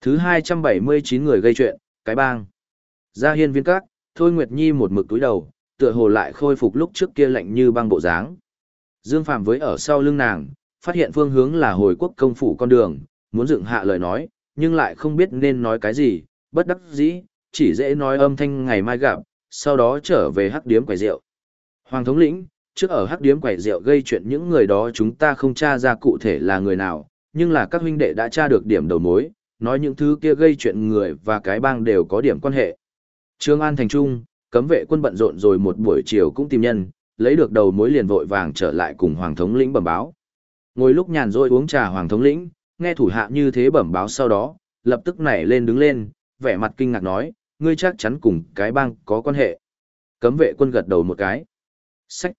Thứ 279 người gây chuyện, cái bang. Ra hiên viên các, Thôi Nguyệt Nhi một mực túi đầu, tựa hồ lại khôi phục lúc trước kia lạnh như băng bộ dáng. Dương Phạm với ở sau lưng nàng, phát hiện phương hướng là hồi quốc công phủ con đường, muốn dựng hạ lời nói, nhưng lại không biết nên nói cái gì, bất đắc dĩ, chỉ dễ nói âm thanh ngày mai gặp, sau đó trở về hắc điếm quầy rượu. Hoàng thống lĩnh, trước ở hắc điếm quầy rượu gây chuyện những người đó chúng ta không tra ra cụ thể là người nào, nhưng là các huynh đệ đã tra được điểm đầu mối, nói những thứ kia gây chuyện người và cái bang đều có điểm quan hệ. Trương An thành trung, cấm vệ quân bận rộn rồi một buổi chiều cũng tìm nhân, lấy được đầu mối liền vội vàng trở lại cùng Hoàng thống lĩnh bẩm báo. Ngồi lúc nhàn rỗi uống trà Hoàng thống lĩnh, nghe thủ hạ như thế bẩm báo sau đó, lập tức nảy lên đứng lên, vẻ mặt kinh ngạc nói, ngươi chắc chắn cùng cái bang có quan hệ. Cấm vệ quân gật đầu một cái. Sách.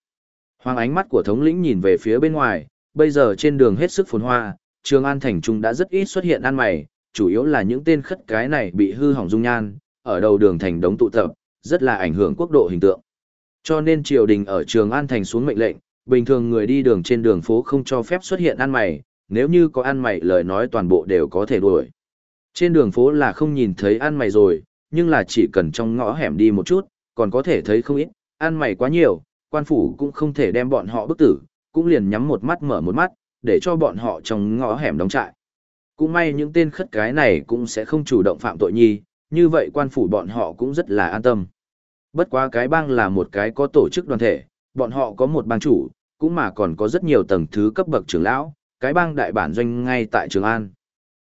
Hoàng ánh mắt của thống lĩnh nhìn về phía bên ngoài, bây giờ trên đường hết sức phồn hoa, Trường An Thành Trung đã rất ít xuất hiện ăn mày, chủ yếu là những tên khất cái này bị hư hỏng dung nhan, ở đầu đường thành đống tụ tập, rất là ảnh hưởng quốc độ hình tượng. Cho nên triều đình ở Trường An Thành xuống mệnh lệnh, bình thường người đi đường trên đường phố không cho phép xuất hiện ăn mày, nếu như có ăn mày lời nói toàn bộ đều có thể đuổi. Trên đường phố là không nhìn thấy ăn mày rồi, nhưng là chỉ cần trong ngõ hẻm đi một chút, còn có thể thấy không ít, ăn mày quá nhiều, quan phủ cũng không thể đem bọn họ bức tử, cũng liền nhắm một mắt mở một mắt, để cho bọn họ trong ngõ hẻm đóng trại. Cũng may những tên khất cái này cũng sẽ không chủ động phạm tội nhi, như vậy quan phủ bọn họ cũng rất là an tâm. Bất quá cái bang là một cái có tổ chức đoàn thể, bọn họ có một bang chủ, cũng mà còn có rất nhiều tầng thứ cấp bậc trưởng lão, cái bang đại bản doanh ngay tại Trường An.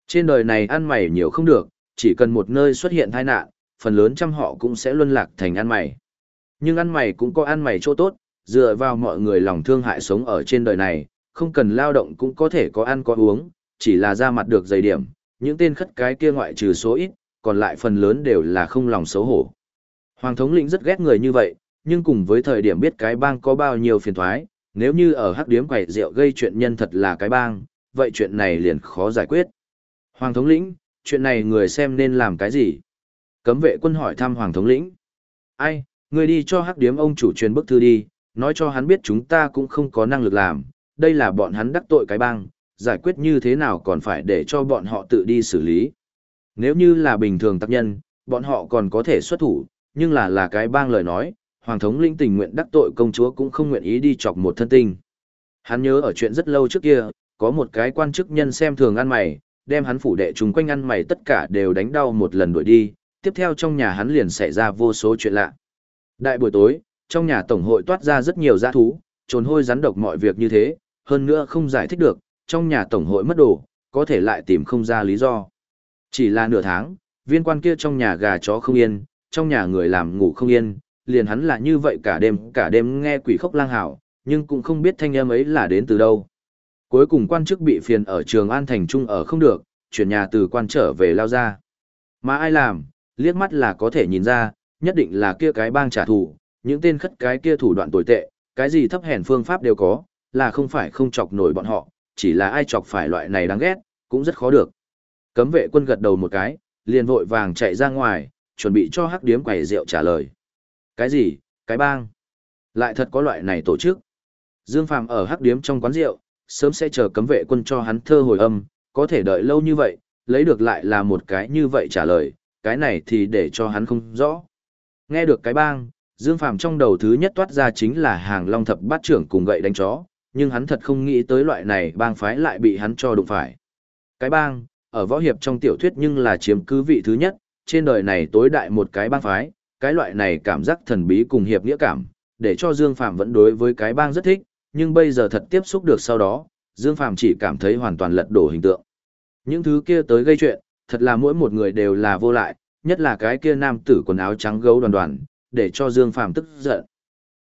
Trên đời này ăn mày nhiều không được, chỉ cần một nơi xuất hiện tai nạn, phần lớn trăm họ cũng sẽ luân lạc thành ăn mày. Nhưng ăn mày cũng có ăn mày chỗ tốt, dựa vào mọi người lòng thương hại sống ở trên đời này, không cần lao động cũng có thể có ăn có uống, chỉ là ra mặt được dày điểm, những tên khất cái kia ngoại trừ số ít, còn lại phần lớn đều là không lòng xấu hổ. Hoàng thống lĩnh rất ghét người như vậy, nhưng cùng với thời điểm biết cái bang có bao nhiêu phiền thoái, nếu như ở hắc điếm quẩy rượu gây chuyện nhân thật là cái bang, vậy chuyện này liền khó giải quyết. Hoàng thống lĩnh, chuyện này người xem nên làm cái gì? Cấm vệ quân hỏi thăm Hoàng thống lĩnh. Ai, người đi cho hắc điếm ông chủ truyền bức thư đi, nói cho hắn biết chúng ta cũng không có năng lực làm, đây là bọn hắn đắc tội cái bang, giải quyết như thế nào còn phải để cho bọn họ tự đi xử lý. Nếu như là bình thường tác nhân, bọn họ còn có thể xuất thủ, nhưng là là cái bang lời nói, Hoàng thống Linh tình nguyện đắc tội công chúa cũng không nguyện ý đi chọc một thân tinh. Hắn nhớ ở chuyện rất lâu trước kia, có một cái quan chức nhân xem thường ăn mày, đem hắn phủ đệ chúng quanh ăn mày tất cả đều đánh đau một lần đuổi đi, tiếp theo trong nhà hắn liền xảy ra vô số chuyện lạ. Đại buổi tối, trong nhà tổng hội toát ra rất nhiều giã thú, trồn hôi rắn độc mọi việc như thế, hơn nữa không giải thích được, trong nhà tổng hội mất đồ, có thể lại tìm không ra lý do. Chỉ là nửa tháng, viên quan kia trong nhà gà chó không yên, trong nhà người làm ngủ không yên, liền hắn là như vậy cả đêm, cả đêm nghe quỷ khóc lang hảo, nhưng cũng không biết thanh âm ấy là đến từ đâu. Cuối cùng quan chức bị phiền ở trường An Thành Trung ở không được, chuyển nhà từ quan trở về lao ra. Mà ai làm, liếc mắt là có thể nhìn ra, nhất định là kia cái bang trả thù, những tên khất cái kia thủ đoạn tồi tệ, cái gì thấp hèn phương pháp đều có, là không phải không chọc nổi bọn họ, chỉ là ai chọc phải loại này đáng ghét, cũng rất khó được. Cấm vệ quân gật đầu một cái, liền vội vàng chạy ra ngoài, chuẩn bị cho hắc điếm quầy rượu trả lời. Cái gì, cái bang? Lại thật có loại này tổ chức. Dương Phàm ở hắc điếm trong quán rượu, sớm sẽ chờ cấm vệ quân cho hắn thơ hồi âm, có thể đợi lâu như vậy, lấy được lại là một cái như vậy trả lời, cái này thì để cho hắn không rõ. Nghe được cái bang, Dương Phàm trong đầu thứ nhất toát ra chính là hàng long thập bát trưởng cùng gậy đánh chó, nhưng hắn thật không nghĩ tới loại này bang phái lại bị hắn cho đụng phải. Cái bang, ở võ hiệp trong tiểu thuyết nhưng là chiếm cứ vị thứ nhất, trên đời này tối đại một cái bang phái, cái loại này cảm giác thần bí cùng hiệp nghĩa cảm, để cho Dương phạm vẫn đối với cái bang rất thích, nhưng bây giờ thật tiếp xúc được sau đó, Dương phạm chỉ cảm thấy hoàn toàn lật đổ hình tượng. Những thứ kia tới gây chuyện, thật là mỗi một người đều là vô lại, nhất là cái kia nam tử quần áo trắng gấu đoàn đoàn, để cho Dương phạm tức giận.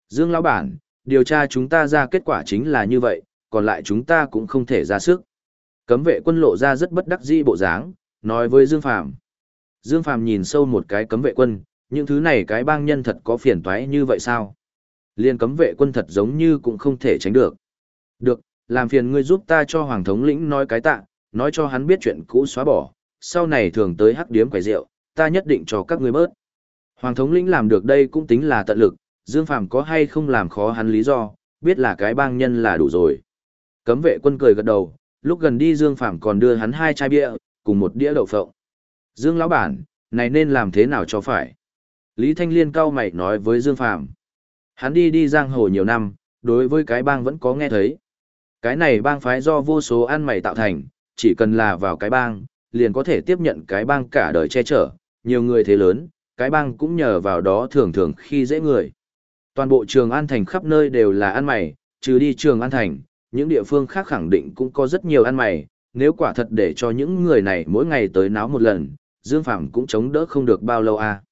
Dương lão bản, điều tra chúng ta ra kết quả chính là như vậy, còn lại chúng ta cũng không thể ra sức. Cấm vệ quân lộ ra rất bất đắc dĩ bộ dáng, nói với Dương Phàm. Dương Phàm nhìn sâu một cái cấm vệ quân, những thứ này cái bang nhân thật có phiền toái như vậy sao? Liên cấm vệ quân thật giống như cũng không thể tránh được. Được, làm phiền ngươi giúp ta cho Hoàng thống lĩnh nói cái tạ, nói cho hắn biết chuyện cũ xóa bỏ, sau này thường tới hắc điếm quầy rượu, ta nhất định cho các ngươi bớt. Hoàng thống lĩnh làm được đây cũng tính là tận lực, Dương Phàm có hay không làm khó hắn lý do, biết là cái bang nhân là đủ rồi. Cấm vệ quân cười gật đầu, lúc gần đi Dương Phàm còn đưa hắn hai chai bia, cùng một đĩa đậu phộng. Dương lão bản, này nên làm thế nào cho phải? Lý Thanh Liên cao mày nói với Dương Phàm Hắn đi đi giang hồ nhiều năm, đối với cái bang vẫn có nghe thấy. Cái này bang phái do vô số ăn mày tạo thành, chỉ cần là vào cái bang, liền có thể tiếp nhận cái bang cả đời che chở, nhiều người thế lớn, cái bang cũng nhờ vào đó thường thường khi dễ người. Toàn bộ trường An Thành khắp nơi đều là ăn mày, trừ đi trường An Thành, những địa phương khác khẳng định cũng có rất nhiều ăn mày, nếu quả thật để cho những người này mỗi ngày tới náo một lần, Dương Phàm cũng chống đỡ không được bao lâu à.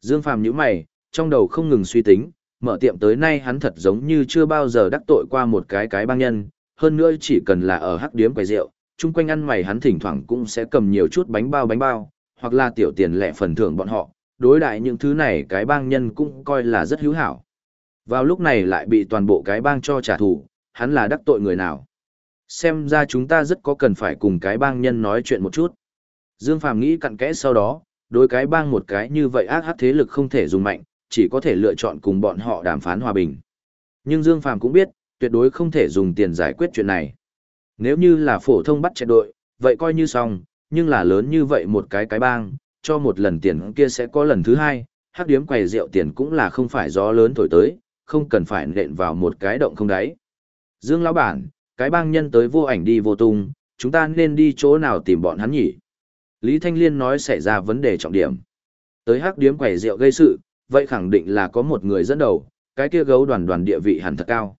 Dương Phàm nhíu mày, trong đầu không ngừng suy tính, mở tiệm tới nay hắn thật giống như chưa bao giờ đắc tội qua một cái cái bang nhân, hơn nữa chỉ cần là ở hắc điếm quầy rượu, chung quanh ăn mày hắn thỉnh thoảng cũng sẽ cầm nhiều chút bánh bao bánh bao, hoặc là tiểu tiền lẻ phần thưởng bọn họ, đối đại những thứ này cái bang nhân cũng coi là rất hữu hảo. Vào lúc này lại bị toàn bộ cái bang cho trả thù, hắn là đắc tội người nào. Xem ra chúng ta rất có cần phải cùng cái bang nhân nói chuyện một chút. Dương Phàm nghĩ cặn kẽ sau đó, đối cái bang một cái như vậy ác hắc thế lực không thể dùng mạnh, chỉ có thể lựa chọn cùng bọn họ đàm phán hòa bình. Nhưng Dương Phàm cũng biết, tuyệt đối không thể dùng tiền giải quyết chuyện này. Nếu như là phổ thông bắt chạy đội, vậy coi như xong, nhưng là lớn như vậy một cái cái bang, cho một lần tiền kia sẽ có lần thứ hai, hắc điếm quầy rượu tiền cũng là không phải gió lớn thổi tới, không cần phải nện vào một cái động không đáy. Dương lão bản, cái bang nhân tới vô ảnh đi vô tung, chúng ta nên đi chỗ nào tìm bọn hắn nhỉ? Lý Thanh Liên nói xảy ra vấn đề trọng điểm. Tới hắc điếm Quẩy rượu gây sự, vậy khẳng định là có một người dẫn đầu, cái kia gấu đoàn đoàn địa vị hẳn thật cao.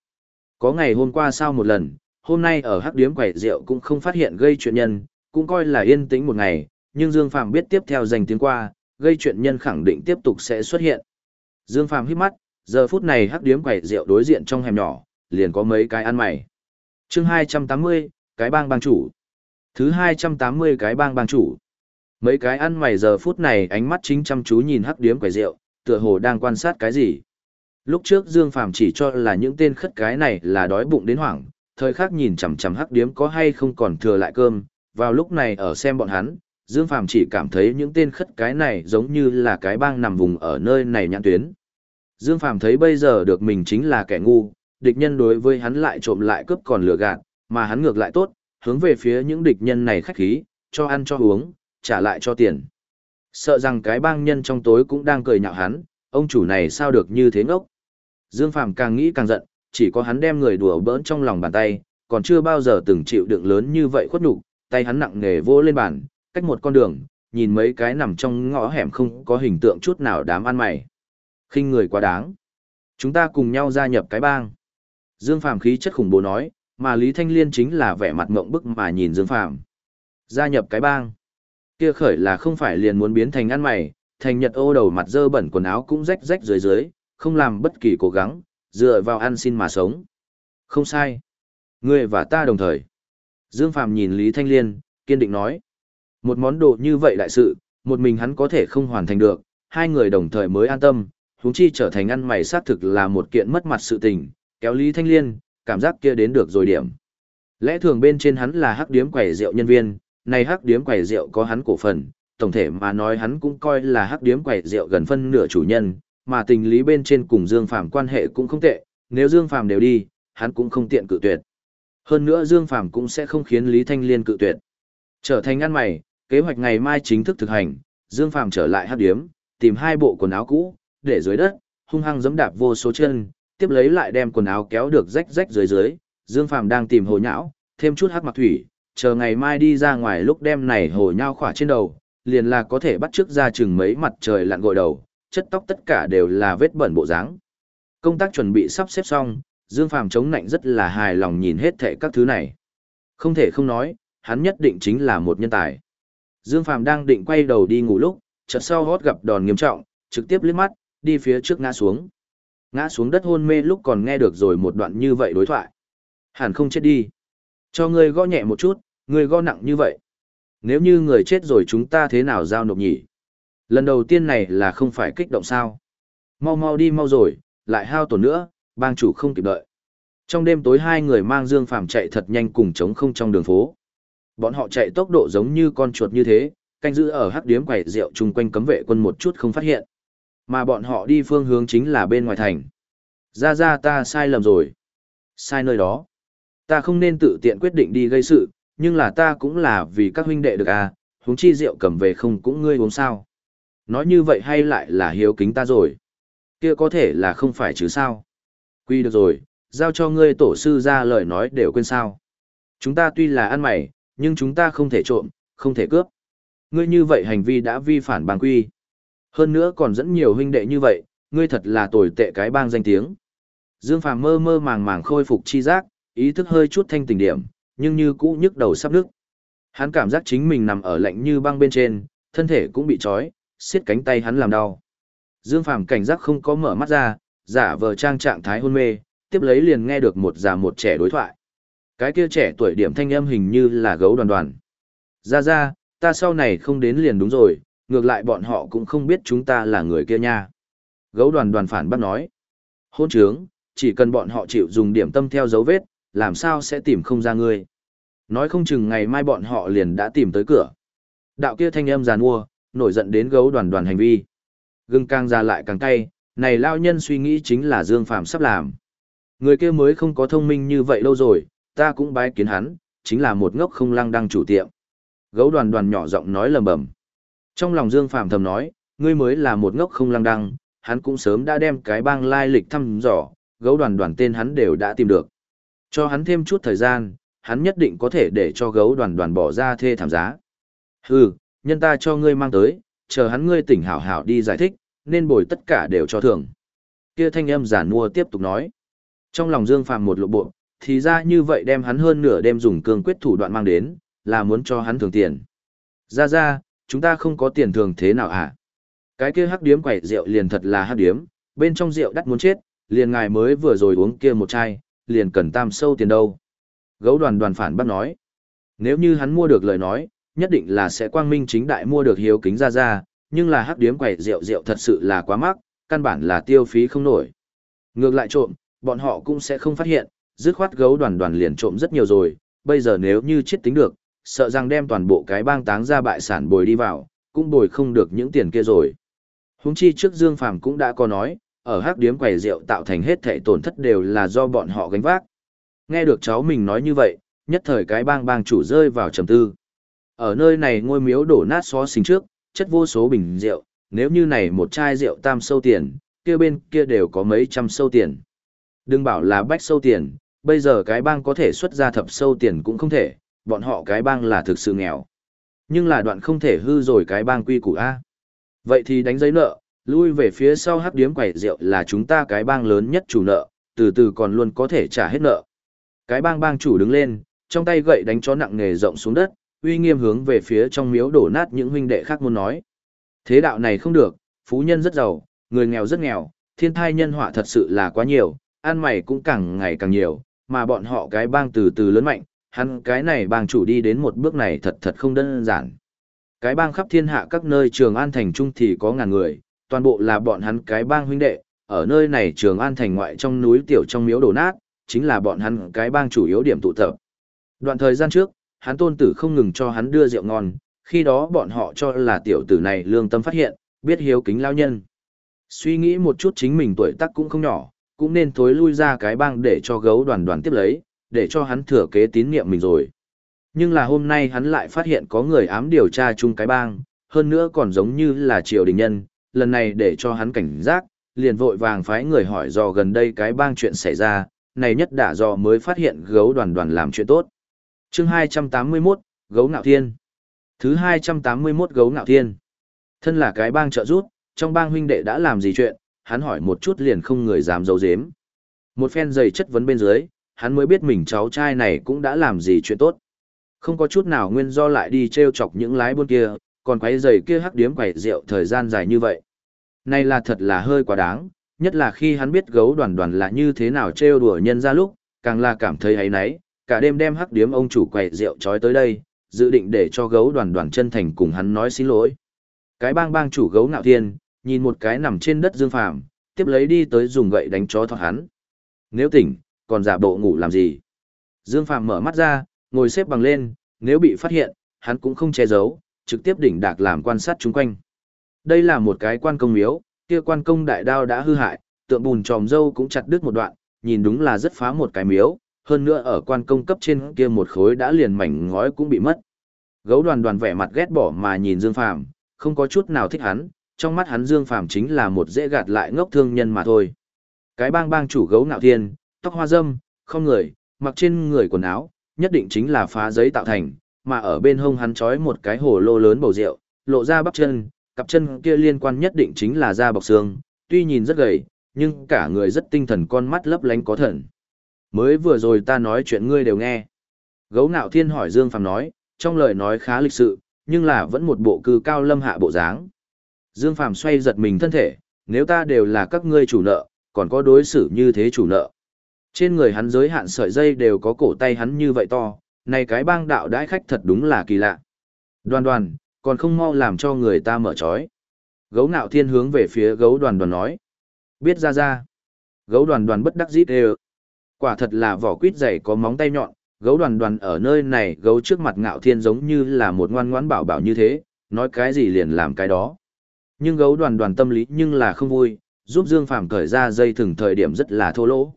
Có ngày hôm qua sau một lần, hôm nay ở hắc điếm Quẩy rượu cũng không phát hiện gây chuyện nhân, cũng coi là yên tĩnh một ngày, nhưng Dương Phàm biết tiếp theo dành tiếng qua, gây chuyện nhân khẳng định tiếp tục sẽ xuất hiện. Dương Phàm hít mắt, giờ phút này hắc điếm quầy rượu đối diện trong hẻm nhỏ, liền có mấy cái ăn mày. Chương 280, cái bang bang chủ. Thứ 280 cái bang bang chủ. Mấy cái ăn mày giờ phút này ánh mắt chính chăm chú nhìn hắc điếm quầy rượu, tựa hồ đang quan sát cái gì. Lúc trước Dương Phàm chỉ cho là những tên khất cái này là đói bụng đến hoảng, thời khắc nhìn chằm chằm hắc điếm có hay không còn thừa lại cơm, vào lúc này ở xem bọn hắn, Dương Phàm chỉ cảm thấy những tên khất cái này giống như là cái bang nằm vùng ở nơi này nhãn tuyến. Dương Phàm thấy bây giờ được mình chính là kẻ ngu, địch nhân đối với hắn lại trộm lại cướp còn lừa gạt, mà hắn ngược lại tốt, hướng về phía những địch nhân này khách khí, cho ăn cho uống, trả lại cho tiền. Sợ rằng cái bang nhân trong tối cũng đang cười nhạo hắn, ông chủ này sao được như thế ngốc. Dương Phàm càng nghĩ càng giận, chỉ có hắn đem người đùa bỡn trong lòng bàn tay, còn chưa bao giờ từng chịu đựng lớn như vậy khuất nhục, tay hắn nặng nề vô lên bàn, cách một con đường, nhìn mấy cái nằm trong ngõ hẻm không có hình tượng chút nào đám ăn mày khinh người quá đáng. Chúng ta cùng nhau gia nhập cái bang. Dương Phàm khí chất khủng bố nói, mà Lý Thanh Liên chính là vẻ mặt ngộng bức mà nhìn Dương Phàm. Gia nhập cái bang. Kia khởi là không phải liền muốn biến thành ăn mày, thành nhật ô đầu mặt dơ bẩn quần áo cũng rách rách dưới dưới, không làm bất kỳ cố gắng, dựa vào ăn xin mà sống. Không sai. Ngươi và ta đồng thời. Dương Phàm nhìn Lý Thanh Liên, kiên định nói. Một món đồ như vậy đại sự, một mình hắn có thể không hoàn thành được, hai người đồng thời mới an tâm, huống chi trở thành ăn mày xác thực là một kiện mất mặt sự tình, kéo Lý Thanh Liên, cảm giác kia đến được rồi điểm. Lẽ thường bên trên hắn là hắc điếm quầy rượu nhân viên, này hắc điếm quầy rượu có hắn cổ phần, tổng thể mà nói hắn cũng coi là hắc điếm quầy rượu gần phân nửa chủ nhân, mà tình lý bên trên cùng Dương Phàm quan hệ cũng không tệ, nếu Dương Phàm đều đi, hắn cũng không tiện cự tuyệt. Hơn nữa Dương Phàm cũng sẽ không khiến Lý Thanh Liên cự tuyệt. Trở thành ăn mày, kế hoạch ngày mai chính thức thực hành, Dương Phàm trở lại hắc điếm, tìm hai bộ quần áo cũ, để dưới đất, hung hăng giẫm đạp vô số chân, tiếp lấy lại đem quần áo kéo được rách rách dưới dưới, Dương Phàm đang tìm hồ nhão, thêm chút hắc mặc thủy, chờ ngày mai đi ra ngoài lúc đem này hồ nhao khỏa trên đầu, liền là có thể bắt trước ra chừng mấy mặt trời lặn gội đầu, chất tóc tất cả đều là vết bẩn bộ dáng. Công tác chuẩn bị sắp xếp xong, Dương Phàm chống nạnh rất là hài lòng nhìn hết thảy các thứ này. Không thể không nói, hắn nhất định chính là một nhân tài. Dương Phàm đang định quay đầu đi ngủ lúc, chợt sau hót gặp đòn nghiêm trọng, trực tiếp liếc mắt, đi phía trước ngã xuống. Ngã xuống đất hôn mê lúc còn nghe được rồi một đoạn như vậy đối thoại. Hẳn không chết đi. Cho ngươi gõ nhẹ một chút, ngươi gõ nặng như vậy. Nếu như người chết rồi chúng ta thế nào giao nộp nhỉ? Lần đầu tiên này là không phải kích động sao? Mau mau đi mau rồi, lại hao tổn nữa, bang chủ không kịp đợi. Trong đêm tối hai người mang Dương Phàm chạy thật nhanh cùng chống không trong đường phố. Bọn họ chạy tốc độ giống như con chuột như thế, canh giữ ở hắc điếm quầy rượu chung quanh cấm vệ quân một chút không phát hiện. Mà bọn họ đi phương hướng chính là bên ngoài thành. Ra ra ta sai lầm rồi. Sai nơi đó. Ta không nên tự tiện quyết định đi gây sự, nhưng là ta cũng là vì các huynh đệ được à, huống chi rượu cầm về không cũng ngươi uống sao. Nói như vậy hay lại là hiếu kính ta rồi. Kia có thể là không phải chứ sao. Quy được rồi, giao cho ngươi tổ sư ra lời nói đều quên sao. Chúng ta tuy là ăn mày, nhưng chúng ta không thể trộm, không thể cướp. Ngươi như vậy hành vi đã vi phản bang quy. Hơn nữa còn dẫn nhiều huynh đệ như vậy, ngươi thật là tồi tệ cái bang danh tiếng. Dương Phàm mơ mơ màng màng khôi phục chi giác, ý thức hơi chút thanh tỉnh điểm, nhưng như cũ nhức đầu sắp nước. Hắn cảm giác chính mình nằm ở lạnh như băng bên trên, thân thể cũng bị trói, siết cánh tay hắn làm đau. Dương Phàm cảnh giác không có mở mắt ra, giả vờ trang trạng thái hôn mê, tiếp lấy liền nghe được một già một trẻ đối thoại. Cái kia trẻ tuổi điểm thanh âm hình như là gấu đoàn đoàn. Ra ra, ta sau này không đến liền đúng rồi, ngược lại bọn họ cũng không biết chúng ta là người kia nha. Gấu đoàn đoàn phản bác nói. Hôn trướng, chỉ cần bọn họ chịu dùng điểm tâm theo dấu vết, làm sao sẽ tìm không ra ngươi. Nói không chừng ngày mai bọn họ liền đã tìm tới cửa. Đạo kia thanh âm giàn mua, nổi giận đến gấu đoàn đoàn hành vi. Gừng càng ra lại càng cay, này lao nhân suy nghĩ chính là Dương Phàm sắp làm. Người kia mới không có thông minh như vậy lâu rồi, ta cũng bái kiến hắn, chính là một ngốc không lăng đăng chủ tiệm. Gấu đoàn đoàn nhỏ giọng nói lầm bầm. Trong lòng Dương Phạm thầm nói, ngươi mới là một ngốc không lăng đăng, hắn cũng sớm đã đem cái bang lai lịch thăm dò, gấu đoàn đoàn tên hắn đều đã tìm được. Cho hắn thêm chút thời gian, hắn nhất định có thể để cho gấu đoàn đoàn bỏ ra thê thảm giá. Hừ, nhân ta cho ngươi mang tới, chờ hắn ngươi tỉnh hảo hảo đi giải thích, nên bồi tất cả đều cho thưởng. Kia thanh âm giả nua tiếp tục nói. Trong lòng Dương Phạm một lộ bộ, thì ra như vậy đem hắn hơn nửa đêm dùng cương quyết thủ đoạn mang đến, là muốn cho hắn thường tiền. Ra ra, chúng ta không có tiền thường thế nào hả? Cái kia hắc điếm quẩy rượu liền thật là hắc điếm, bên trong rượu đắt muốn chết, liền ngài mới vừa rồi uống kia một chai, liền cần tam sâu tiền đâu. Gấu đoàn đoàn phản bác nói. Nếu như hắn mua được lời nói, nhất định là sẽ quang minh chính đại mua được hiếu kính ra ra, nhưng là hắc điếm quẩy rượu rượu thật sự là quá mắc, căn bản là tiêu phí không nổi. Ngược lại trộm, bọn họ cũng sẽ không phát hiện, dứt khoát gấu đoàn đoàn liền trộm rất nhiều rồi, bây giờ nếu như chết tính được, sợ rằng đem toàn bộ cái bang táng ra bại sản bồi đi vào, cũng bồi không được những tiền kia rồi. Húng chi trước Dương Phàm cũng đã có nói, ở hắc điếm quầy rượu tạo thành hết thảy tổn thất đều là do bọn họ gánh vác. Nghe được cháu mình nói như vậy, nhất thời cái bang bang chủ rơi vào trầm tư. Ở nơi này ngôi miếu đổ nát xó xình trước, chất vô số bình rượu, nếu như này một chai rượu tam sâu tiền, kia bên kia đều có mấy trăm sâu tiền. Đừng bảo là bách sâu tiền, bây giờ cái bang có thể xuất ra thập sâu tiền cũng không thể, bọn họ cái bang là thực sự nghèo. Nhưng là đoạn không thể hư rồi cái bang quy củ A. Vậy thì đánh giấy nợ, lui về phía sau hắc điếm quẩy rượu là chúng ta cái bang lớn nhất chủ nợ, từ từ còn luôn có thể trả hết nợ. Cái bang bang chủ đứng lên, trong tay gậy đánh chó nặng nghề rộng xuống đất, uy nghiêm hướng về phía trong miếu đổ nát những huynh đệ khác muốn nói. Thế đạo này không được, phú nhân rất giàu, người nghèo rất nghèo, thiên thai nhân họa thật sự là quá nhiều, ăn mày cũng càng ngày càng nhiều, mà bọn họ cái bang từ từ lớn mạnh, hắn cái này bang chủ đi đến một bước này thật thật không đơn giản. Cái bang khắp thiên hạ các nơi trường an thành trung thì có ngàn người, toàn bộ là bọn hắn cái bang huynh đệ, ở nơi này trường an thành ngoại trong núi tiểu trong miếu đổ nát, chính là bọn hắn cái bang chủ yếu điểm tụ tập. Đoạn thời gian trước, hắn tôn tử không ngừng cho hắn đưa rượu ngon, khi đó bọn họ cho là tiểu tử này lương tâm phát hiện, biết hiếu kính lao nhân. Suy nghĩ một chút chính mình tuổi tác cũng không nhỏ, cũng nên thối lui ra cái bang để cho gấu đoàn đoàn tiếp lấy, để cho hắn thừa kế tín nhiệm mình rồi. Nhưng là hôm nay hắn lại phát hiện có người ám điều tra chung cái bang, hơn nữa còn giống như là triều đình nhân, lần này để cho hắn cảnh giác, liền vội vàng phái người hỏi do gần đây cái bang chuyện xảy ra, này nhất đã do mới phát hiện gấu đoàn đoàn làm chuyện tốt. chương 281, Gấu Ngạo Thiên Thứ 281 Gấu Ngạo Thiên Thân là cái bang trợ rút, trong bang huynh đệ đã làm gì chuyện, hắn hỏi một chút liền không người dám giấu giếm. Một phen dày chất vấn bên dưới, hắn mới biết mình cháu trai này cũng đã làm gì chuyện tốt. Không có chút nào nguyên do lại đi treo chọc những lái buôn kia, còn quấy giày kia hắc điếm quẩy rượu thời gian dài như vậy. Này là thật là hơi quá đáng, nhất là khi hắn biết gấu đoàn đoàn là như thế nào trêu đùa nhân ra lúc, càng là cảm thấy ấy nấy, cả đêm đem hắc điếm ông chủ quẩy rượu trói tới đây, dự định để cho gấu đoàn đoàn chân thành cùng hắn nói xin lỗi. Cái bang bang chủ gấu ngạo thiên, nhìn một cái nằm trên đất dương phàm, tiếp lấy đi tới dùng gậy đánh chó thoát hắn. Nếu tỉnh, còn giả bộ ngủ làm gì? Dương phàm mở mắt ra, ngồi xếp bằng lên, nếu bị phát hiện, hắn cũng không che giấu, trực tiếp đỉnh đạc làm quan sát chung quanh. Đây là một cái quan công miếu, kia quan công đại đao đã hư hại, tượng bùn tròm dâu cũng chặt đứt một đoạn, nhìn đúng là rất phá một cái miếu, hơn nữa ở quan công cấp trên kia một khối đã liền mảnh ngói cũng bị mất. Gấu đoàn đoàn vẻ mặt ghét bỏ mà nhìn Dương Phàm, không có chút nào thích hắn, trong mắt hắn Dương Phàm chính là một dễ gạt lại ngốc thương nhân mà thôi. Cái bang bang chủ gấu ngạo thiên, tóc hoa dâm, không người, mặc trên người quần áo, nhất định chính là phá giấy tạo thành, mà ở bên hông hắn trói một cái hồ lô lớn bầu rượu, lộ ra bắp chân, cặp chân kia liên quan nhất định chính là da bọc xương, tuy nhìn rất gầy, nhưng cả người rất tinh thần con mắt lấp lánh có thần. Mới vừa rồi ta nói chuyện ngươi đều nghe. Gấu ngạo thiên hỏi Dương Phàm nói, trong lời nói khá lịch sự, nhưng là vẫn một bộ cư cao lâm hạ bộ dáng. Dương Phàm xoay giật mình thân thể, nếu ta đều là các ngươi chủ nợ, còn có đối xử như thế chủ nợ. Trên người hắn giới hạn sợi dây đều có cổ tay hắn như vậy to, này cái bang đạo đãi khách thật đúng là kỳ lạ. Đoàn đoàn, còn không mau làm cho người ta mở trói. Gấu nạo thiên hướng về phía gấu đoàn đoàn nói. Biết ra ra. Gấu đoàn đoàn bất đắc dĩ đều. Quả thật là vỏ quýt dày có móng tay nhọn, gấu đoàn đoàn ở nơi này gấu trước mặt ngạo thiên giống như là một ngoan ngoãn bảo bảo như thế, nói cái gì liền làm cái đó. Nhưng gấu đoàn đoàn tâm lý nhưng là không vui, giúp Dương Phàm cởi ra dây thừng thời điểm rất là thô lỗ.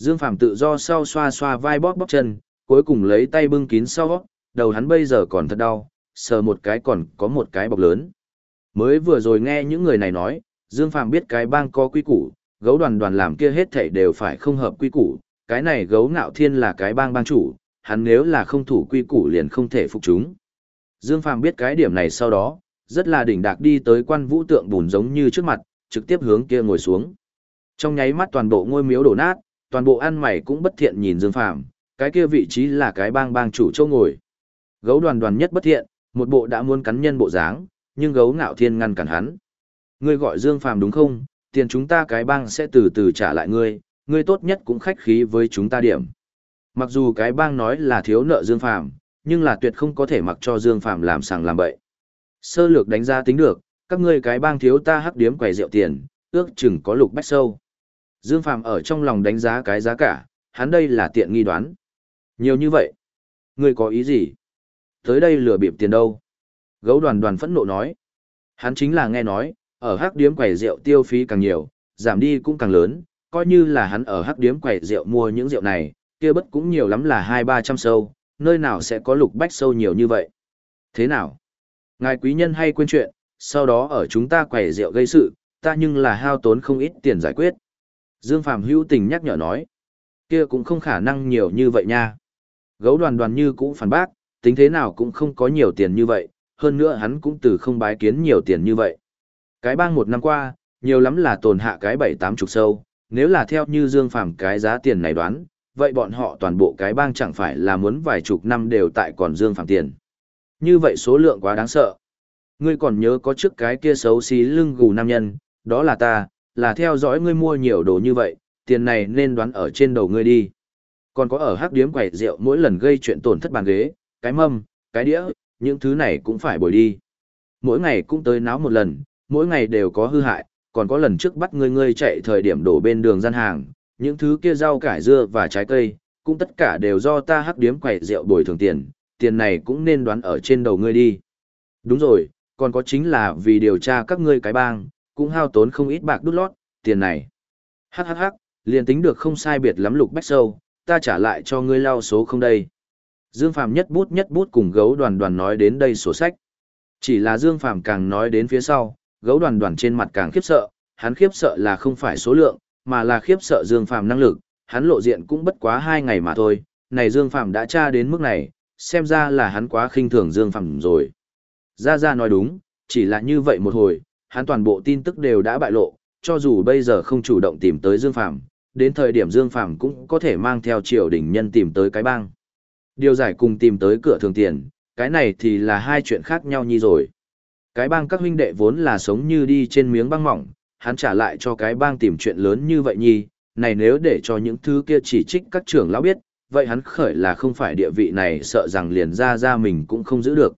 Dương Phàm tự do sau xoa xoa vai bóp bóp chân, cuối cùng lấy tay bưng kín sau, đầu hắn bây giờ còn thật đau, sờ một cái còn có một cái bọc lớn. Mới vừa rồi nghe những người này nói, Dương Phàm biết cái bang có quy củ, gấu đoàn đoàn làm kia hết thảy đều phải không hợp quy củ, cái này gấu ngạo thiên là cái bang bang chủ, hắn nếu là không thủ quy củ liền không thể phục chúng. Dương Phàm biết cái điểm này sau đó, rất là đỉnh đạc đi tới quan vũ tượng bùn giống như trước mặt, trực tiếp hướng kia ngồi xuống. Trong nháy mắt toàn bộ ngôi miếu đổ nát, toàn bộ ăn mày cũng bất thiện nhìn Dương Phàm, cái kia vị trí là cái bang bang chủ châu ngồi. Gấu đoàn đoàn nhất bất thiện, một bộ đã muốn cắn nhân bộ dáng, nhưng gấu ngạo thiên ngăn cản hắn. Ngươi gọi Dương Phàm đúng không? Tiền chúng ta cái bang sẽ từ từ trả lại ngươi, ngươi tốt nhất cũng khách khí với chúng ta điểm. Mặc dù cái bang nói là thiếu nợ Dương Phàm, nhưng là tuyệt không có thể mặc cho Dương Phàm làm sàng làm bậy. Sơ lược đánh giá tính được, các ngươi cái bang thiếu ta hắc điếm quầy rượu tiền, ước chừng có lục bách sâu. Dương Phàm ở trong lòng đánh giá cái giá cả, hắn đây là tiện nghi đoán. Nhiều như vậy. Ngươi có ý gì? Tới đây lừa bịp tiền đâu? Gấu đoàn đoàn phẫn nộ nói. Hắn chính là nghe nói, ở hắc điếm quầy rượu tiêu phí càng nhiều, giảm đi cũng càng lớn, coi như là hắn ở hắc điếm quầy rượu mua những rượu này, kia bất cũng nhiều lắm là hai ba trăm sâu, nơi nào sẽ có lục bách sâu nhiều như vậy. Thế nào? Ngài quý nhân hay quên chuyện, sau đó ở chúng ta quầy rượu gây sự, ta nhưng là hao tốn không ít tiền giải quyết. Dương Phạm hữu tình nhắc nhở nói, kia cũng không khả năng nhiều như vậy nha. Gấu đoàn đoàn như cũng phản bác, tính thế nào cũng không có nhiều tiền như vậy, hơn nữa hắn cũng từ không bái kiến nhiều tiền như vậy. Cái bang một năm qua, nhiều lắm là tồn hạ cái bảy tám chục sâu, nếu là theo như Dương Phàm cái giá tiền này đoán, vậy bọn họ toàn bộ cái bang chẳng phải là muốn vài chục năm đều tại còn Dương Phàm tiền. Như vậy số lượng quá đáng sợ. Ngươi còn nhớ có trước cái kia xấu xí lưng gù nam nhân, đó là ta, là theo dõi ngươi mua nhiều đồ như vậy, tiền này nên đoán ở trên đầu ngươi đi. Còn có ở hắc điếm quẩy rượu mỗi lần gây chuyện tổn thất bàn ghế, cái mâm, cái đĩa, những thứ này cũng phải bồi đi. Mỗi ngày cũng tới náo một lần, mỗi ngày đều có hư hại, còn có lần trước bắt ngươi ngươi chạy thời điểm đổ bên đường gian hàng, những thứ kia rau cải dưa và trái cây, cũng tất cả đều do ta hắc điếm quẩy rượu bồi thường tiền, tiền này cũng nên đoán ở trên đầu ngươi đi. Đúng rồi, còn có chính là vì điều tra các ngươi cái bang, cũng hao tốn không ít bạc đút lót, tiền này. Hắc hắc hắc, liền tính được không sai biệt lắm lục bách sâu, ta trả lại cho ngươi lao số không đây. Dương Phàm nhất bút nhất bút cùng gấu đoàn đoàn nói đến đây sổ sách. Chỉ là Dương Phàm càng nói đến phía sau, gấu đoàn đoàn trên mặt càng khiếp sợ, hắn khiếp sợ là không phải số lượng, mà là khiếp sợ Dương Phàm năng lực, hắn lộ diện cũng bất quá hai ngày mà thôi, này Dương Phàm đã tra đến mức này, xem ra là hắn quá khinh thường Dương Phàm rồi. Gia Gia nói đúng, chỉ là như vậy một hồi, hắn toàn bộ tin tức đều đã bại lộ, cho dù bây giờ không chủ động tìm tới Dương Phàm, đến thời điểm Dương Phàm cũng có thể mang theo triều đình nhân tìm tới cái bang. Điều giải cùng tìm tới cửa thường tiền, cái này thì là hai chuyện khác nhau nhi rồi. Cái bang các huynh đệ vốn là sống như đi trên miếng băng mỏng, hắn trả lại cho cái bang tìm chuyện lớn như vậy nhi, này nếu để cho những thứ kia chỉ trích các trưởng lão biết, vậy hắn khởi là không phải địa vị này sợ rằng liền ra ra mình cũng không giữ được.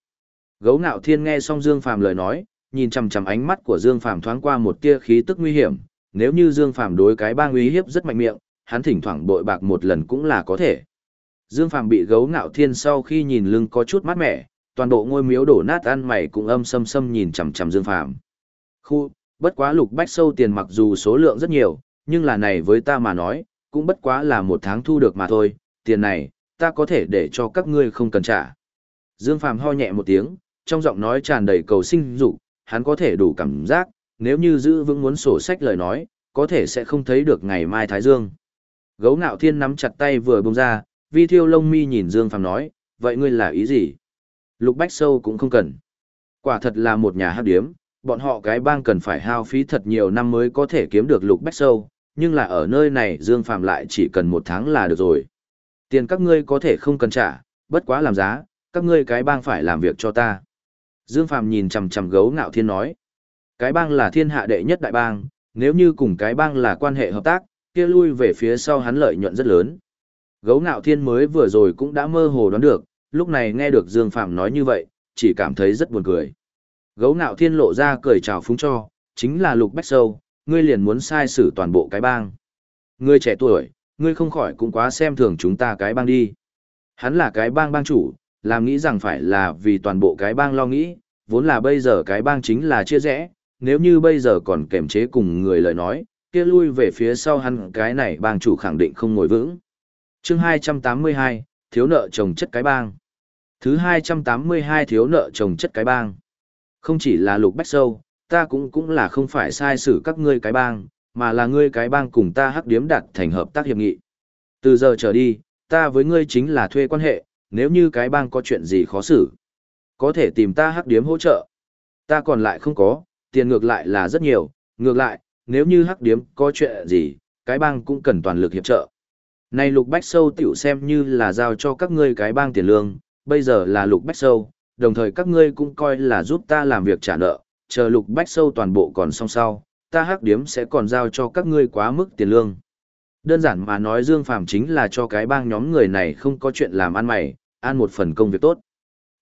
Gấu ngạo thiên nghe xong Dương Phàm lời nói, nhìn chằm chằm ánh mắt của Dương Phàm thoáng qua một tia khí tức nguy hiểm, nếu như Dương Phàm đối cái bang uy hiếp rất mạnh miệng, hắn thỉnh thoảng bội bạc một lần cũng là có thể. Dương Phàm bị gấu ngạo thiên sau khi nhìn lưng có chút mát mẻ, toàn bộ ngôi miếu đổ nát ăn mày cũng âm sâm sâm nhìn chằm chằm Dương Phàm. Khu, bất quá lục bách sâu tiền mặc dù số lượng rất nhiều, nhưng là này với ta mà nói, cũng bất quá là một tháng thu được mà thôi, tiền này, ta có thể để cho các ngươi không cần trả. Dương Phàm ho nhẹ một tiếng, trong giọng nói tràn đầy cầu sinh dục, hắn có thể đủ cảm giác, nếu như giữ vững muốn sổ sách lời nói, có thể sẽ không thấy được ngày mai Thái Dương. Gấu ngạo thiên nắm chặt tay vừa bông ra, vi thiêu lông mi nhìn Dương Phàm nói, vậy ngươi là ý gì? Lục Bách Sâu cũng không cần. Quả thật là một nhà hát điếm, bọn họ cái bang cần phải hao phí thật nhiều năm mới có thể kiếm được Lục Bách Sâu, nhưng là ở nơi này Dương Phàm lại chỉ cần một tháng là được rồi. Tiền các ngươi có thể không cần trả, bất quá làm giá, các ngươi cái bang phải làm việc cho ta. Dương Phàm nhìn chằm chằm gấu ngạo thiên nói. Cái bang là thiên hạ đệ nhất đại bang, nếu như cùng cái bang là quan hệ hợp tác, kia lui về phía sau hắn lợi nhuận rất lớn. Gấu ngạo thiên mới vừa rồi cũng đã mơ hồ đoán được, lúc này nghe được Dương Phàm nói như vậy, chỉ cảm thấy rất buồn cười. Gấu ngạo thiên lộ ra cười chào phúng cho, chính là Lục Bách Sâu, ngươi liền muốn sai xử toàn bộ cái bang. Ngươi trẻ tuổi, ngươi không khỏi cũng quá xem thường chúng ta cái bang đi. Hắn là cái bang bang chủ, làm nghĩ rằng phải là vì toàn bộ cái bang lo nghĩ, vốn là bây giờ cái bang chính là chia rẽ, nếu như bây giờ còn kềm chế cùng người lời nói, kia lui về phía sau hắn cái này bang chủ khẳng định không ngồi vững. chương 282, thiếu nợ chồng chất cái bang. Thứ 282 thiếu nợ chồng chất cái bang. Không chỉ là lục bách sâu, ta cũng cũng là không phải sai xử các ngươi cái bang, mà là ngươi cái bang cùng ta hắc điếm đạt thành hợp tác hiệp nghị. Từ giờ trở đi, ta với ngươi chính là thuê quan hệ, nếu như cái bang có chuyện gì khó xử, có thể tìm ta hắc điếm hỗ trợ. Ta còn lại không có, tiền ngược lại là rất nhiều, ngược lại, nếu như hắc điếm có chuyện gì, cái bang cũng cần toàn lực hiệp trợ. Này lục bách sâu tiểu xem như là giao cho các ngươi cái bang tiền lương, bây giờ là lục bách sâu, đồng thời các ngươi cũng coi là giúp ta làm việc trả nợ, chờ lục bách sâu toàn bộ còn xong sau, ta hắc điếm sẽ còn giao cho các ngươi quá mức tiền lương. Đơn giản mà nói Dương Phàm chính là cho cái bang nhóm người này không có chuyện làm ăn mày, An một phần công việc tốt.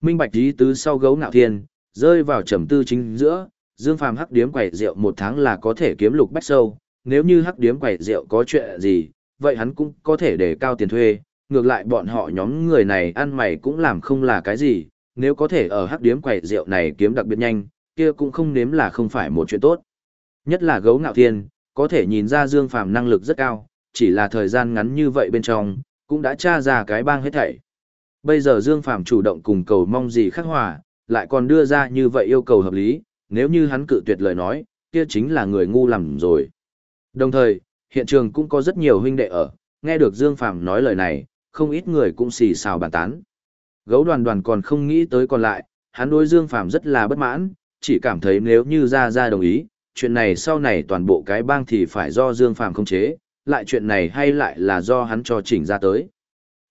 Minh Bạch ý tứ sau gấu ngạo thiên, rơi vào trầm tư chính giữa, Dương Phàm hắc điếm quẩy rượu một tháng là có thể kiếm lục bách sâu, nếu như hắc điếm quẩy rượu có chuyện gì, vậy hắn cũng có thể để cao tiền thuê, ngược lại bọn họ nhóm người này ăn mày cũng làm không là cái gì, nếu có thể ở hắc điếm quẩy rượu này kiếm đặc biệt nhanh, kia cũng không nếm là không phải một chuyện tốt. Nhất là gấu ngạo thiên, có thể nhìn ra Dương Phàm năng lực rất cao, chỉ là thời gian ngắn như vậy bên trong, cũng đã tra ra cái bang hết thảy. Bây giờ Dương Phàm chủ động cùng cầu mong gì khắc hòa, lại còn đưa ra như vậy yêu cầu hợp lý, nếu như hắn cự tuyệt lời nói, kia chính là người ngu lầm rồi. Đồng thời, hiện trường cũng có rất nhiều huynh đệ ở, nghe được Dương Phàm nói lời này, không ít người cũng xì xào bàn tán. Gấu đoàn đoàn còn không nghĩ tới còn lại, hắn đối Dương Phàm rất là bất mãn, chỉ cảm thấy nếu như ra ra đồng ý, chuyện này sau này toàn bộ cái bang thì phải do Dương Phàm không chế, lại chuyện này hay lại là do hắn cho chỉnh ra tới.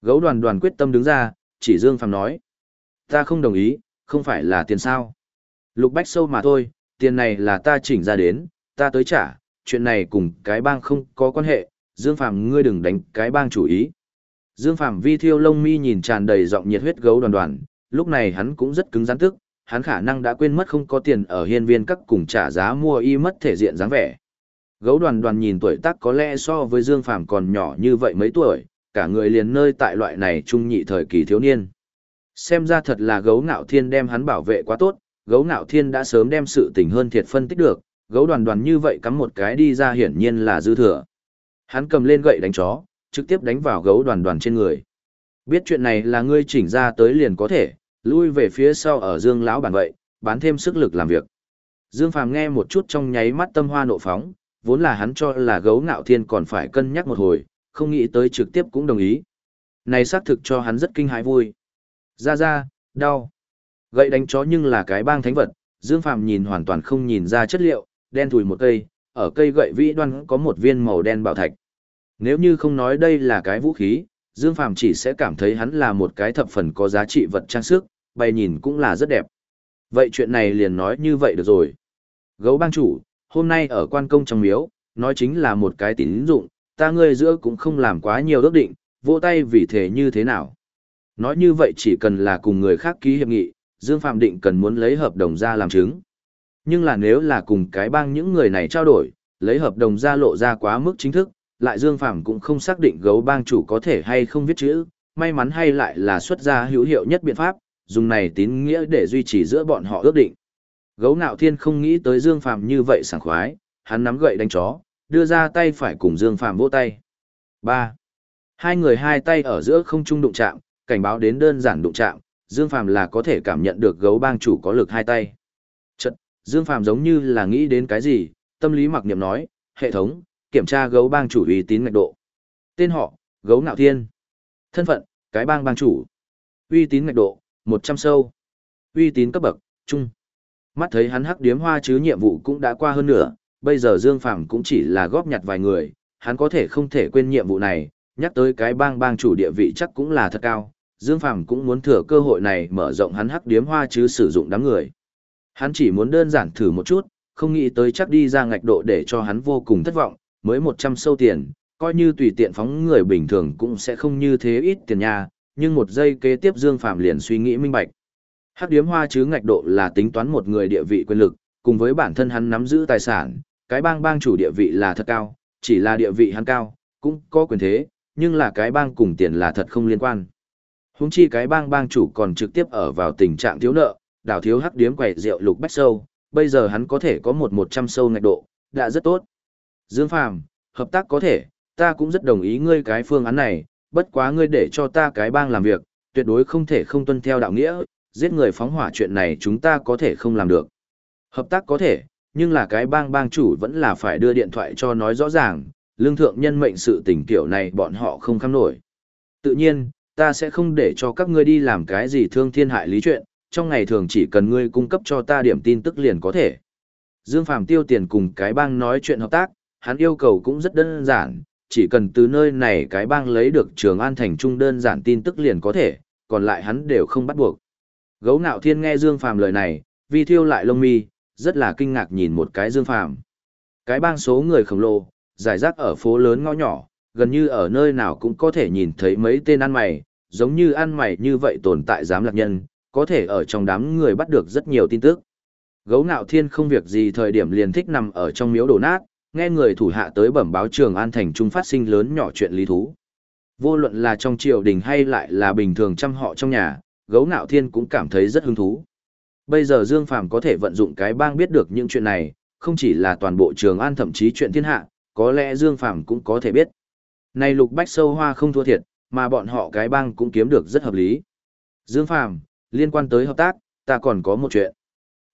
Gấu đoàn đoàn quyết tâm đứng ra, chỉ Dương Phàm nói. Ta không đồng ý, không phải là tiền sao. Lục bách sâu mà thôi, tiền này là ta chỉnh ra đến, ta tới trả, chuyện này cùng cái bang không có quan hệ, Dương Phàm ngươi đừng đánh cái bang chủ ý. Dương Phàm vi thiêu lông mi nhìn tràn đầy giọng nhiệt huyết gấu đoàn đoàn, lúc này hắn cũng rất cứng rắn tức, hắn khả năng đã quên mất không có tiền ở hiên viên các cùng trả giá mua y mất thể diện dáng vẻ. Gấu đoàn đoàn nhìn tuổi tác có lẽ so với Dương Phàm còn nhỏ như vậy mấy tuổi, cả người liền nơi tại loại này trung nhị thời kỳ thiếu niên. Xem ra thật là gấu ngạo thiên đem hắn bảo vệ quá tốt, gấu ngạo thiên đã sớm đem sự tình hơn thiệt phân tích được, gấu đoàn đoàn như vậy cắm một cái đi ra hiển nhiên là dư thừa. Hắn cầm lên gậy đánh chó, trực tiếp đánh vào gấu đoàn đoàn trên người. Biết chuyện này là ngươi chỉnh ra tới liền có thể, lui về phía sau ở Dương lão bản vậy, bán thêm sức lực làm việc. Dương Phàm nghe một chút trong nháy mắt tâm hoa nộ phóng, vốn là hắn cho là gấu ngạo thiên còn phải cân nhắc một hồi, không nghĩ tới trực tiếp cũng đồng ý. Này xác thực cho hắn rất kinh hãi vui. Ra ra, đau. Gậy đánh chó nhưng là cái bang thánh vật, Dương Phàm nhìn hoàn toàn không nhìn ra chất liệu, đen thùi một cây, ở cây gậy vĩ đoan có một viên màu đen bảo thạch. Nếu như không nói đây là cái vũ khí, Dương Phàm chỉ sẽ cảm thấy hắn là một cái thập phần có giá trị vật trang sức, bày nhìn cũng là rất đẹp. Vậy chuyện này liền nói như vậy được rồi. Gấu bang chủ, hôm nay ở quan công trong miếu, nói chính là một cái tín dụng, ta ngươi giữa cũng không làm quá nhiều ước định, vỗ tay vì thế như thế nào. Nói như vậy chỉ cần là cùng người khác ký hiệp nghị, Dương Phạm Định cần muốn lấy hợp đồng ra làm chứng. Nhưng là nếu là cùng cái bang những người này trao đổi, lấy hợp đồng ra lộ ra quá mức chính thức, lại Dương Phạm cũng không xác định gấu bang chủ có thể hay không viết chữ, may mắn hay lại là xuất ra hữu hiệu nhất biện pháp, dùng này tín nghĩa để duy trì giữa bọn họ ước định. Gấu Nạo Thiên không nghĩ tới Dương Phạm như vậy sảng khoái, hắn nắm gậy đánh chó, đưa ra tay phải cùng Dương Phạm vỗ tay. 3. Hai người hai tay ở giữa không trung đụng chạm, cảnh báo đến đơn giản đụng chạm, Dương Phàm là có thể cảm nhận được gấu bang chủ có lực hai tay. Chật, Dương Phàm giống như là nghĩ đến cái gì, tâm lý mặc niệm nói, hệ thống, kiểm tra gấu bang chủ uy tín ngạch độ. Tên họ, gấu ngạo thiên. Thân phận, cái bang bang chủ. Uy tín ngạch độ, 100 sâu. Uy tín cấp bậc, trung. Mắt thấy hắn hắc điếm hoa chứ nhiệm vụ cũng đã qua hơn nửa, bây giờ Dương Phàm cũng chỉ là góp nhặt vài người, hắn có thể không thể quên nhiệm vụ này, nhắc tới cái bang bang chủ địa vị chắc cũng là thật cao, Dương Phàm cũng muốn thừa cơ hội này mở rộng hắn hắc điếm hoa chứ sử dụng đám người. Hắn chỉ muốn đơn giản thử một chút, không nghĩ tới chắc đi ra ngạch độ để cho hắn vô cùng thất vọng, mới 100 sâu tiền, coi như tùy tiện phóng người bình thường cũng sẽ không như thế ít tiền nha, nhưng một giây kế tiếp Dương Phàm liền suy nghĩ minh bạch. Hắc điếm hoa chứ ngạch độ là tính toán một người địa vị quyền lực, cùng với bản thân hắn nắm giữ tài sản, cái bang bang chủ địa vị là thật cao, chỉ là địa vị hắn cao, cũng có quyền thế, nhưng là cái bang cùng tiền là thật không liên quan. Húng chi cái bang bang chủ còn trực tiếp ở vào tình trạng thiếu nợ, đảo thiếu hắc điếm quẩy rượu lục bách sâu, bây giờ hắn có thể có một một trăm sâu ngạch độ, đã rất tốt. Dương Phàm, hợp tác có thể, ta cũng rất đồng ý ngươi cái phương án này, bất quá ngươi để cho ta cái bang làm việc, tuyệt đối không thể không tuân theo đạo nghĩa, giết người phóng hỏa chuyện này chúng ta có thể không làm được. Hợp tác có thể, nhưng là cái bang bang chủ vẫn là phải đưa điện thoại cho nói rõ ràng, lương thượng nhân mệnh sự tình kiểu này bọn họ không khám nổi. Tự nhiên, ta sẽ không để cho các ngươi đi làm cái gì thương thiên hại lý chuyện, trong ngày thường chỉ cần ngươi cung cấp cho ta điểm tin tức liền có thể. Dương Phàm tiêu tiền cùng cái bang nói chuyện hợp tác, hắn yêu cầu cũng rất đơn giản, chỉ cần từ nơi này cái bang lấy được trường an thành trung đơn giản tin tức liền có thể, còn lại hắn đều không bắt buộc. Gấu nạo thiên nghe Dương Phàm lời này, vì thiêu lại lông mi, rất là kinh ngạc nhìn một cái Dương Phàm. Cái bang số người khổng lồ, giải rác ở phố lớn ngõ nhỏ, gần như ở nơi nào cũng có thể nhìn thấy mấy tên ăn mày, giống như ăn mày như vậy tồn tại giám lạc nhân, có thể ở trong đám người bắt được rất nhiều tin tức. Gấu nạo thiên không việc gì thời điểm liền thích nằm ở trong miếu đổ nát, nghe người thủ hạ tới bẩm báo trường an thành trung phát sinh lớn nhỏ chuyện lý thú. Vô luận là trong triều đình hay lại là bình thường chăm họ trong nhà, gấu nạo thiên cũng cảm thấy rất hứng thú. Bây giờ Dương Phàm có thể vận dụng cái bang biết được những chuyện này, không chỉ là toàn bộ trường an thậm chí chuyện thiên hạ, có lẽ Dương Phàm cũng có thể biết. Này lục bách sâu hoa không thua thiệt, mà bọn họ cái bang cũng kiếm được rất hợp lý. Dương Phàm liên quan tới hợp tác, ta còn có một chuyện.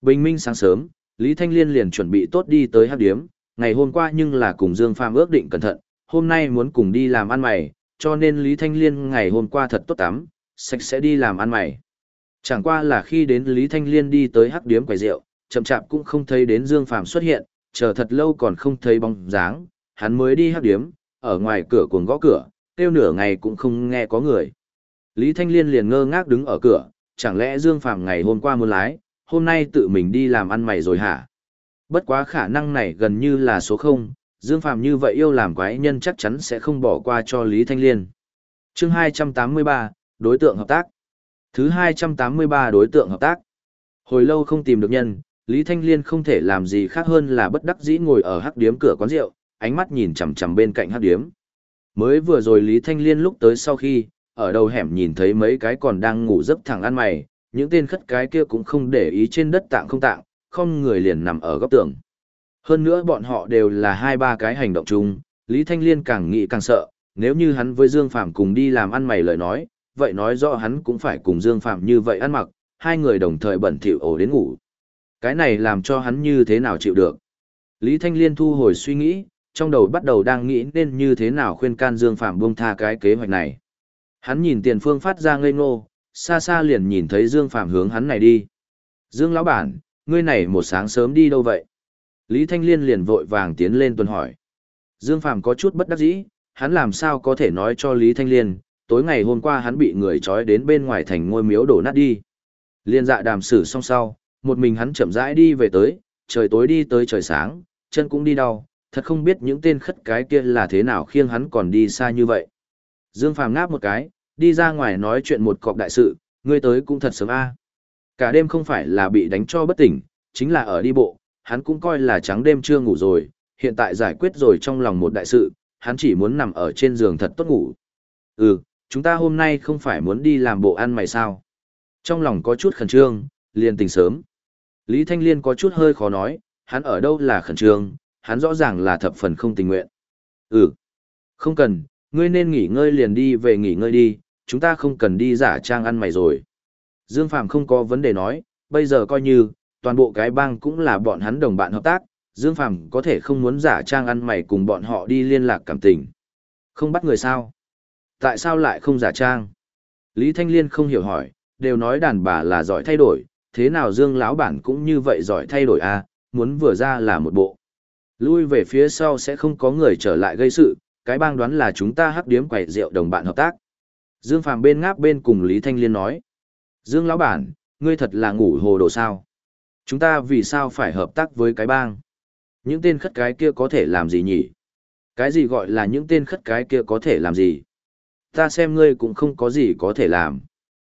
Bình minh sáng sớm, Lý Thanh Liên liền chuẩn bị tốt đi tới hát điếm, ngày hôm qua nhưng là cùng Dương Phàm ước định cẩn thận, hôm nay muốn cùng đi làm ăn mày, cho nên Lý Thanh Liên ngày hôm qua thật tốt tắm, sạch sẽ đi làm ăn mày. Chẳng qua là khi đến Lý Thanh Liên đi tới hắc điếm quầy rượu, chậm chạp cũng không thấy đến Dương Phàm xuất hiện, chờ thật lâu còn không thấy bóng dáng, hắn mới đi hắc điếm, ở ngoài cửa cuồng gõ cửa, kêu nửa ngày cũng không nghe có người. Lý Thanh Liên liền ngơ ngác đứng ở cửa, chẳng lẽ Dương Phàm ngày hôm qua muốn lái, hôm nay tự mình đi làm ăn mày rồi hả? Bất quá khả năng này gần như là số không, Dương Phàm như vậy yêu làm quái nhân chắc chắn sẽ không bỏ qua cho Lý Thanh Liên. Chương 283, đối tượng hợp tác. Thứ 283 đối tượng hợp tác. Hồi lâu không tìm được nhân, Lý Thanh Liên không thể làm gì khác hơn là bất đắc dĩ ngồi ở hắc điếm cửa quán rượu, ánh mắt nhìn chằm chằm bên cạnh hắc điếm. Mới vừa rồi Lý Thanh Liên lúc tới sau khi, ở đầu hẻm nhìn thấy mấy cái còn đang ngủ giấc thẳng ăn mày, những tên khất cái kia cũng không để ý trên đất tạng không tạng, không người liền nằm ở góc tường. Hơn nữa bọn họ đều là hai ba cái hành động chung, Lý Thanh Liên càng nghĩ càng sợ, nếu như hắn với Dương Phàm cùng đi làm ăn mày lời nói, vậy nói rõ hắn cũng phải cùng Dương Phạm như vậy ăn mặc, hai người đồng thời bẩn thỉu ổ đến ngủ. Cái này làm cho hắn như thế nào chịu được. Lý Thanh Liên thu hồi suy nghĩ, trong đầu bắt đầu đang nghĩ nên như thế nào khuyên can Dương Phạm buông tha cái kế hoạch này. Hắn nhìn tiền phương phát ra ngây ngô, xa xa liền nhìn thấy Dương Phạm hướng hắn này đi. Dương lão bản, ngươi này một sáng sớm đi đâu vậy? Lý Thanh Liên liền vội vàng tiến lên tuần hỏi. Dương Phạm có chút bất đắc dĩ, hắn làm sao có thể nói cho Lý Thanh Liên, tối ngày hôm qua hắn bị người trói đến bên ngoài thành ngôi miếu đổ nát đi. Liên dạ đàm xử xong sau, một mình hắn chậm rãi đi về tới, trời tối đi tới trời sáng, chân cũng đi đau, thật không biết những tên khất cái kia là thế nào khiêng hắn còn đi xa như vậy. Dương Phàm ngáp một cái, đi ra ngoài nói chuyện một cọc đại sự, ngươi tới cũng thật sớm a. Cả đêm không phải là bị đánh cho bất tỉnh, chính là ở đi bộ, hắn cũng coi là trắng đêm chưa ngủ rồi, hiện tại giải quyết rồi trong lòng một đại sự, hắn chỉ muốn nằm ở trên giường thật tốt ngủ. Ừ, chúng ta hôm nay không phải muốn đi làm bộ ăn mày sao? Trong lòng có chút khẩn trương, liền tỉnh sớm. Lý Thanh Liên có chút hơi khó nói, hắn ở đâu là khẩn trương, hắn rõ ràng là thập phần không tình nguyện. Ừ, không cần, ngươi nên nghỉ ngơi liền đi về nghỉ ngơi đi, chúng ta không cần đi giả trang ăn mày rồi. Dương Phàm không có vấn đề nói, bây giờ coi như, toàn bộ cái bang cũng là bọn hắn đồng bạn hợp tác, Dương Phàm có thể không muốn giả trang ăn mày cùng bọn họ đi liên lạc cảm tình. Không bắt người sao? Tại sao lại không giả trang? Lý Thanh Liên không hiểu hỏi, đều nói đàn bà là giỏi thay đổi, thế nào Dương lão bản cũng như vậy giỏi thay đổi à, muốn vừa ra là một bộ. Lui về phía sau sẽ không có người trở lại gây sự, cái bang đoán là chúng ta hắc điếm quẩy rượu đồng bạn hợp tác. Dương Phàm bên ngáp bên cùng Lý Thanh Liên nói. Dương lão bản, ngươi thật là ngủ hồ đồ sao? Chúng ta vì sao phải hợp tác với cái bang? Những tên khất cái kia có thể làm gì nhỉ? Cái gì gọi là những tên khất cái kia có thể làm gì? Ta xem ngươi cũng không có gì có thể làm.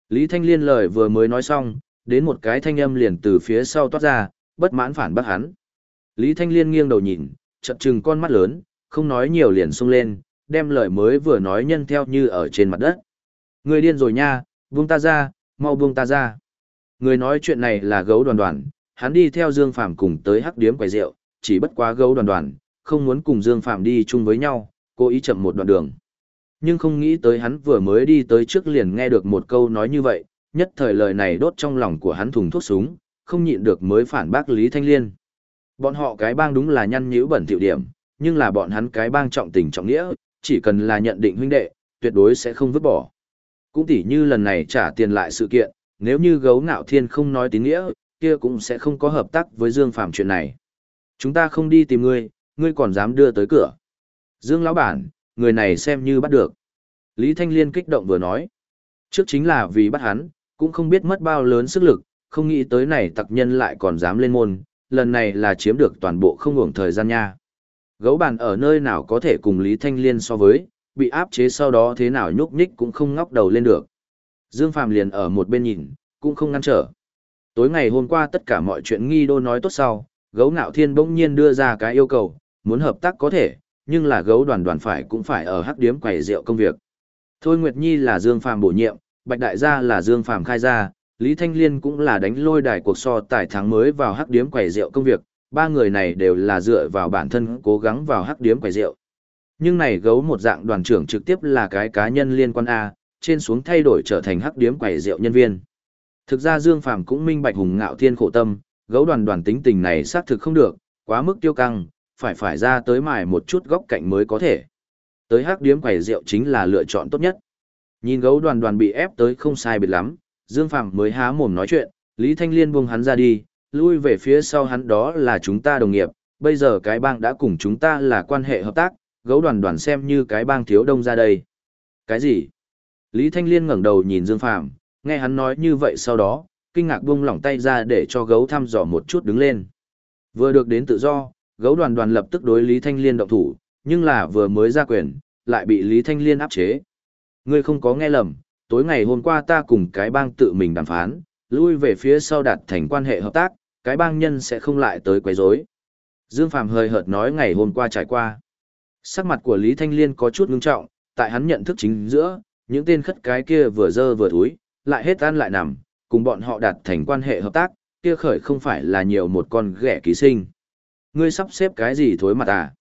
Lý Thanh Liên lời vừa mới nói xong, đến một cái thanh âm liền từ phía sau toát ra, bất mãn phản bác hắn. Lý Thanh Liên nghiêng đầu nhìn, chật trừng con mắt lớn, không nói nhiều liền sung lên, đem lời mới vừa nói nhân theo như ở trên mặt đất. Người điên rồi nha, buông ta ra, mau buông ta ra. Người nói chuyện này là gấu đoàn đoàn, hắn đi theo Dương Phàm cùng tới hắc điếm quầy rượu, chỉ bất quá gấu đoàn đoàn, không muốn cùng Dương Phàm đi chung với nhau, cố ý chậm một đoạn đường. Nhưng không nghĩ tới hắn vừa mới đi tới trước liền nghe được một câu nói như vậy, nhất thời lời này đốt trong lòng của hắn thùng thuốc súng, không nhịn được mới phản bác Lý Thanh Liên. Bọn họ cái bang đúng là nhăn nhữ bẩn tiểu điểm, nhưng là bọn hắn cái bang trọng tình trọng nghĩa, chỉ cần là nhận định huynh đệ, tuyệt đối sẽ không vứt bỏ. Cũng tỉ như lần này trả tiền lại sự kiện, nếu như gấu ngạo thiên không nói tín nghĩa, kia cũng sẽ không có hợp tác với Dương Phạm chuyện này. Chúng ta không đi tìm ngươi, ngươi còn dám đưa tới cửa. Dương lão bản, người này xem như bắt được. Lý Thanh Liên kích động vừa nói. Trước chính là vì bắt hắn, cũng không biết mất bao lớn sức lực, không nghĩ tới này tặc nhân lại còn dám lên môn, lần này là chiếm được toàn bộ không hưởng thời gian nha. Gấu bàn ở nơi nào có thể cùng Lý Thanh Liên so với, bị áp chế sau đó thế nào nhúc nhích cũng không ngóc đầu lên được. Dương Phàm liền ở một bên nhìn, cũng không ngăn trở. Tối ngày hôm qua tất cả mọi chuyện nghi đô nói tốt sau, gấu ngạo thiên bỗng nhiên đưa ra cái yêu cầu, muốn hợp tác có thể, nhưng là gấu đoàn đoàn phải cũng phải ở hắc điếm quầy rượu công việc. Thôi Nguyệt Nhi là Dương Phàm bổ nhiệm, Bạch Đại gia là Dương Phàm khai ra, Lý Thanh Liên cũng là đánh lôi đài cuộc so tài tháng mới vào hắc điếm quầy rượu công việc, ba người này đều là dựa vào bản thân cố gắng vào hắc điếm quầy rượu. Nhưng này gấu một dạng đoàn trưởng trực tiếp là cái cá nhân liên quan A, trên xuống thay đổi trở thành hắc điếm quầy rượu nhân viên. Thực ra Dương Phàm cũng minh bạch hùng ngạo thiên khổ tâm, gấu đoàn đoàn tính tình này xác thực không được, quá mức tiêu căng, phải phải ra tới mài một chút góc cạnh mới có thể. Tới hắc điếm quầy rượu chính là lựa chọn tốt nhất. Nhìn gấu đoàn đoàn bị ép tới không sai biệt lắm, Dương Phạm mới há mồm nói chuyện, Lý Thanh Liên buông hắn ra đi, lui về phía sau hắn đó là chúng ta đồng nghiệp, bây giờ cái bang đã cùng chúng ta là quan hệ hợp tác, gấu đoàn đoàn xem như cái bang thiếu đông ra đây. Cái gì? Lý Thanh Liên ngẩng đầu nhìn Dương Phạm, nghe hắn nói như vậy sau đó, kinh ngạc buông lỏng tay ra để cho gấu thăm dò một chút đứng lên. Vừa được đến tự do, gấu đoàn đoàn lập tức đối Lý Thanh Liên động thủ, nhưng là vừa mới ra quyền, lại bị Lý Thanh Liên áp chế. Ngươi không có nghe lầm, tối ngày hôm qua ta cùng cái bang tự mình đàm phán, lui về phía sau đạt thành quan hệ hợp tác, cái bang nhân sẽ không lại tới quấy rối. Dương Phàm hơi hợt nói ngày hôm qua trải qua. Sắc mặt của Lý Thanh Liên có chút ngưng trọng, tại hắn nhận thức chính giữa, những tên khất cái kia vừa dơ vừa thúi, lại hết ăn lại nằm, cùng bọn họ đạt thành quan hệ hợp tác, kia khởi không phải là nhiều một con ghẻ ký sinh. Ngươi sắp xếp cái gì thối mặt à?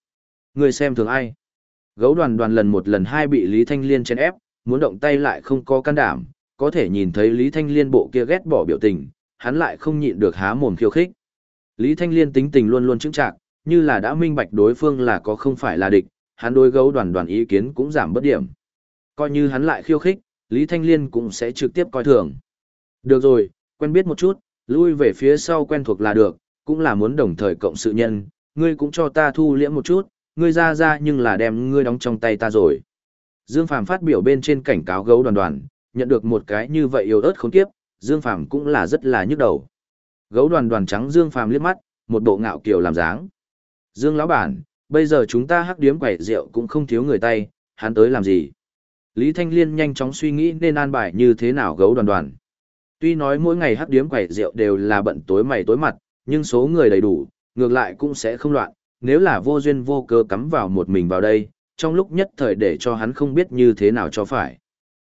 Ngươi xem thường ai? Gấu đoàn đoàn lần một lần hai bị Lý Thanh Liên chèn ép, muốn động tay lại không có can đảm, có thể nhìn thấy Lý Thanh Liên bộ kia ghét bỏ biểu tình, hắn lại không nhịn được há mồm khiêu khích. Lý Thanh Liên tính tình luôn luôn chứng trạng, như là đã minh bạch đối phương là có không phải là địch, hắn đối gấu đoàn đoàn ý kiến cũng giảm bất điểm. Coi như hắn lại khiêu khích, Lý Thanh Liên cũng sẽ trực tiếp coi thường. Được rồi, quen biết một chút, lui về phía sau quen thuộc là được, cũng là muốn đồng thời cộng sự nhân, ngươi cũng cho ta thu liễm một chút, ngươi ra ra nhưng là đem ngươi đóng trong tay ta rồi. Dương Phàm phát biểu bên trên cảnh cáo gấu đoàn đoàn, nhận được một cái như vậy yếu ớt khốn kiếp, Dương Phàm cũng là rất là nhức đầu. Gấu đoàn đoàn trắng Dương Phàm liếc mắt, một bộ ngạo kiều làm dáng. Dương lão bản, bây giờ chúng ta hắc điếm quẩy rượu cũng không thiếu người tay, hắn tới làm gì? Lý Thanh Liên nhanh chóng suy nghĩ nên an bài như thế nào gấu đoàn đoàn. Tuy nói mỗi ngày hắc điếm quẩy rượu đều là bận tối mày tối mặt, nhưng số người đầy đủ, ngược lại cũng sẽ không loạn, nếu là vô duyên vô cơ cắm vào một mình vào đây, trong lúc nhất thời để cho hắn không biết như thế nào cho phải.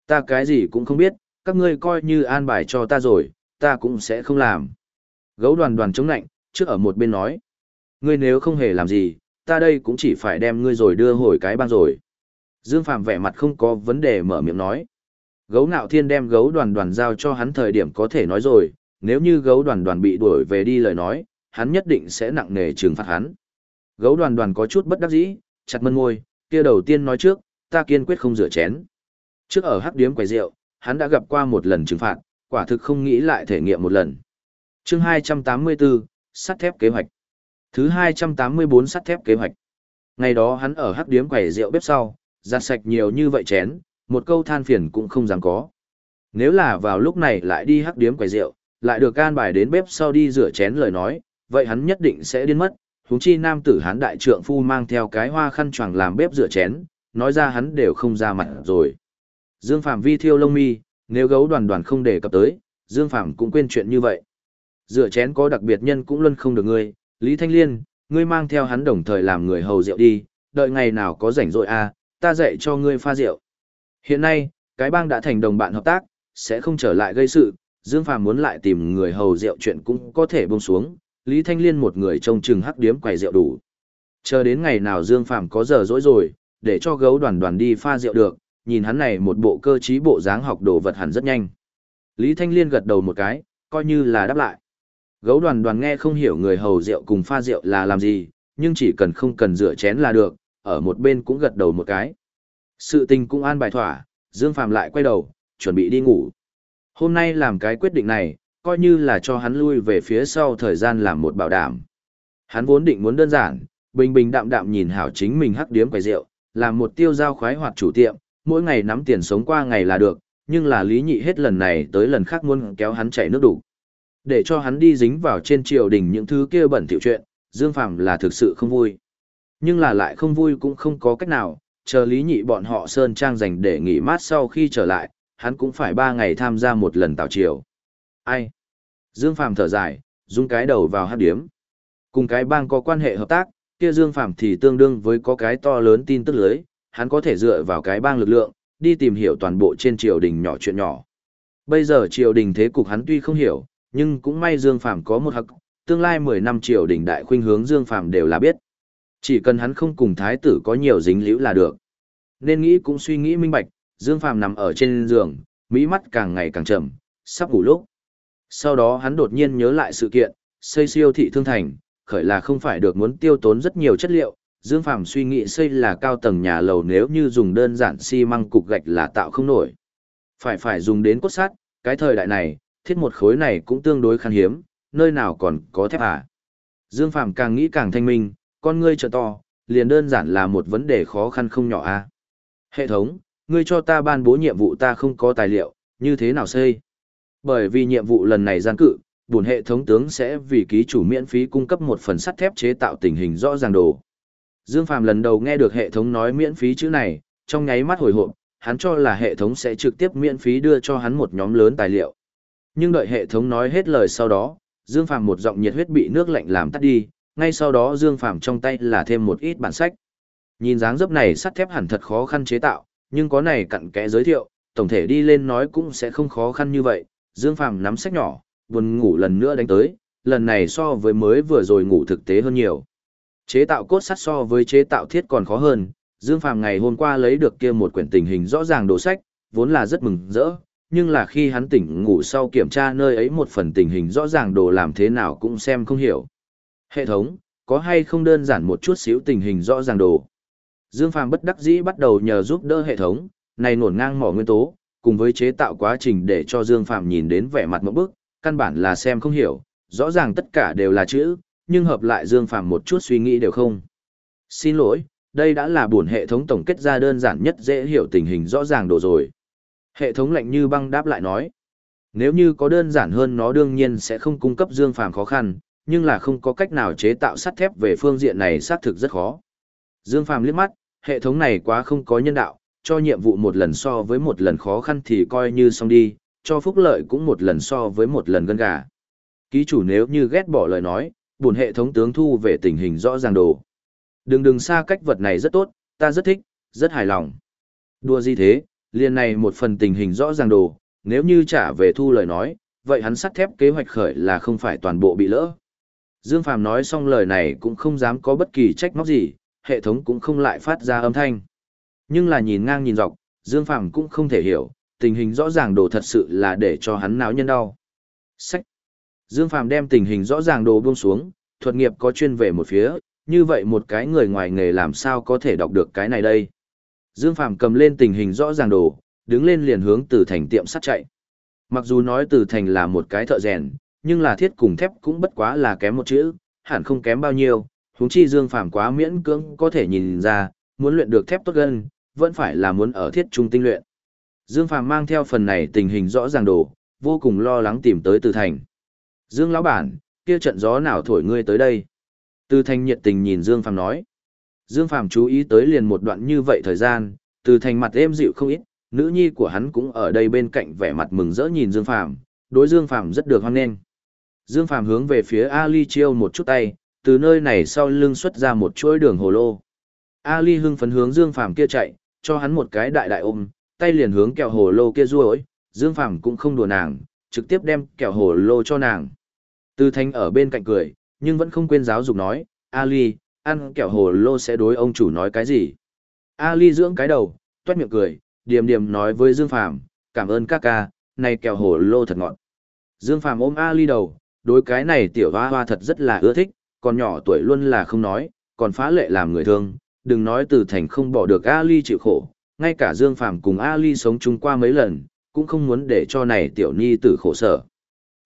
Ta cái gì cũng không biết, các ngươi coi như an bài cho ta rồi, ta cũng sẽ không làm. Gấu đoàn đoàn chống nạnh, trước ở một bên nói. Ngươi nếu không hề làm gì, ta đây cũng chỉ phải đem ngươi rồi đưa hồi cái bang rồi. Dương Phạm vẻ mặt không có vấn đề mở miệng nói. Gấu nạo thiên đem gấu đoàn đoàn giao cho hắn thời điểm có thể nói rồi, nếu như gấu đoàn đoàn bị đuổi về đi lời nói, hắn nhất định sẽ nặng nề trừng phạt hắn. Gấu đoàn đoàn có chút bất đắc dĩ, chặt mân môi, kia đầu tiên nói trước, ta kiên quyết không rửa chén. Trước ở hắc điếm quầy rượu, hắn đã gặp qua một lần trừng phạt, quả thực không nghĩ lại thể nghiệm một lần. Chương 284, sắt thép kế hoạch. Thứ 284 sắt thép kế hoạch. Ngày đó hắn ở hắc điếm quầy rượu bếp sau, giặt sạch nhiều như vậy chén, một câu than phiền cũng không dám có. Nếu là vào lúc này lại đi hắc điếm quầy rượu, lại được can bài đến bếp sau đi rửa chén lời nói, vậy hắn nhất định sẽ điên mất. Huống chi nam tử hán đại trượng phu mang theo cái hoa khăn choàng làm bếp rửa chén, nói ra hắn đều không ra mặt rồi. Dương Phạm vi thiêu lông mi, nếu gấu đoàn đoàn không để cập tới, Dương Phạm cũng quên chuyện như vậy. Rửa chén có đặc biệt nhân cũng luôn không được ngươi, Lý Thanh Liên, ngươi mang theo hắn đồng thời làm người hầu rượu đi, đợi ngày nào có rảnh rỗi à, ta dạy cho ngươi pha rượu. Hiện nay, cái bang đã thành đồng bạn hợp tác, sẽ không trở lại gây sự, Dương Phàm muốn lại tìm người hầu rượu chuyện cũng có thể buông xuống, Lý Thanh Liên một người trông chừng hắc điếm quầy rượu đủ. Chờ đến ngày nào Dương Phàm có giờ rỗi rồi, để cho gấu đoàn đoàn đi pha rượu được, nhìn hắn này một bộ cơ trí bộ dáng học đồ vật hẳn rất nhanh. Lý Thanh Liên gật đầu một cái, coi như là đáp lại. Gấu đoàn đoàn nghe không hiểu người hầu rượu cùng pha rượu là làm gì, nhưng chỉ cần không cần rửa chén là được, ở một bên cũng gật đầu một cái. Sự tình cũng an bài thỏa, Dương Phàm lại quay đầu, chuẩn bị đi ngủ. Hôm nay làm cái quyết định này, coi như là cho hắn lui về phía sau thời gian làm một bảo đảm. Hắn vốn định muốn đơn giản, bình bình đạm đạm nhìn hảo chính mình hắc điếm quầy rượu, làm một tiêu giao khoái hoạt chủ tiệm, mỗi ngày nắm tiền sống qua ngày là được, nhưng là lý nhị hết lần này tới lần khác muốn kéo hắn chạy nước đủ. Để cho hắn đi dính vào trên triều đình những thứ kia bẩn thỉu chuyện, Dương Phàm là thực sự không vui. Nhưng là lại không vui cũng không có cách nào, chờ lý nhị bọn họ sơn trang dành để nghỉ mát sau khi trở lại, hắn cũng phải ba ngày tham gia một lần tào triều. Ai? Dương Phàm thở dài, dung cái đầu vào hát điếm. Cùng cái bang có quan hệ hợp tác, kia Dương Phàm thì tương đương với có cái to lớn tin tức lưới, hắn có thể dựa vào cái bang lực lượng, đi tìm hiểu toàn bộ trên triều đình nhỏ chuyện nhỏ. Bây giờ triều đình thế cục hắn tuy không hiểu, nhưng cũng may Dương Phàm có một hậc, tương lai 10 năm triều đình đại khuynh hướng Dương Phàm đều là biết. Chỉ cần hắn không cùng thái tử có nhiều dính líu là được. Nên nghĩ cũng suy nghĩ minh bạch, Dương Phàm nằm ở trên giường, mỹ mắt càng ngày càng chậm, sắp ngủ lúc. Sau đó hắn đột nhiên nhớ lại sự kiện, xây siêu thị thương thành, khởi là không phải được muốn tiêu tốn rất nhiều chất liệu, Dương Phàm suy nghĩ xây là cao tầng nhà lầu nếu như dùng đơn giản xi măng cục gạch là tạo không nổi. Phải phải dùng đến cốt sắt, cái thời đại này, thiết một khối này cũng tương đối khan hiếm, nơi nào còn có thép à. Dương Phàm càng nghĩ càng thanh minh, con ngươi trợ to, liền đơn giản là một vấn đề khó khăn không nhỏ a. À. Hệ thống, ngươi cho ta ban bố nhiệm vụ ta không có tài liệu, như thế nào xây? Bởi vì nhiệm vụ lần này gian cự, buồn hệ thống tướng sẽ vì ký chủ miễn phí cung cấp một phần sắt thép chế tạo tình hình rõ ràng đồ. Dương Phàm lần đầu nghe được hệ thống nói miễn phí chữ này, trong nháy mắt hồi hộp, hắn cho là hệ thống sẽ trực tiếp miễn phí đưa cho hắn một nhóm lớn tài liệu. Nhưng đợi hệ thống nói hết lời sau đó, Dương Phàm một giọng nhiệt huyết bị nước lạnh làm tắt đi, ngay sau đó Dương Phàm trong tay là thêm một ít bản sách. Nhìn dáng dấp này sắt thép hẳn thật khó khăn chế tạo, nhưng có này cặn kẽ giới thiệu, tổng thể đi lên nói cũng sẽ không khó khăn như vậy. Dương Phàm nắm sách nhỏ, buồn ngủ lần nữa đánh tới, lần này so với mới vừa rồi ngủ thực tế hơn nhiều. Chế tạo cốt sắt so với chế tạo thiết còn khó hơn, Dương Phàm ngày hôm qua lấy được kia một quyển tình hình rõ ràng đồ sách, vốn là rất mừng rỡ, nhưng là khi hắn tỉnh ngủ sau kiểm tra nơi ấy một phần tình hình rõ ràng đồ làm thế nào cũng xem không hiểu. Hệ thống, có hay không đơn giản một chút xíu tình hình rõ ràng đồ. Dương Phàm bất đắc dĩ bắt đầu nhờ giúp đỡ hệ thống, này nổn ngang mỏ nguyên tố, cùng với chế tạo quá trình để cho Dương Phàm nhìn đến vẻ mặt một bức, căn bản là xem không hiểu, rõ ràng tất cả đều là chữ, nhưng hợp lại Dương Phàm một chút suy nghĩ đều không. Xin lỗi, đây đã là buồn hệ thống tổng kết ra đơn giản nhất dễ hiểu tình hình rõ ràng đồ rồi. Hệ thống lạnh như băng đáp lại nói, nếu như có đơn giản hơn nó đương nhiên sẽ không cung cấp Dương Phàm khó khăn, nhưng là không có cách nào chế tạo sắt thép về phương diện này xác thực rất khó. Dương Phàm liếc mắt, hệ thống này quá không có nhân đạo, cho nhiệm vụ một lần so với một lần khó khăn thì coi như xong đi, cho phúc lợi cũng một lần so với một lần gân gà. Ký chủ nếu như ghét bỏ lời nói, buồn hệ thống tướng thu về tình hình rõ ràng đồ. Đừng đừng xa cách vật này rất tốt, ta rất thích, rất hài lòng. Đùa gì thế, liền này một phần tình hình rõ ràng đồ, nếu như trả về thu lời nói, vậy hắn sắt thép kế hoạch khởi là không phải toàn bộ bị lỡ. Dương Phàm nói xong lời này cũng không dám có bất kỳ trách móc gì, hệ thống cũng không lại phát ra âm thanh. Nhưng là nhìn ngang nhìn dọc, Dương Phàm cũng không thể hiểu, tình hình rõ ràng đồ thật sự là để cho hắn náo nhân đau. Sách. Dương Phàm đem tình hình rõ ràng đồ buông xuống, thuật nghiệp có chuyên về một phía, như vậy một cái người ngoài nghề làm sao có thể đọc được cái này đây. Dương Phàm cầm lên tình hình rõ ràng đồ, đứng lên liền hướng từ thành tiệm sắt chạy. Mặc dù nói từ thành là một cái thợ rèn, nhưng là thiết cùng thép cũng bất quá là kém một chữ, hẳn không kém bao nhiêu, huống chi Dương Phàm quá miễn cưỡng có thể nhìn ra, muốn luyện được thép tốt gân, vẫn phải là muốn ở thiết trung tinh luyện. Dương Phàm mang theo phần này tình hình rõ ràng đồ, vô cùng lo lắng tìm tới Từ Thành. Dương lão bản, kia trận gió nào thổi ngươi tới đây? Từ Thành nhiệt tình nhìn Dương Phàm nói. Dương Phàm chú ý tới liền một đoạn như vậy thời gian, Từ Thành mặt êm dịu không ít, nữ nhi của hắn cũng ở đây bên cạnh vẻ mặt mừng rỡ nhìn Dương Phàm, đối Dương Phàm rất được hoan nghênh. Dương Phàm hướng về phía Ali chiêu một chút tay, từ nơi này sau lưng xuất ra một chuỗi đường hồ lô. Ali hưng phấn hướng Dương Phàm kia chạy, cho hắn một cái đại đại ôm, tay liền hướng kẹo hồ lô kia duỗi Dương Phàm cũng không đùa nàng, trực tiếp đem kẹo hồ lô cho nàng. Từ Thanh ở bên cạnh cười, nhưng vẫn không quên giáo dục nói, Ali, ăn kẹo hồ lô sẽ đối ông chủ nói cái gì. Ali dưỡng cái đầu, toét miệng cười, điềm điềm nói với Dương Phàm, cảm ơn các ca, này kẹo hồ lô thật ngọt. Dương Phàm ôm Ali đầu, đối cái này tiểu hoa hoa thật rất là ưa thích, còn nhỏ tuổi luôn là không nói, còn phá lệ làm người thương, đừng nói từ thành không bỏ được Ali chịu khổ, ngay cả Dương Phàm cùng Ali sống chung qua mấy lần, cũng không muốn để cho này tiểu nhi tử khổ sở.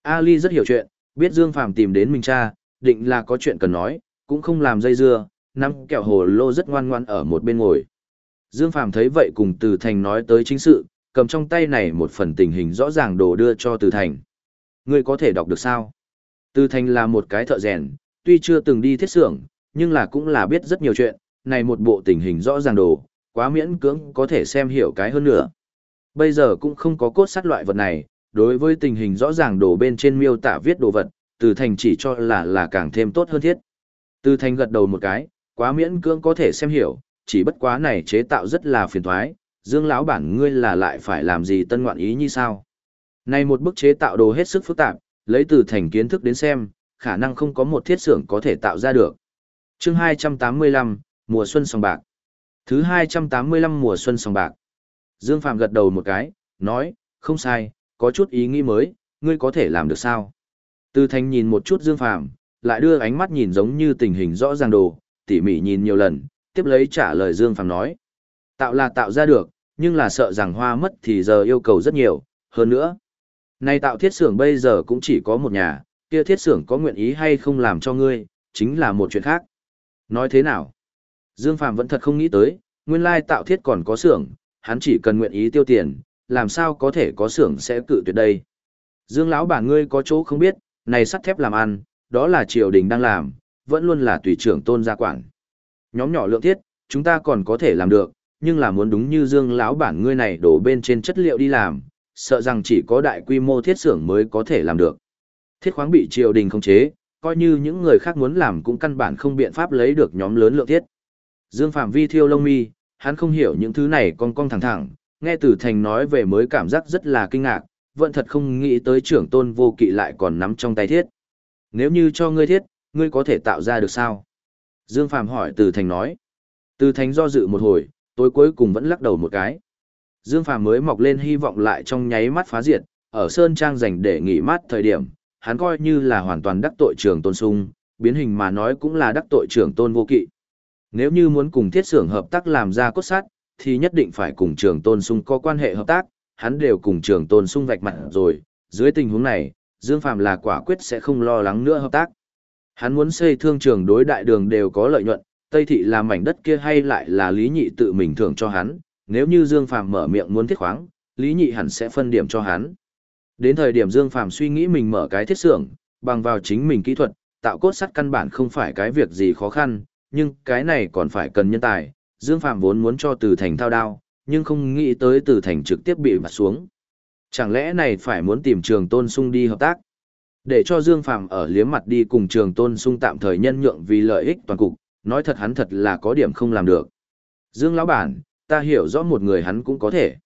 Ali rất hiểu chuyện, biết Dương Phàm tìm đến mình cha, định là có chuyện cần nói, cũng không làm dây dưa, nắm kẹo hồ lô rất ngoan ngoan ở một bên ngồi. Dương Phàm thấy vậy cùng Từ Thành nói tới chính sự, cầm trong tay này một phần tình hình rõ ràng đồ đưa cho Từ Thành. Ngươi có thể đọc được sao? Từ Thành là một cái thợ rèn, tuy chưa từng đi thiết xưởng, nhưng là cũng là biết rất nhiều chuyện, này một bộ tình hình rõ ràng đồ, quá miễn cưỡng có thể xem hiểu cái hơn nữa. Bây giờ cũng không có cốt sắt loại vật này, đối với tình hình rõ ràng đồ bên trên miêu tả viết đồ vật, Từ Thành chỉ cho là là càng thêm tốt hơn thiết. Từ Thành gật đầu một cái, quá miễn cưỡng có thể xem hiểu, chỉ bất quá này chế tạo rất là phiền toái, Dương lão bản ngươi là lại phải làm gì tân ngoạn ý như sao? Này một bức chế tạo đồ hết sức phức tạp, lấy từ thành kiến thức đến xem, khả năng không có một thiết xưởng có thể tạo ra được. Chương 285, mùa xuân sòng bạc. Thứ 285 mùa xuân sòng bạc. Dương Phạm gật đầu một cái, nói, không sai, có chút ý nghĩ mới, ngươi có thể làm được sao? Từ thành nhìn một chút Dương Phạm, lại đưa ánh mắt nhìn giống như tình hình rõ ràng đồ, tỉ mỉ nhìn nhiều lần, tiếp lấy trả lời Dương Phạm nói. Tạo là tạo ra được, nhưng là sợ rằng hoa mất thì giờ yêu cầu rất nhiều, hơn nữa. Này tạo thiết xưởng bây giờ cũng chỉ có một nhà, kia thiết xưởng có nguyện ý hay không làm cho ngươi, chính là một chuyện khác. Nói thế nào? Dương Phạm vẫn thật không nghĩ tới, nguyên lai tạo thiết còn có xưởng, hắn chỉ cần nguyện ý tiêu tiền, làm sao có thể có xưởng sẽ cự tuyệt đây. Dương lão bản ngươi có chỗ không biết, này sắt thép làm ăn, đó là triều đình đang làm, vẫn luôn là tùy trưởng tôn gia quản. Nhóm nhỏ lượng thiết, chúng ta còn có thể làm được, nhưng là muốn đúng như Dương lão bản ngươi này đổ bên trên chất liệu đi làm, sợ rằng chỉ có đại quy mô thiết xưởng mới có thể làm được. Thiết khoáng bị triều đình khống chế, coi như những người khác muốn làm cũng căn bản không biện pháp lấy được nhóm lớn lượng thiết. Dương Phạm Vi thiêu lông mi, hắn không hiểu những thứ này con con thẳng thẳng, nghe Tử Thành nói về mới cảm giác rất là kinh ngạc, vẫn thật không nghĩ tới trưởng tôn vô kỵ lại còn nắm trong tay thiết. Nếu như cho ngươi thiết, ngươi có thể tạo ra được sao? Dương Phạm hỏi Tử Thành nói. Tử Thành do dự một hồi, tối cuối cùng vẫn lắc đầu một cái. Dương Phàm mới mọc lên hy vọng lại trong nháy mắt phá diệt, ở Sơn Trang dành để nghỉ mát thời điểm, hắn coi như là hoàn toàn đắc tội trưởng tôn sung, biến hình mà nói cũng là đắc tội trưởng tôn vô kỵ. Nếu như muốn cùng thiết xưởng hợp tác làm ra cốt sát, thì nhất định phải cùng trưởng tôn sung có quan hệ hợp tác, hắn đều cùng trưởng tôn sung vạch mặt rồi, dưới tình huống này, Dương Phàm là quả quyết sẽ không lo lắng nữa hợp tác. Hắn muốn xây thương trường đối đại đường đều có lợi nhuận, Tây thị làm mảnh đất kia hay lại là Lý Nhị tự mình thưởng cho hắn, nếu như Dương Phàm mở miệng muốn thiết khoáng, Lý Nhị hẳn sẽ phân điểm cho hắn. Đến thời điểm Dương Phàm suy nghĩ mình mở cái thiết xưởng, bằng vào chính mình kỹ thuật, tạo cốt sắt căn bản không phải cái việc gì khó khăn, nhưng cái này còn phải cần nhân tài. Dương Phàm vốn muốn cho Từ Thành thao đao, nhưng không nghĩ tới Từ Thành trực tiếp bị mặt xuống. Chẳng lẽ này phải muốn tìm Trường Tôn Sung đi hợp tác? Để cho Dương Phàm ở liếm mặt đi cùng Trường Tôn Sung tạm thời nhân nhượng vì lợi ích toàn cục, nói thật hắn thật là có điểm không làm được. Dương lão bản, ta hiểu rõ một người hắn cũng có thể.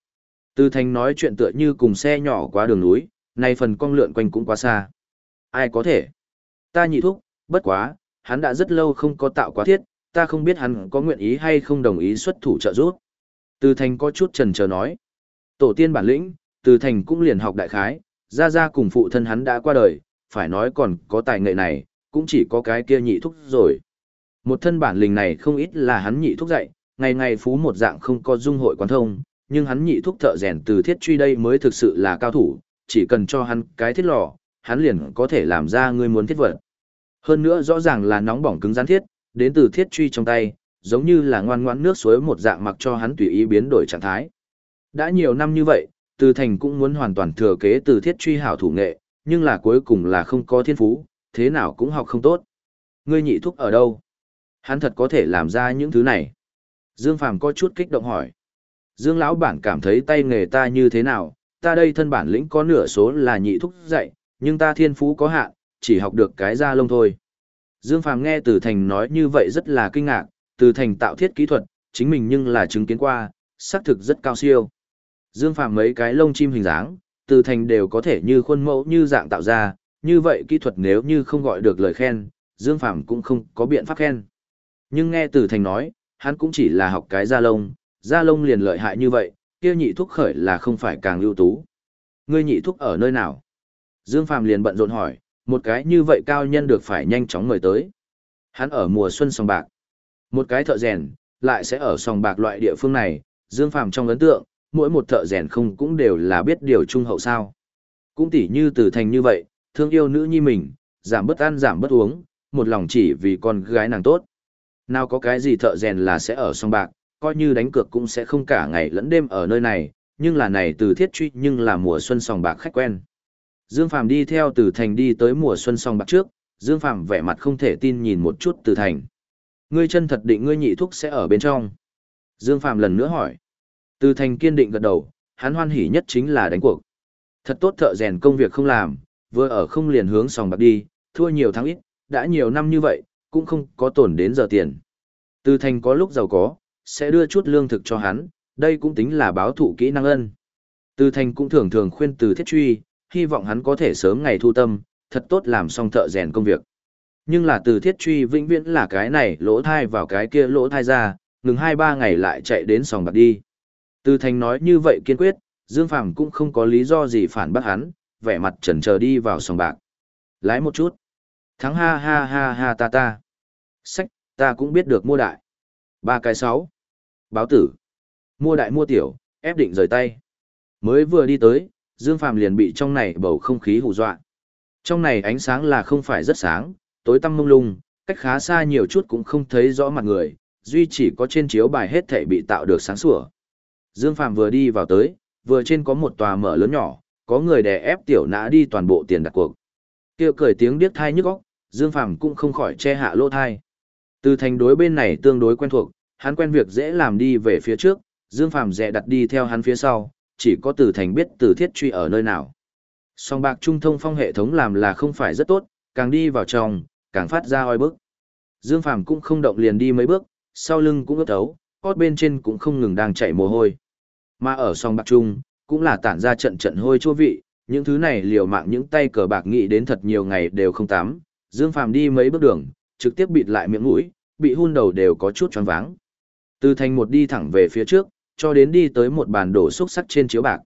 Từ thành nói chuyện tựa như cùng xe nhỏ qua đường núi, nay phần cong lượn quanh cũng quá xa. Ai có thể? Ta nhị thúc, bất quá, hắn đã rất lâu không có tạo quá thiết, ta không biết hắn có nguyện ý hay không đồng ý xuất thủ trợ giúp. Từ thành có chút trần chờ nói. Tổ tiên bản lĩnh, từ thành cũng liền học đại khái, ra ra cùng phụ thân hắn đã qua đời, phải nói còn có tài nghệ này, cũng chỉ có cái kia nhị thúc rồi. Một thân bản lĩnh này không ít là hắn nhị thúc dạy, ngày ngày phú một dạng không có dung hội quán thông, nhưng hắn nhị thúc thợ rèn từ thiết truy đây mới thực sự là cao thủ, chỉ cần cho hắn cái thiết lò, hắn liền có thể làm ra người muốn thiết vật. Hơn nữa rõ ràng là nóng bỏng cứng rắn thiết, đến từ thiết truy trong tay, giống như là ngoan ngoãn nước suối một dạng mặc cho hắn tùy ý biến đổi trạng thái. Đã nhiều năm như vậy, Từ Thành cũng muốn hoàn toàn thừa kế từ thiết truy hảo thủ nghệ, nhưng là cuối cùng là không có thiên phú, thế nào cũng học không tốt. Ngươi nhị thúc ở đâu? Hắn thật có thể làm ra những thứ này. Dương Phàm có chút kích động hỏi. Dương lão bản cảm thấy tay nghề ta như thế nào, ta đây thân bản lĩnh có nửa số là nhị thúc dạy, nhưng ta thiên phú có hạn, chỉ học được cái da lông thôi. Dương Phàm nghe Từ Thành nói như vậy rất là kinh ngạc, Từ Thành tạo thiết kỹ thuật, chính mình nhưng là chứng kiến qua, xác thực rất cao siêu. Dương Phàm mấy cái lông chim hình dáng, Từ Thành đều có thể như khuôn mẫu như dạng tạo ra, như vậy kỹ thuật nếu như không gọi được lời khen, Dương Phàm cũng không có biện pháp khen. Nhưng nghe Từ Thành nói, hắn cũng chỉ là học cái da lông, gia lông liền lợi hại như vậy, kia nhị thúc khởi là không phải càng ưu tú. Ngươi nhị thúc ở nơi nào? Dương Phàm liền bận rộn hỏi, một cái như vậy cao nhân được phải nhanh chóng mời tới. Hắn ở mùa xuân sòng bạc. Một cái thợ rèn, lại sẽ ở sòng bạc loại địa phương này, Dương Phàm trong ấn tượng, mỗi một thợ rèn không cũng đều là biết điều trung hậu sao. Cũng tỉ như từ thành như vậy, thương yêu nữ nhi mình, giảm bớt ăn giảm bớt uống, một lòng chỉ vì con gái nàng tốt. Nào có cái gì thợ rèn là sẽ ở song bạc, coi như đánh cược cũng sẽ không cả ngày lẫn đêm ở nơi này, nhưng là này từ thiết truy nhưng là mùa xuân sòng bạc khách quen. Dương Phàm đi theo từ thành đi tới mùa xuân sòng bạc trước, Dương Phàm vẻ mặt không thể tin nhìn một chút từ thành. Ngươi chân thật định ngươi nhị thúc sẽ ở bên trong. Dương Phàm lần nữa hỏi. Từ thành kiên định gật đầu, hắn hoan hỉ nhất chính là đánh cuộc. Thật tốt thợ rèn công việc không làm, vừa ở không liền hướng sòng bạc đi, thua nhiều tháng ít, đã nhiều năm như vậy, cũng không có tổn đến giờ tiền. Từ thành có lúc giàu có, sẽ đưa chút lương thực cho hắn, đây cũng tính là báo thụ kỹ năng ân. Từ thành cũng thường thường khuyên từ thiết truy, hy vọng hắn có thể sớm ngày thu tâm, thật tốt làm xong thợ rèn công việc. Nhưng là từ thiết truy vĩnh viễn là cái này lỗ thai vào cái kia lỗ thai ra, ngừng hai ba ngày lại chạy đến sòng bạc đi. Từ thành nói như vậy kiên quyết, Dương Phàm cũng không có lý do gì phản bác hắn, vẻ mặt chần chờ đi vào sòng bạc. Lái một chút. Thắng ha ha ha ha ta ta. Sách, ta cũng biết được mua đại. Ba cái sáu. Báo tử. Mua đại mua tiểu, ép định rời tay. Mới vừa đi tới, Dương Phàm liền bị trong này bầu không khí hù dọa. Trong này ánh sáng là không phải rất sáng, tối tăm mông lung, cách khá xa nhiều chút cũng không thấy rõ mặt người, duy chỉ có trên chiếu bài hết thể bị tạo được sáng sủa. Dương Phàm vừa đi vào tới, vừa trên có một tòa mở lớn nhỏ, có người đè ép tiểu nã đi toàn bộ tiền đặt cuộc. Kêu cười tiếng điếc thai nhức óc, Dương Phàm cũng không khỏi che hạ lỗ thai. Từ thành đối bên này tương đối quen thuộc, hắn quen việc dễ làm đi về phía trước, Dương Phàm dè đặt đi theo hắn phía sau, chỉ có từ thành biết từ thiết truy ở nơi nào. Song bạc trung thông phong hệ thống làm là không phải rất tốt, càng đi vào trong, càng phát ra oi bức. Dương Phàm cũng không động liền đi mấy bước, sau lưng cũng ướt ấu, cốt bên trên cũng không ngừng đang chảy mồ hôi. Mà ở song bạc trung, cũng là tản ra trận trận hôi chua vị, những thứ này liều mạng những tay cờ bạc nghĩ đến thật nhiều ngày đều không tắm. Dương Phàm đi mấy bước đường, trực tiếp bịt lại miệng mũi, bị hun đầu đều có chút choáng váng. Từ thành một đi thẳng về phía trước, cho đến đi tới một bàn đổ xúc sắc trên chiếu bạc.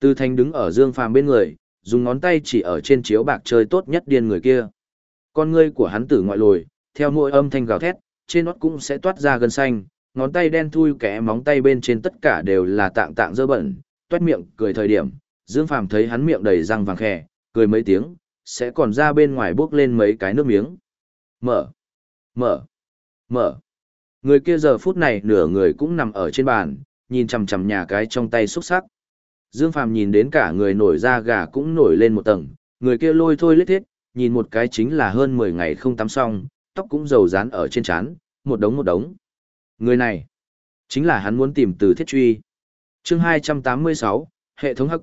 Từ thành đứng ở Dương Phàm bên người, dùng ngón tay chỉ ở trên chiếu bạc chơi tốt nhất điên người kia. Con ngươi của hắn tử ngoại lồi, theo mỗi âm thanh gào thét, trên nót cũng sẽ toát ra gần xanh, ngón tay đen thui kẽ móng tay bên trên tất cả đều là tạng tạng dơ bẩn, toét miệng cười thời điểm, Dương Phàm thấy hắn miệng đầy răng vàng khè, cười mấy tiếng, sẽ còn ra bên ngoài bước lên mấy cái nước miếng. Mở, mở, mở. Người kia giờ phút này nửa người cũng nằm ở trên bàn, nhìn chằm chằm nhà cái trong tay xúc sắc. Dương Phàm nhìn đến cả người nổi da gà cũng nổi lên một tầng, người kia lôi thôi lết thiết, nhìn một cái chính là hơn 10 ngày không tắm xong, tóc cũng dầu dán ở trên trán, một đống một đống. Người này, chính là hắn muốn tìm từ thiết truy. Chương 286, hệ thống hắc.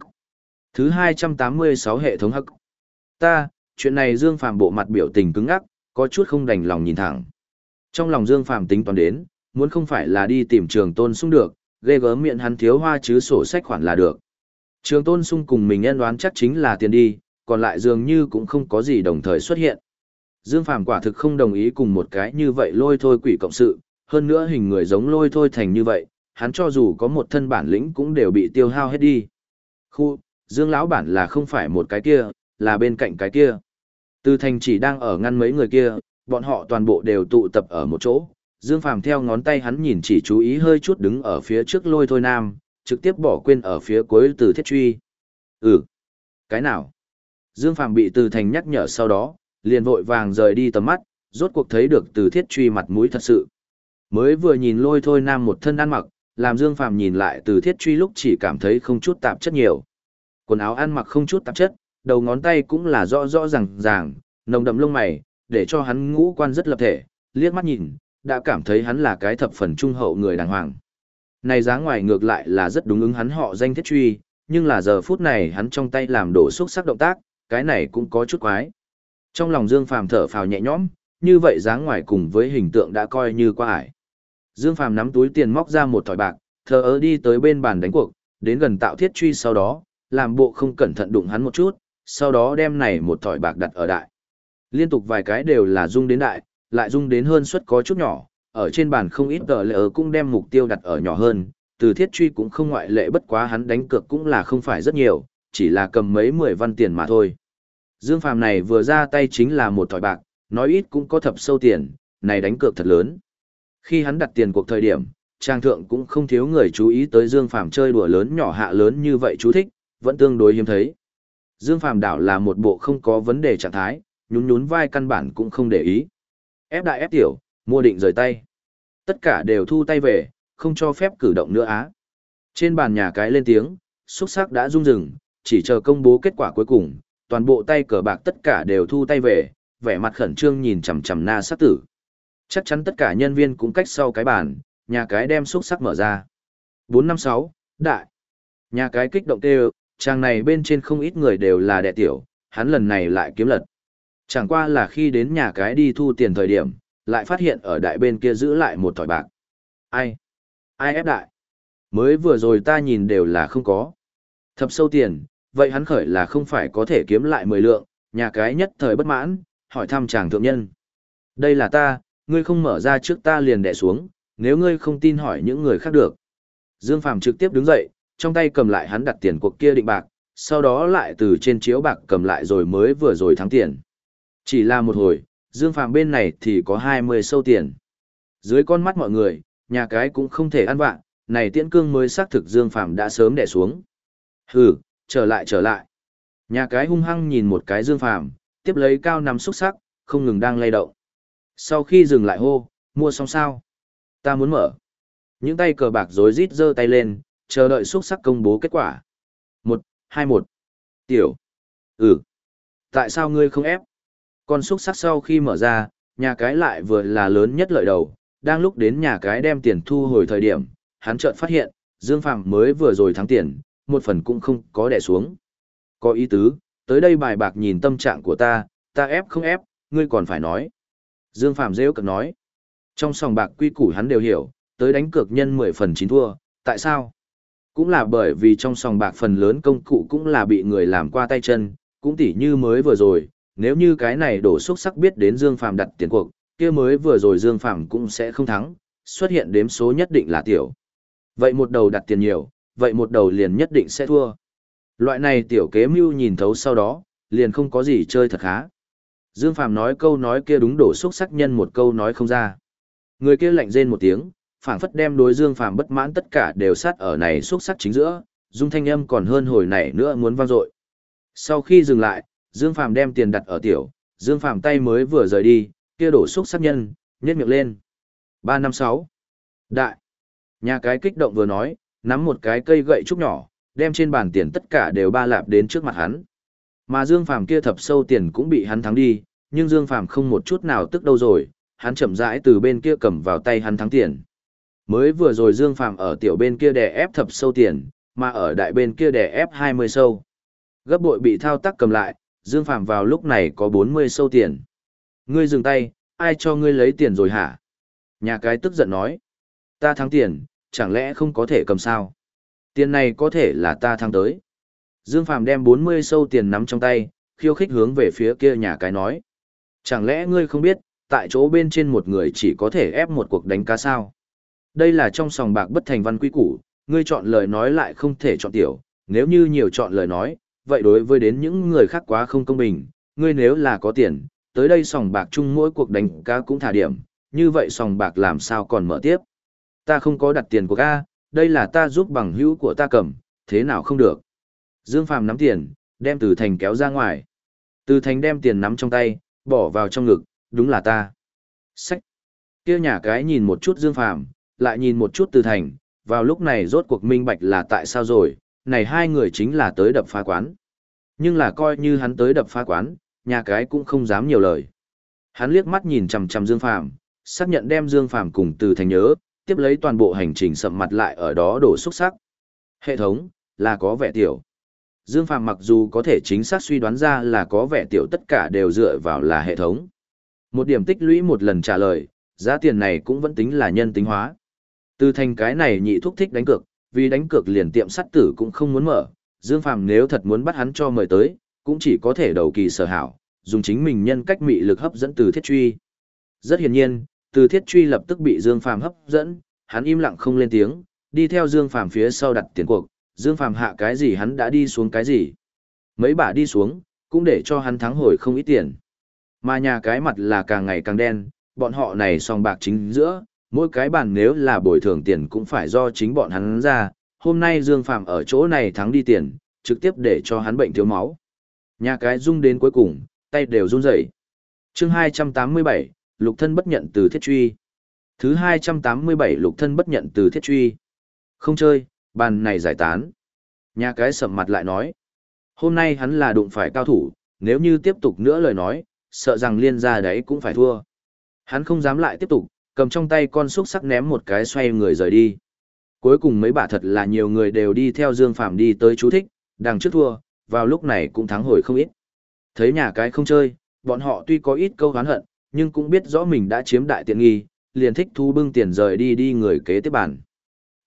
Thứ 286 hệ thống hắc. Ta, chuyện này Dương Phàm bộ mặt biểu tình cứng ngắc, có chút không đành lòng nhìn thẳng. Trong lòng Dương Phàm tính toán đến, muốn không phải là đi tìm trường tôn sung được, ghê gớm miệng hắn thiếu hoa chứ sổ sách khoản là được. Trường tôn sung cùng mình nhân đoán chắc chính là tiền đi, còn lại dường như cũng không có gì đồng thời xuất hiện. Dương Phàm quả thực không đồng ý cùng một cái như vậy lôi thôi quỷ cộng sự, hơn nữa hình người giống lôi thôi thành như vậy, hắn cho dù có một thân bản lĩnh cũng đều bị tiêu hao hết đi. Khu, Dương lão bản là không phải một cái kia, là bên cạnh cái kia. Từ thành chỉ đang ở ngăn mấy người kia, bọn họ toàn bộ đều tụ tập ở một chỗ. Dương Phàm theo ngón tay hắn nhìn chỉ chú ý hơi chút đứng ở phía trước lôi thôi nam, trực tiếp bỏ quên ở phía cuối từ thiết truy. Ừ, cái nào? Dương Phàm bị từ thành nhắc nhở sau đó, liền vội vàng rời đi tầm mắt, rốt cuộc thấy được từ thiết truy mặt mũi thật sự. Mới vừa nhìn lôi thôi nam một thân ăn mặc, làm Dương Phàm nhìn lại từ thiết truy lúc chỉ cảm thấy không chút tạp chất nhiều. Quần áo ăn mặc không chút tạp chất, đầu ngón tay cũng là rõ rõ ràng ràng, nồng đậm lông mày, để cho hắn ngũ quan rất lập thể, liếc mắt nhìn, đã cảm thấy hắn là cái thập phần trung hậu người đàng hoàng. Này dáng ngoài ngược lại là rất đúng ứng hắn họ danh thiết truy, nhưng là giờ phút này hắn trong tay làm đổ xúc sắc động tác, cái này cũng có chút quái. Trong lòng Dương Phàm thở phào nhẹ nhõm, như vậy dáng ngoài cùng với hình tượng đã coi như qua ải. Dương Phàm nắm túi tiền móc ra một thỏi bạc, thờ ớ đi tới bên bàn đánh cuộc, đến gần tạo thiết truy sau đó, làm bộ không cẩn thận đụng hắn một chút, sau đó đem này một thỏi bạc đặt ở đại. Liên tục vài cái đều là rung đến đại, lại rung đến hơn suất có chút nhỏ, ở trên bàn không ít tờ lệ cũng đem mục tiêu đặt ở nhỏ hơn, từ thiết truy cũng không ngoại lệ bất quá hắn đánh cược cũng là không phải rất nhiều, chỉ là cầm mấy mười văn tiền mà thôi. Dương Phàm này vừa ra tay chính là một thỏi bạc, nói ít cũng có thập sâu tiền, này đánh cược thật lớn. Khi hắn đặt tiền cuộc thời điểm, trang thượng cũng không thiếu người chú ý tới Dương Phàm chơi đùa lớn nhỏ hạ lớn như vậy chú thích, vẫn tương đối hiếm thấy. Dương Phàm đảo là một bộ không có vấn đề trạng thái, nhún nhún vai căn bản cũng không để ý. Ép đại ép tiểu, mua định rời tay. Tất cả đều thu tay về, không cho phép cử động nữa á. Trên bàn nhà cái lên tiếng, xúc sắc đã rung rừng, chỉ chờ công bố kết quả cuối cùng, toàn bộ tay cờ bạc tất cả đều thu tay về, vẻ mặt khẩn trương nhìn chằm chằm na sát tử. Chắc chắn tất cả nhân viên cũng cách sau cái bàn, nhà cái đem xúc sắc mở ra. 456, đại. Nhà cái kích động kêu, chàng này bên trên không ít người đều là đệ tiểu, hắn lần này lại kiếm lật. Chẳng qua là khi đến nhà cái đi thu tiền thời điểm, lại phát hiện ở đại bên kia giữ lại một thỏi bạc. Ai? Ai ép đại? Mới vừa rồi ta nhìn đều là không có. Thập sâu tiền, vậy hắn khởi là không phải có thể kiếm lại 10 lượng, nhà cái nhất thời bất mãn, hỏi thăm chàng thượng nhân. Đây là ta, ngươi không mở ra trước ta liền đẻ xuống, nếu ngươi không tin hỏi những người khác được. Dương Phàm trực tiếp đứng dậy, trong tay cầm lại hắn đặt tiền cuộc kia định bạc, sau đó lại từ trên chiếu bạc cầm lại rồi mới vừa rồi thắng tiền. Chỉ là một hồi, Dương Phàm bên này thì có 20 sâu tiền. Dưới con mắt mọi người, nhà cái cũng không thể ăn vạ, này tiễn cương mới xác thực Dương Phàm đã sớm đẻ xuống. Hừ, trở lại trở lại. Nhà cái hung hăng nhìn một cái Dương Phàm, tiếp lấy cao nằm xúc sắc, không ngừng đang lay động. Sau khi dừng lại hô, mua xong sao? Ta muốn mở. Những tay cờ bạc rối rít giơ tay lên, chờ đợi xuất sắc công bố kết quả. Một, hai một. Tiểu. Ừ. Tại sao ngươi không ép? Con xuất sắc sau khi mở ra, nhà cái lại vừa là lớn nhất lợi đầu, đang lúc đến nhà cái đem tiền thu hồi thời điểm, hắn chợt phát hiện, Dương Phạm mới vừa rồi thắng tiền, một phần cũng không có đẻ xuống. Có ý tứ, tới đây bài bạc nhìn tâm trạng của ta, ta ép không ép, ngươi còn phải nói. Dương Phạm rêu cực nói. Trong sòng bạc quy củ hắn đều hiểu, tới đánh cược nhân 10 phần 9 thua, tại sao? Cũng là bởi vì trong sòng bạc phần lớn công cụ cũng là bị người làm qua tay chân, cũng tỉ như mới vừa rồi, nếu như cái này đổ xuất sắc biết đến Dương phàm đặt tiền cuộc, kia mới vừa rồi Dương phàm cũng sẽ không thắng, xuất hiện đếm số nhất định là tiểu. Vậy một đầu đặt tiền nhiều, vậy một đầu liền nhất định sẽ thua. Loại này tiểu kế mưu nhìn thấu sau đó, liền không có gì chơi thật khá. Dương phàm nói câu nói kia đúng đổ xúc sắc nhân một câu nói không ra. Người kia lạnh rên một tiếng, phảng phất đem đối Dương Phàm bất mãn tất cả đều sát ở này xúc sắc chính giữa, dung thanh âm còn hơn hồi này nữa muốn vang dội. Sau khi dừng lại, Dương Phàm đem tiền đặt ở tiểu, Dương Phàm tay mới vừa rời đi, kia đổ xúc sắc nhân, nhét miệng lên. 356. Đại. Nhà cái kích động vừa nói, nắm một cái cây gậy trúc nhỏ, đem trên bàn tiền tất cả đều ba lạp đến trước mặt hắn. Mà Dương Phàm kia thập sâu tiền cũng bị hắn thắng đi, nhưng Dương Phàm không một chút nào tức đâu rồi, hắn chậm rãi từ bên kia cầm vào tay hắn thắng tiền. Mới vừa rồi Dương Phàm ở tiểu bên kia đè ép thập sâu tiền, mà ở đại bên kia đè ép 20 sâu. Gấp bội bị thao tác cầm lại, Dương Phàm vào lúc này có 40 sâu tiền. Ngươi dừng tay, ai cho ngươi lấy tiền rồi hả? Nhà cái tức giận nói. Ta thắng tiền, chẳng lẽ không có thể cầm sao? Tiền này có thể là ta thắng tới. Dương Phàm đem 40 sâu tiền nắm trong tay, khiêu khích hướng về phía kia nhà cái nói. Chẳng lẽ ngươi không biết, tại chỗ bên trên một người chỉ có thể ép một cuộc đánh cá sao? Đây là trong sòng bạc bất thành văn quy củ, ngươi chọn lời nói lại không thể chọn tiểu, nếu như nhiều chọn lời nói, vậy đối với đến những người khác quá không công bình, ngươi nếu là có tiền, tới đây sòng bạc chung mỗi cuộc đánh cá cũng thả điểm, như vậy sòng bạc làm sao còn mở tiếp. Ta không có đặt tiền của ca, đây là ta giúp bằng hữu của ta cầm, thế nào không được. Dương Phàm nắm tiền, đem Từ Thành kéo ra ngoài. Từ Thành đem tiền nắm trong tay, bỏ vào trong ngực, đúng là ta. Sách. Kia nhà cái nhìn một chút Dương Phàm, lại nhìn một chút Từ Thành, vào lúc này rốt cuộc minh bạch là tại sao rồi, này hai người chính là tới đập phá quán. Nhưng là coi như hắn tới đập phá quán, nhà cái cũng không dám nhiều lời. Hắn liếc mắt nhìn chằm chằm Dương Phàm, xác nhận đem Dương Phàm cùng Từ Thành nhớ, tiếp lấy toàn bộ hành trình sậm mặt lại ở đó đổ xúc sắc. Hệ thống, là có vẻ tiểu. Dương Phàm mặc dù có thể chính xác suy đoán ra là có vẻ tiểu tất cả đều dựa vào là hệ thống. Một điểm tích lũy một lần trả lời, giá tiền này cũng vẫn tính là nhân tính hóa. Từ thành cái này nhị thúc thích đánh cược, vì đánh cược liền tiệm sắt tử cũng không muốn mở, Dương Phàm nếu thật muốn bắt hắn cho mời tới, cũng chỉ có thể đầu kỳ sở hảo, dùng chính mình nhân cách mị lực hấp dẫn từ thiết truy. Rất hiển nhiên, từ thiết truy lập tức bị Dương Phàm hấp dẫn, hắn im lặng không lên tiếng, đi theo Dương Phàm phía sau đặt tiền cuộc, Dương Phàm hạ cái gì hắn đã đi xuống cái gì. Mấy bà đi xuống, cũng để cho hắn thắng hồi không ít tiền. Mà nhà cái mặt là càng ngày càng đen, bọn họ này song bạc chính giữa, mỗi cái bàn nếu là bồi thường tiền cũng phải do chính bọn hắn ra. Hôm nay Dương Phạm ở chỗ này thắng đi tiền, trực tiếp để cho hắn bệnh thiếu máu. Nhà cái rung đến cuối cùng, tay đều run rẩy. Chương 287, Lục thân bất nhận từ thiết truy. Thứ 287 Lục thân bất nhận từ thiết truy. Không chơi, bàn này giải tán. Nhà cái sầm mặt lại nói. Hôm nay hắn là đụng phải cao thủ, nếu như tiếp tục nữa lời nói, sợ rằng liên gia đấy cũng phải thua. Hắn không dám lại tiếp tục, cầm trong tay con xúc sắc ném một cái xoay người rời đi. Cuối cùng mấy bà thật là nhiều người đều đi theo Dương Phạm đi tới chú thích, đằng trước thua, vào lúc này cũng thắng hồi không ít. Thấy nhà cái không chơi, bọn họ tuy có ít câu hán hận, nhưng cũng biết rõ mình đã chiếm đại tiện nghi, liền thích thu bưng tiền rời đi đi người kế tiếp bàn.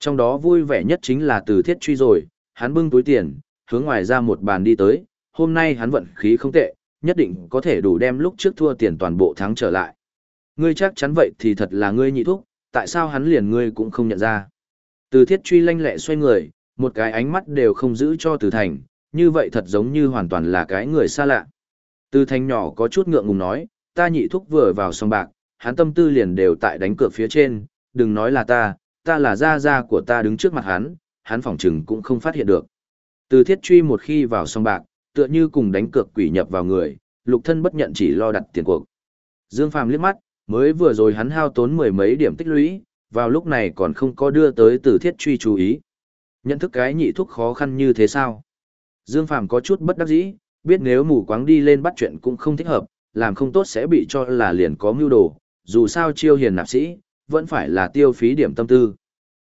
Trong đó vui vẻ nhất chính là từ thiết truy rồi, hắn bưng túi tiền, hướng ngoài ra một bàn đi tới, hôm nay hắn vận khí không tệ, nhất định có thể đủ đem lúc trước thua tiền toàn bộ thắng trở lại. Ngươi chắc chắn vậy thì thật là ngươi nhị thúc, tại sao hắn liền ngươi cũng không nhận ra. Từ thiết truy lanh lẹ xoay người, một cái ánh mắt đều không giữ cho từ thành, như vậy thật giống như hoàn toàn là cái người xa lạ. Từ thành nhỏ có chút ngượng ngùng nói, ta nhị thúc vừa vào sông bạc, hắn tâm tư liền đều tại đánh cược phía trên, đừng nói là ta, ta là gia gia của ta đứng trước mặt hắn, hắn phỏng chừng cũng không phát hiện được. Từ thiết truy một khi vào sông bạc, tựa như cùng đánh cược quỷ nhập vào người, lục thân bất nhận chỉ lo đặt tiền cuộc. Dương Phàm liếc mắt, mới vừa rồi hắn hao tốn mười mấy điểm tích lũy, vào lúc này còn không có đưa tới từ thiết truy chú ý. Nhận thức cái nhị thúc khó khăn như thế sao? Dương Phàm có chút bất đắc dĩ, biết nếu mù quáng đi lên bắt chuyện cũng không thích hợp, làm không tốt sẽ bị cho là liền có mưu đồ, dù sao chiêu hiền nạp sĩ, vẫn phải là tiêu phí điểm tâm tư.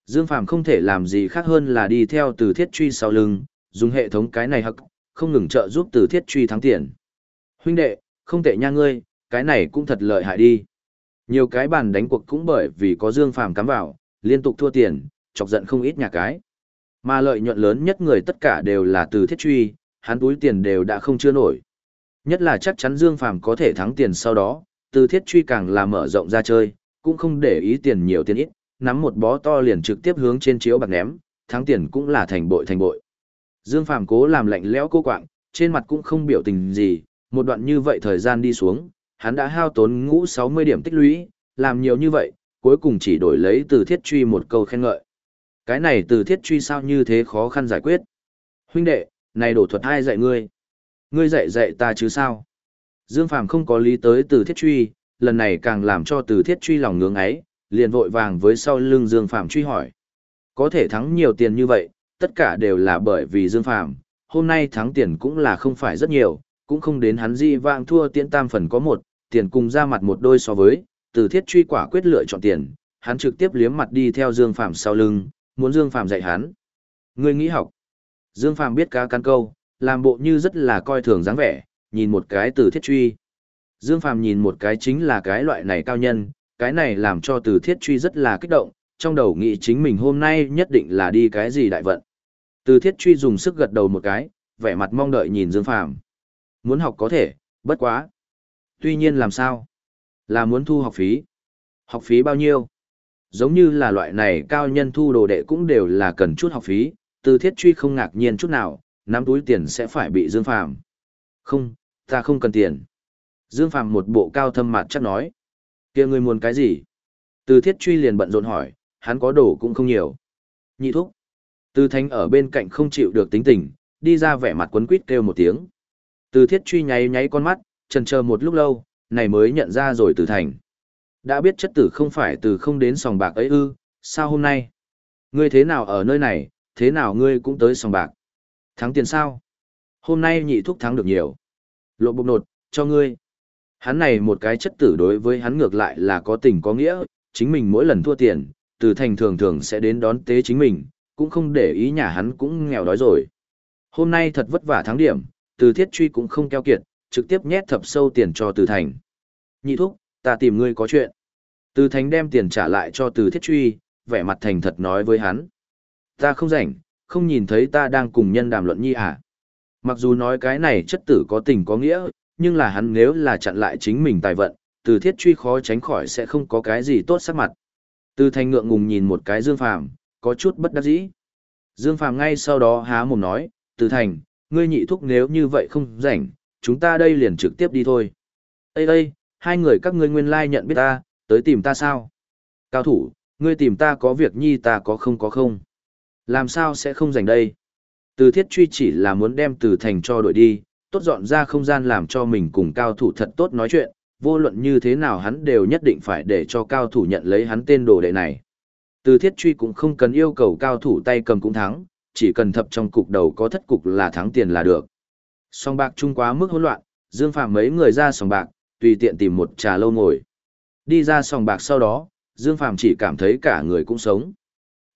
Dương Phàm không thể làm gì khác hơn là đi theo từ thiết truy sau lưng, dùng hệ thống cái này hậc, không ngừng trợ giúp từ thiết truy thắng tiền. Huynh đệ, không tệ nha ngươi, cái này cũng thật lợi hại đi. Nhiều cái bàn đánh cuộc cũng bởi vì có Dương Phàm cắm vào, liên tục thua tiền, chọc giận không ít nhà cái. Mà lợi nhuận lớn nhất người tất cả đều là từ thiết truy, hắn túi tiền đều đã không chưa nổi. Nhất là chắc chắn Dương Phàm có thể thắng tiền sau đó, từ thiết truy càng là mở rộng ra chơi, cũng không để ý tiền nhiều tiền ít, nắm một bó to liền trực tiếp hướng trên chiếu bạc ném, thắng tiền cũng là thành bội thành bội. Dương Phàm cố làm lạnh lẽo cô quạng, trên mặt cũng không biểu tình gì, một đoạn như vậy thời gian đi xuống, hắn đã hao tốn ngũ 60 điểm tích lũy, làm nhiều như vậy, cuối cùng chỉ đổi lấy từ thiết truy một câu khen ngợi. Cái này từ thiết truy sao như thế khó khăn giải quyết. Huynh đệ, này đổ thuật ai dạy ngươi? Ngươi dạy dạy ta chứ sao? Dương Phàm không có lý tới từ thiết truy, lần này càng làm cho từ thiết truy lòng ngưỡng ấy, liền vội vàng với sau lưng Dương Phàm truy hỏi. Có thể thắng nhiều tiền như vậy, tất cả đều là bởi vì Dương Phàm hôm nay thắng tiền cũng là không phải rất nhiều, cũng không đến hắn di vang thua tiễn tam phần có một, tiền cùng ra mặt một đôi so với, từ thiết truy quả quyết lựa chọn tiền, hắn trực tiếp liếm mặt đi theo Dương Phàm sau lưng, muốn Dương Phàm dạy hắn. Ngươi nghĩ học. Dương Phàm biết cá căn câu, làm bộ như rất là coi thường dáng vẻ, nhìn một cái từ thiết truy. Dương Phàm nhìn một cái chính là cái loại này cao nhân, cái này làm cho từ thiết truy rất là kích động, trong đầu nghĩ chính mình hôm nay nhất định là đi cái gì đại vận. Từ thiết truy dùng sức gật đầu một cái, vẻ mặt mong đợi nhìn Dương Phàm Muốn học có thể, bất quá. Tuy nhiên làm sao? Là muốn thu học phí. Học phí bao nhiêu? Giống như là loại này cao nhân thu đồ đệ cũng đều là cần chút học phí, từ thiết truy không ngạc nhiên chút nào, nắm túi tiền sẽ phải bị Dương Phàm. Không, ta không cần tiền. Dương Phàm một bộ cao thâm mặt chắc nói. kia ngươi muốn cái gì? Từ thiết truy liền bận rộn hỏi, hắn có đồ cũng không nhiều. Nhị thúc. Từ thánh ở bên cạnh không chịu được tính tình, đi ra vẻ mặt quấn quýt kêu một tiếng. Từ thiết truy nháy nháy con mắt, Trần chờ một lúc lâu, này mới nhận ra rồi từ thành. Đã biết chất tử không phải từ không đến sòng bạc ấy ư, sao hôm nay? Ngươi thế nào ở nơi này, thế nào ngươi cũng tới sòng bạc? Thắng tiền sao? Hôm nay nhị thúc thắng được nhiều. Lộ bộc nột, cho ngươi. Hắn này một cái chất tử đối với hắn ngược lại là có tình có nghĩa, chính mình mỗi lần thua tiền, từ thành thường thường sẽ đến đón tế chính mình, cũng không để ý nhà hắn cũng nghèo đói rồi. Hôm nay thật vất vả thắng điểm, từ thiết truy cũng không keo kiệt, trực tiếp nhét thập sâu tiền cho từ thành. Nhị thúc, ta tìm ngươi có chuyện. Từ thành đem tiền trả lại cho từ thiết truy, vẻ mặt thành thật nói với hắn. Ta không rảnh, không nhìn thấy ta đang cùng nhân đàm luận nhi à. Mặc dù nói cái này chất tử có tình có nghĩa, nhưng là hắn nếu là chặn lại chính mình tài vận, từ thiết truy khó tránh khỏi sẽ không có cái gì tốt sắc mặt. Từ thành ngượng ngùng nhìn một cái Dương Phàm, có chút bất đắc dĩ. Dương Phàm ngay sau đó há mồm nói, từ thành, ngươi nhị thúc nếu như vậy không rảnh, chúng ta đây liền trực tiếp đi thôi. Ê ê, hai người các ngươi nguyên lai nhận biết ta, tới tìm ta sao? Cao thủ, ngươi tìm ta có việc nhi ta có không có không? Làm sao sẽ không rảnh đây? Từ thiết truy chỉ là muốn đem từ thành cho đội đi, tốt dọn ra không gian làm cho mình cùng cao thủ thật tốt nói chuyện, vô luận như thế nào hắn đều nhất định phải để cho cao thủ nhận lấy hắn tên đồ đệ này. Từ thiết truy cũng không cần yêu cầu cao thủ tay cầm cũng thắng, chỉ cần thập trong cục đầu có thất cục là thắng tiền là được. Sòng bạc chung quá mức hỗn loạn, Dương Phạm mấy người ra sòng bạc, tùy tiện tìm một trà lâu ngồi. Đi ra sòng bạc sau đó, Dương Phạm chỉ cảm thấy cả người cũng sống.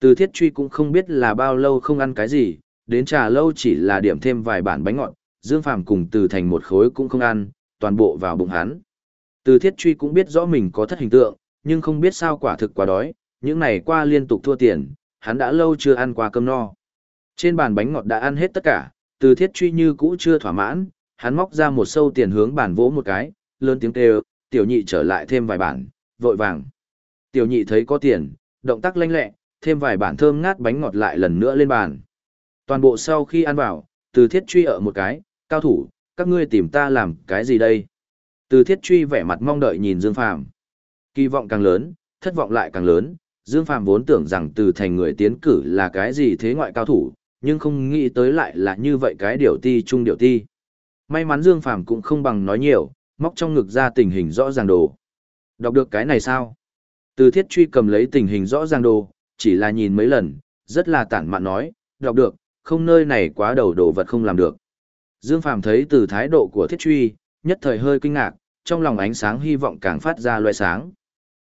Từ thiết truy cũng không biết là bao lâu không ăn cái gì, đến trà lâu chỉ là điểm thêm vài bản bánh ngọt, Dương Phạm cùng từ thành một khối cũng không ăn, toàn bộ vào bụng hắn. Từ thiết truy cũng biết rõ mình có thất hình tượng, nhưng không biết sao quả thực quá đói, những này qua liên tục thua tiền, hắn đã lâu chưa ăn qua cơm no. Trên bàn bánh ngọt đã ăn hết tất cả, từ thiết truy như cũ chưa thỏa mãn, hắn móc ra một sâu tiền hướng bàn vỗ một cái, lớn tiếng kêu, tiểu nhị trở lại thêm vài bản, vội vàng. Tiểu nhị thấy có tiền, động tác lanh lẹ, thêm vài bản thơm ngát bánh ngọt lại lần nữa lên bàn. Toàn bộ sau khi ăn vào, từ thiết truy ở một cái, cao thủ, các ngươi tìm ta làm cái gì đây? Từ thiết truy vẻ mặt mong đợi nhìn Dương Phàm Kỳ vọng càng lớn, thất vọng lại càng lớn, Dương Phàm vốn tưởng rằng từ thành người tiến cử là cái gì thế ngoại cao thủ, nhưng không nghĩ tới lại là như vậy cái điều ti trung điều ti. May mắn Dương Phàm cũng không bằng nói nhiều, móc trong ngực ra tình hình rõ ràng đồ. Đọc được cái này sao? Từ thiết truy cầm lấy tình hình rõ ràng đồ, chỉ là nhìn mấy lần, rất là tản mạn nói, đọc được, không nơi này quá đầu đồ vật không làm được. Dương Phàm thấy từ thái độ của thiết truy, nhất thời hơi kinh ngạc, trong lòng ánh sáng hy vọng càng phát ra loại sáng.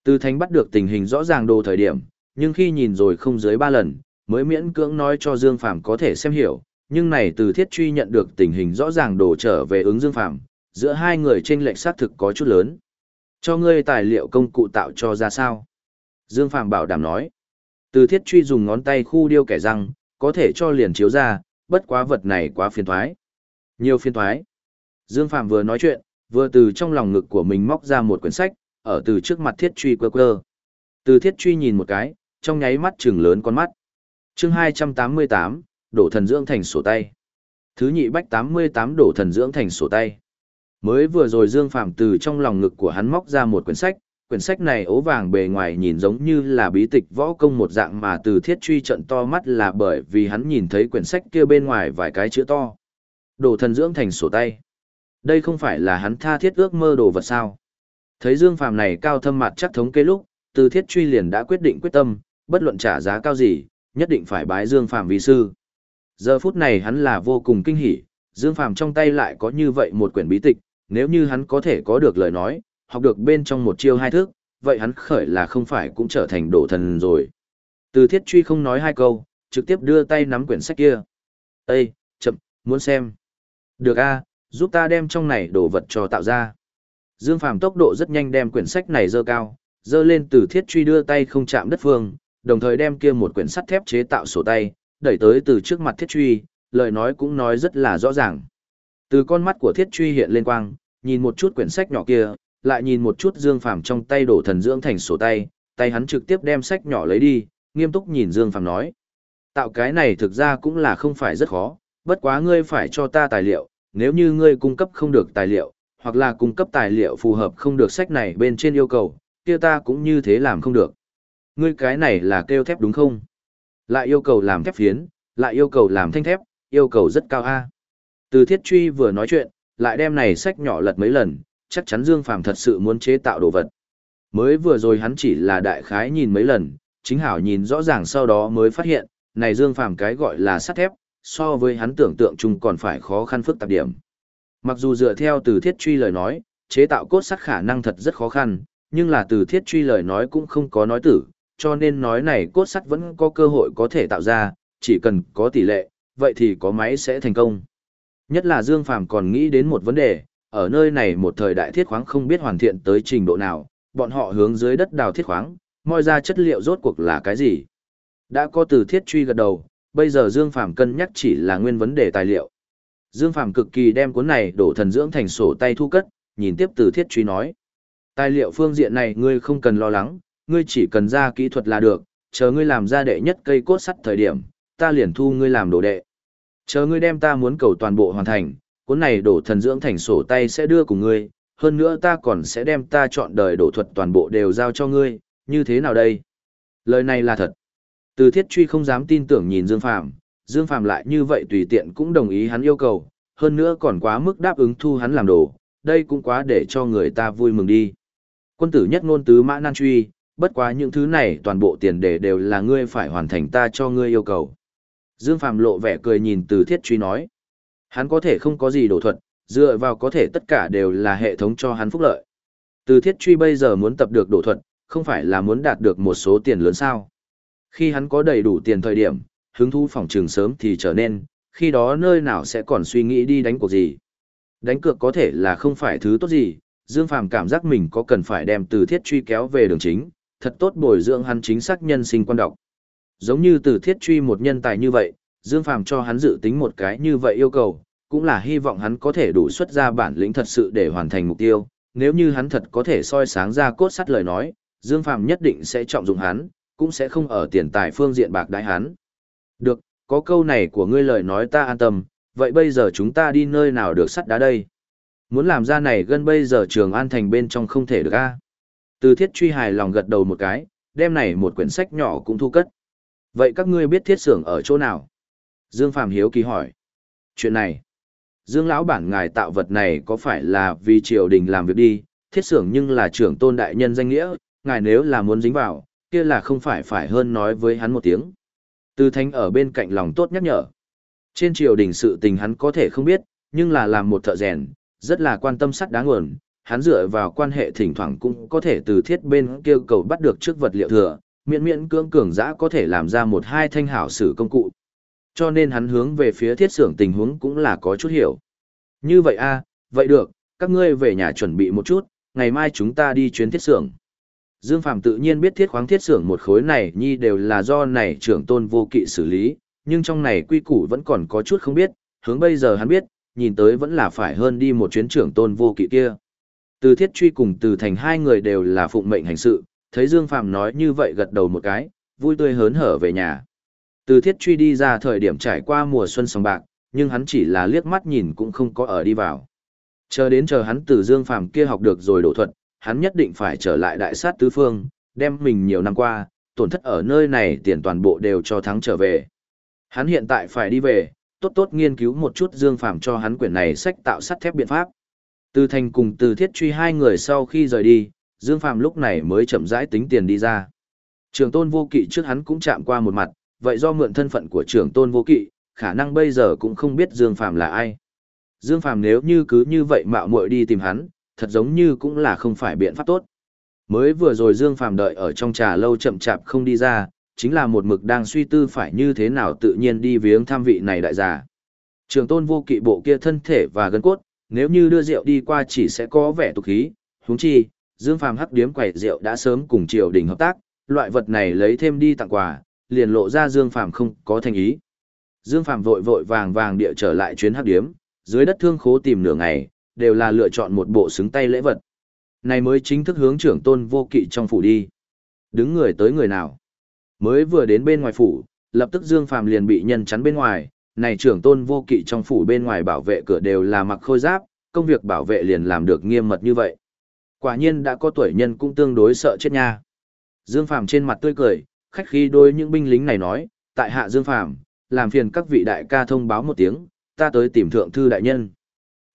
Từ thánh bắt được tình hình rõ ràng đồ thời điểm, nhưng khi nhìn rồi không dưới ba lần, mới miễn cưỡng nói cho Dương Phàm có thể xem hiểu, nhưng này từ thiết truy nhận được tình hình rõ ràng đổ trở về ứng Dương Phàm giữa hai người trên lệch xác thực có chút lớn. Cho ngươi tài liệu công cụ tạo cho ra sao? Dương Phàm bảo đảm nói. Từ thiết truy dùng ngón tay khu điêu kẻ răng, có thể cho liền chiếu ra, bất quá vật này quá phiền thoái. Nhiều phiền thoái. Dương Phàm vừa nói chuyện, vừa từ trong lòng ngực của mình móc ra một quyển sách, ở từ trước mặt thiết truy quơ quơ. Từ thiết truy nhìn một cái, trong nháy mắt trừng lớn con mắt chương 288, đổ thần dưỡng thành sổ tay. Thứ nhị bách 88 đổ thần dưỡng thành sổ tay. Mới vừa rồi Dương Phạm từ trong lòng ngực của hắn móc ra một quyển sách, quyển sách này ố vàng bề ngoài nhìn giống như là bí tịch võ công một dạng mà từ thiết truy trận to mắt là bởi vì hắn nhìn thấy quyển sách kia bên ngoài vài cái chữ to. Đổ thần dưỡng thành sổ tay. Đây không phải là hắn tha thiết ước mơ đồ vật sao. Thấy Dương Phàm này cao thâm mặt chắc thống kê lúc, từ thiết truy liền đã quyết định quyết tâm, bất luận trả giá cao gì, nhất định phải bái Dương Phàm vi sư. Giờ phút này hắn là vô cùng kinh hỉ, Dương Phàm trong tay lại có như vậy một quyển bí tịch, nếu như hắn có thể có được lời nói, học được bên trong một chiêu hai thức, vậy hắn khởi là không phải cũng trở thành đổ thần rồi. Từ thiết truy không nói hai câu, trực tiếp đưa tay nắm quyển sách kia. Ê, chậm, muốn xem. Được a, giúp ta đem trong này đồ vật cho tạo ra. Dương Phàm tốc độ rất nhanh đem quyển sách này dơ cao, dơ lên từ thiết truy đưa tay không chạm đất phương, đồng thời đem kia một quyển sắt thép chế tạo sổ tay, đẩy tới từ trước mặt thiết truy, lời nói cũng nói rất là rõ ràng. Từ con mắt của thiết truy hiện lên quang, nhìn một chút quyển sách nhỏ kia, lại nhìn một chút Dương Phàm trong tay đổ thần dưỡng thành sổ tay, tay hắn trực tiếp đem sách nhỏ lấy đi, nghiêm túc nhìn Dương Phàm nói. Tạo cái này thực ra cũng là không phải rất khó, bất quá ngươi phải cho ta tài liệu, nếu như ngươi cung cấp không được tài liệu, hoặc là cung cấp tài liệu phù hợp không được sách này bên trên yêu cầu, kia ta cũng như thế làm không được. Ngươi cái này là kêu thép đúng không? Lại yêu cầu làm thép phiến, lại yêu cầu làm thanh thép, yêu cầu rất cao a. Từ thiết truy vừa nói chuyện, lại đem này sách nhỏ lật mấy lần, chắc chắn Dương Phàm thật sự muốn chế tạo đồ vật. Mới vừa rồi hắn chỉ là đại khái nhìn mấy lần, chính hảo nhìn rõ ràng sau đó mới phát hiện, này Dương Phàm cái gọi là sắt thép, so với hắn tưởng tượng chung còn phải khó khăn phức tạp điểm. Mặc dù dựa theo từ thiết truy lời nói, chế tạo cốt sắt khả năng thật rất khó khăn, nhưng là từ thiết truy lời nói cũng không có nói tử, cho nên nói này cốt sắt vẫn có cơ hội có thể tạo ra, chỉ cần có tỷ lệ, vậy thì có máy sẽ thành công. Nhất là Dương Phàm còn nghĩ đến một vấn đề, ở nơi này một thời đại thiết khoáng không biết hoàn thiện tới trình độ nào, bọn họ hướng dưới đất đào thiết khoáng, moi ra chất liệu rốt cuộc là cái gì. Đã có từ thiết truy gật đầu, bây giờ Dương Phàm cân nhắc chỉ là nguyên vấn đề tài liệu. Dương Phàm cực kỳ đem cuốn này đổ thần dưỡng thành sổ tay thu cất, nhìn tiếp từ thiết truy nói. Tài liệu phương diện này ngươi không cần lo lắng, ngươi chỉ cần ra kỹ thuật là được, chờ ngươi làm ra đệ nhất cây cốt sắt thời điểm, ta liền thu ngươi làm đồ đệ. Chờ ngươi đem ta muốn cầu toàn bộ hoàn thành, cuốn này đổ thần dưỡng thành sổ tay sẽ đưa cùng ngươi, hơn nữa ta còn sẽ đem ta chọn đời đổ thuật toàn bộ đều giao cho ngươi, như thế nào đây? Lời này là thật. Từ thiết truy không dám tin tưởng nhìn Dương Phàm Dương Phàm lại như vậy tùy tiện cũng đồng ý hắn yêu cầu, hơn nữa còn quá mức đáp ứng thu hắn làm đồ, đây cũng quá để cho người ta vui mừng đi. Quân tử nhất ngôn tứ mã nan truy, bất quá những thứ này toàn bộ tiền đề đều là ngươi phải hoàn thành ta cho ngươi yêu cầu. Dương Phàm lộ vẻ cười nhìn từ thiết truy nói. Hắn có thể không có gì đổ thuật, dựa vào có thể tất cả đều là hệ thống cho hắn phúc lợi. Từ thiết truy bây giờ muốn tập được đổ thuật, không phải là muốn đạt được một số tiền lớn sao. Khi hắn có đầy đủ tiền thời điểm, hứng thú phòng trường sớm thì trở nên, khi đó nơi nào sẽ còn suy nghĩ đi đánh cuộc gì. Đánh cược có thể là không phải thứ tốt gì, Dương Phàm cảm giác mình có cần phải đem từ thiết truy kéo về đường chính, thật tốt bồi dưỡng hắn chính xác nhân sinh quan độc. Giống như từ thiết truy một nhân tài như vậy, Dương Phàm cho hắn dự tính một cái như vậy yêu cầu, cũng là hy vọng hắn có thể đủ xuất ra bản lĩnh thật sự để hoàn thành mục tiêu. Nếu như hắn thật có thể soi sáng ra cốt sắt lời nói, Dương Phàm nhất định sẽ trọng dụng hắn, cũng sẽ không ở tiền tài phương diện bạc đái hắn. Được, có câu này của ngươi lời nói ta an tâm, vậy bây giờ chúng ta đi nơi nào được sắt đá đây? Muốn làm ra này gần bây giờ trường an thành bên trong không thể được a. Từ thiết truy hài lòng gật đầu một cái, đem này một quyển sách nhỏ cũng thu cất. Vậy các ngươi biết thiết xưởng ở chỗ nào? Dương Phạm hiếu kỳ hỏi. Chuyện này, Dương lão bản ngài tạo vật này có phải là vì triều đình làm việc đi, thiết xưởng nhưng là trưởng tôn đại nhân danh nghĩa, ngài nếu là muốn dính vào, kia là không phải phải hơn nói với hắn một tiếng. Từ Thánh ở bên cạnh lòng tốt nhắc nhở. Trên triều đình sự tình hắn có thể không biết, nhưng là làm một thợ rèn, rất là quan tâm sắt đá nguồn, hắn dựa vào quan hệ thỉnh thoảng cũng có thể từ thiết bên kêu cầu bắt được trước vật liệu thừa, miễn miễn cưỡng cường giã có thể làm ra một hai thanh hảo sử công cụ. Cho nên hắn hướng về phía thiết xưởng tình huống cũng là có chút hiểu. Như vậy a, vậy được, các ngươi về nhà chuẩn bị một chút, ngày mai chúng ta đi chuyến thiết xưởng. Dương Phạm tự nhiên biết thiết khoáng thiết xưởng một khối này nhi đều là do này trưởng tôn vô kỵ xử lý, nhưng trong này quy củ vẫn còn có chút không biết, hướng bây giờ hắn biết, nhìn tới vẫn là phải hơn đi một chuyến trưởng tôn vô kỵ kia. Từ thiết truy cùng từ thành hai người đều là phụng mệnh hành sự, thấy Dương Phạm nói như vậy gật đầu một cái, vui tươi hớn hở về nhà. Từ thiết truy đi ra thời điểm trải qua mùa xuân sòng bạc, nhưng hắn chỉ là liếc mắt nhìn cũng không có ở đi vào. Chờ đến chờ hắn từ Dương Phạm kia học được rồi đổ thuật, hắn nhất định phải trở lại đại sát tứ phương, đem mình nhiều năm qua, tổn thất ở nơi này tiền toàn bộ đều cho thắng trở về. Hắn hiện tại phải đi về, tốt tốt nghiên cứu một chút Dương Phạm cho hắn quyển này sách tạo sắt thép biện pháp. Từ thành cùng từ thiết truy hai người sau khi rời đi, Dương Phạm lúc này mới chậm rãi tính tiền đi ra. Trường tôn vô kỵ trước hắn cũng chạm qua một mặt, vậy do mượn thân phận của Trường tôn vô kỵ, khả năng bây giờ cũng không biết Dương Phạm là ai. Dương Phạm nếu như cứ như vậy mạo muội đi tìm hắn, thật giống như cũng là không phải biện pháp tốt. Mới vừa rồi Dương Phạm đợi ở trong trà lâu chậm chạp không đi ra, chính là một mực đang suy tư phải như thế nào tự nhiên đi viếng tham vị này đại giả. Trường tôn vô kỵ bộ kia thân thể và gân cốt, nếu như đưa rượu đi qua chỉ sẽ có vẻ tục khí, huống chi, Dương Phàm hắc điếm quẩy rượu đã sớm cùng triều đình hợp tác, loại vật này lấy thêm đi tặng quà, liền lộ ra Dương Phàm không có thành ý. Dương Phàm vội vội vàng vàng địa trở lại chuyến hắc điếm, dưới đất thương khố tìm nửa ngày, đều là lựa chọn một bộ xứng tay lễ vật. Này mới chính thức hướng trưởng tôn vô kỵ trong phủ đi. Đứng người tới người nào. Mới vừa đến bên ngoài phủ, lập tức Dương Phàm liền bị nhân chắn bên ngoài, này trưởng tôn vô kỵ trong phủ bên ngoài bảo vệ cửa đều là mặc khôi giáp, công việc bảo vệ liền làm được nghiêm mật như vậy. Quả nhiên đã có tuổi nhân cũng tương đối sợ chết nha. Dương Phàm trên mặt tươi cười, khách khí đôi những binh lính này nói, tại hạ Dương Phàm làm phiền các vị đại ca thông báo một tiếng, ta tới tìm thượng thư đại nhân.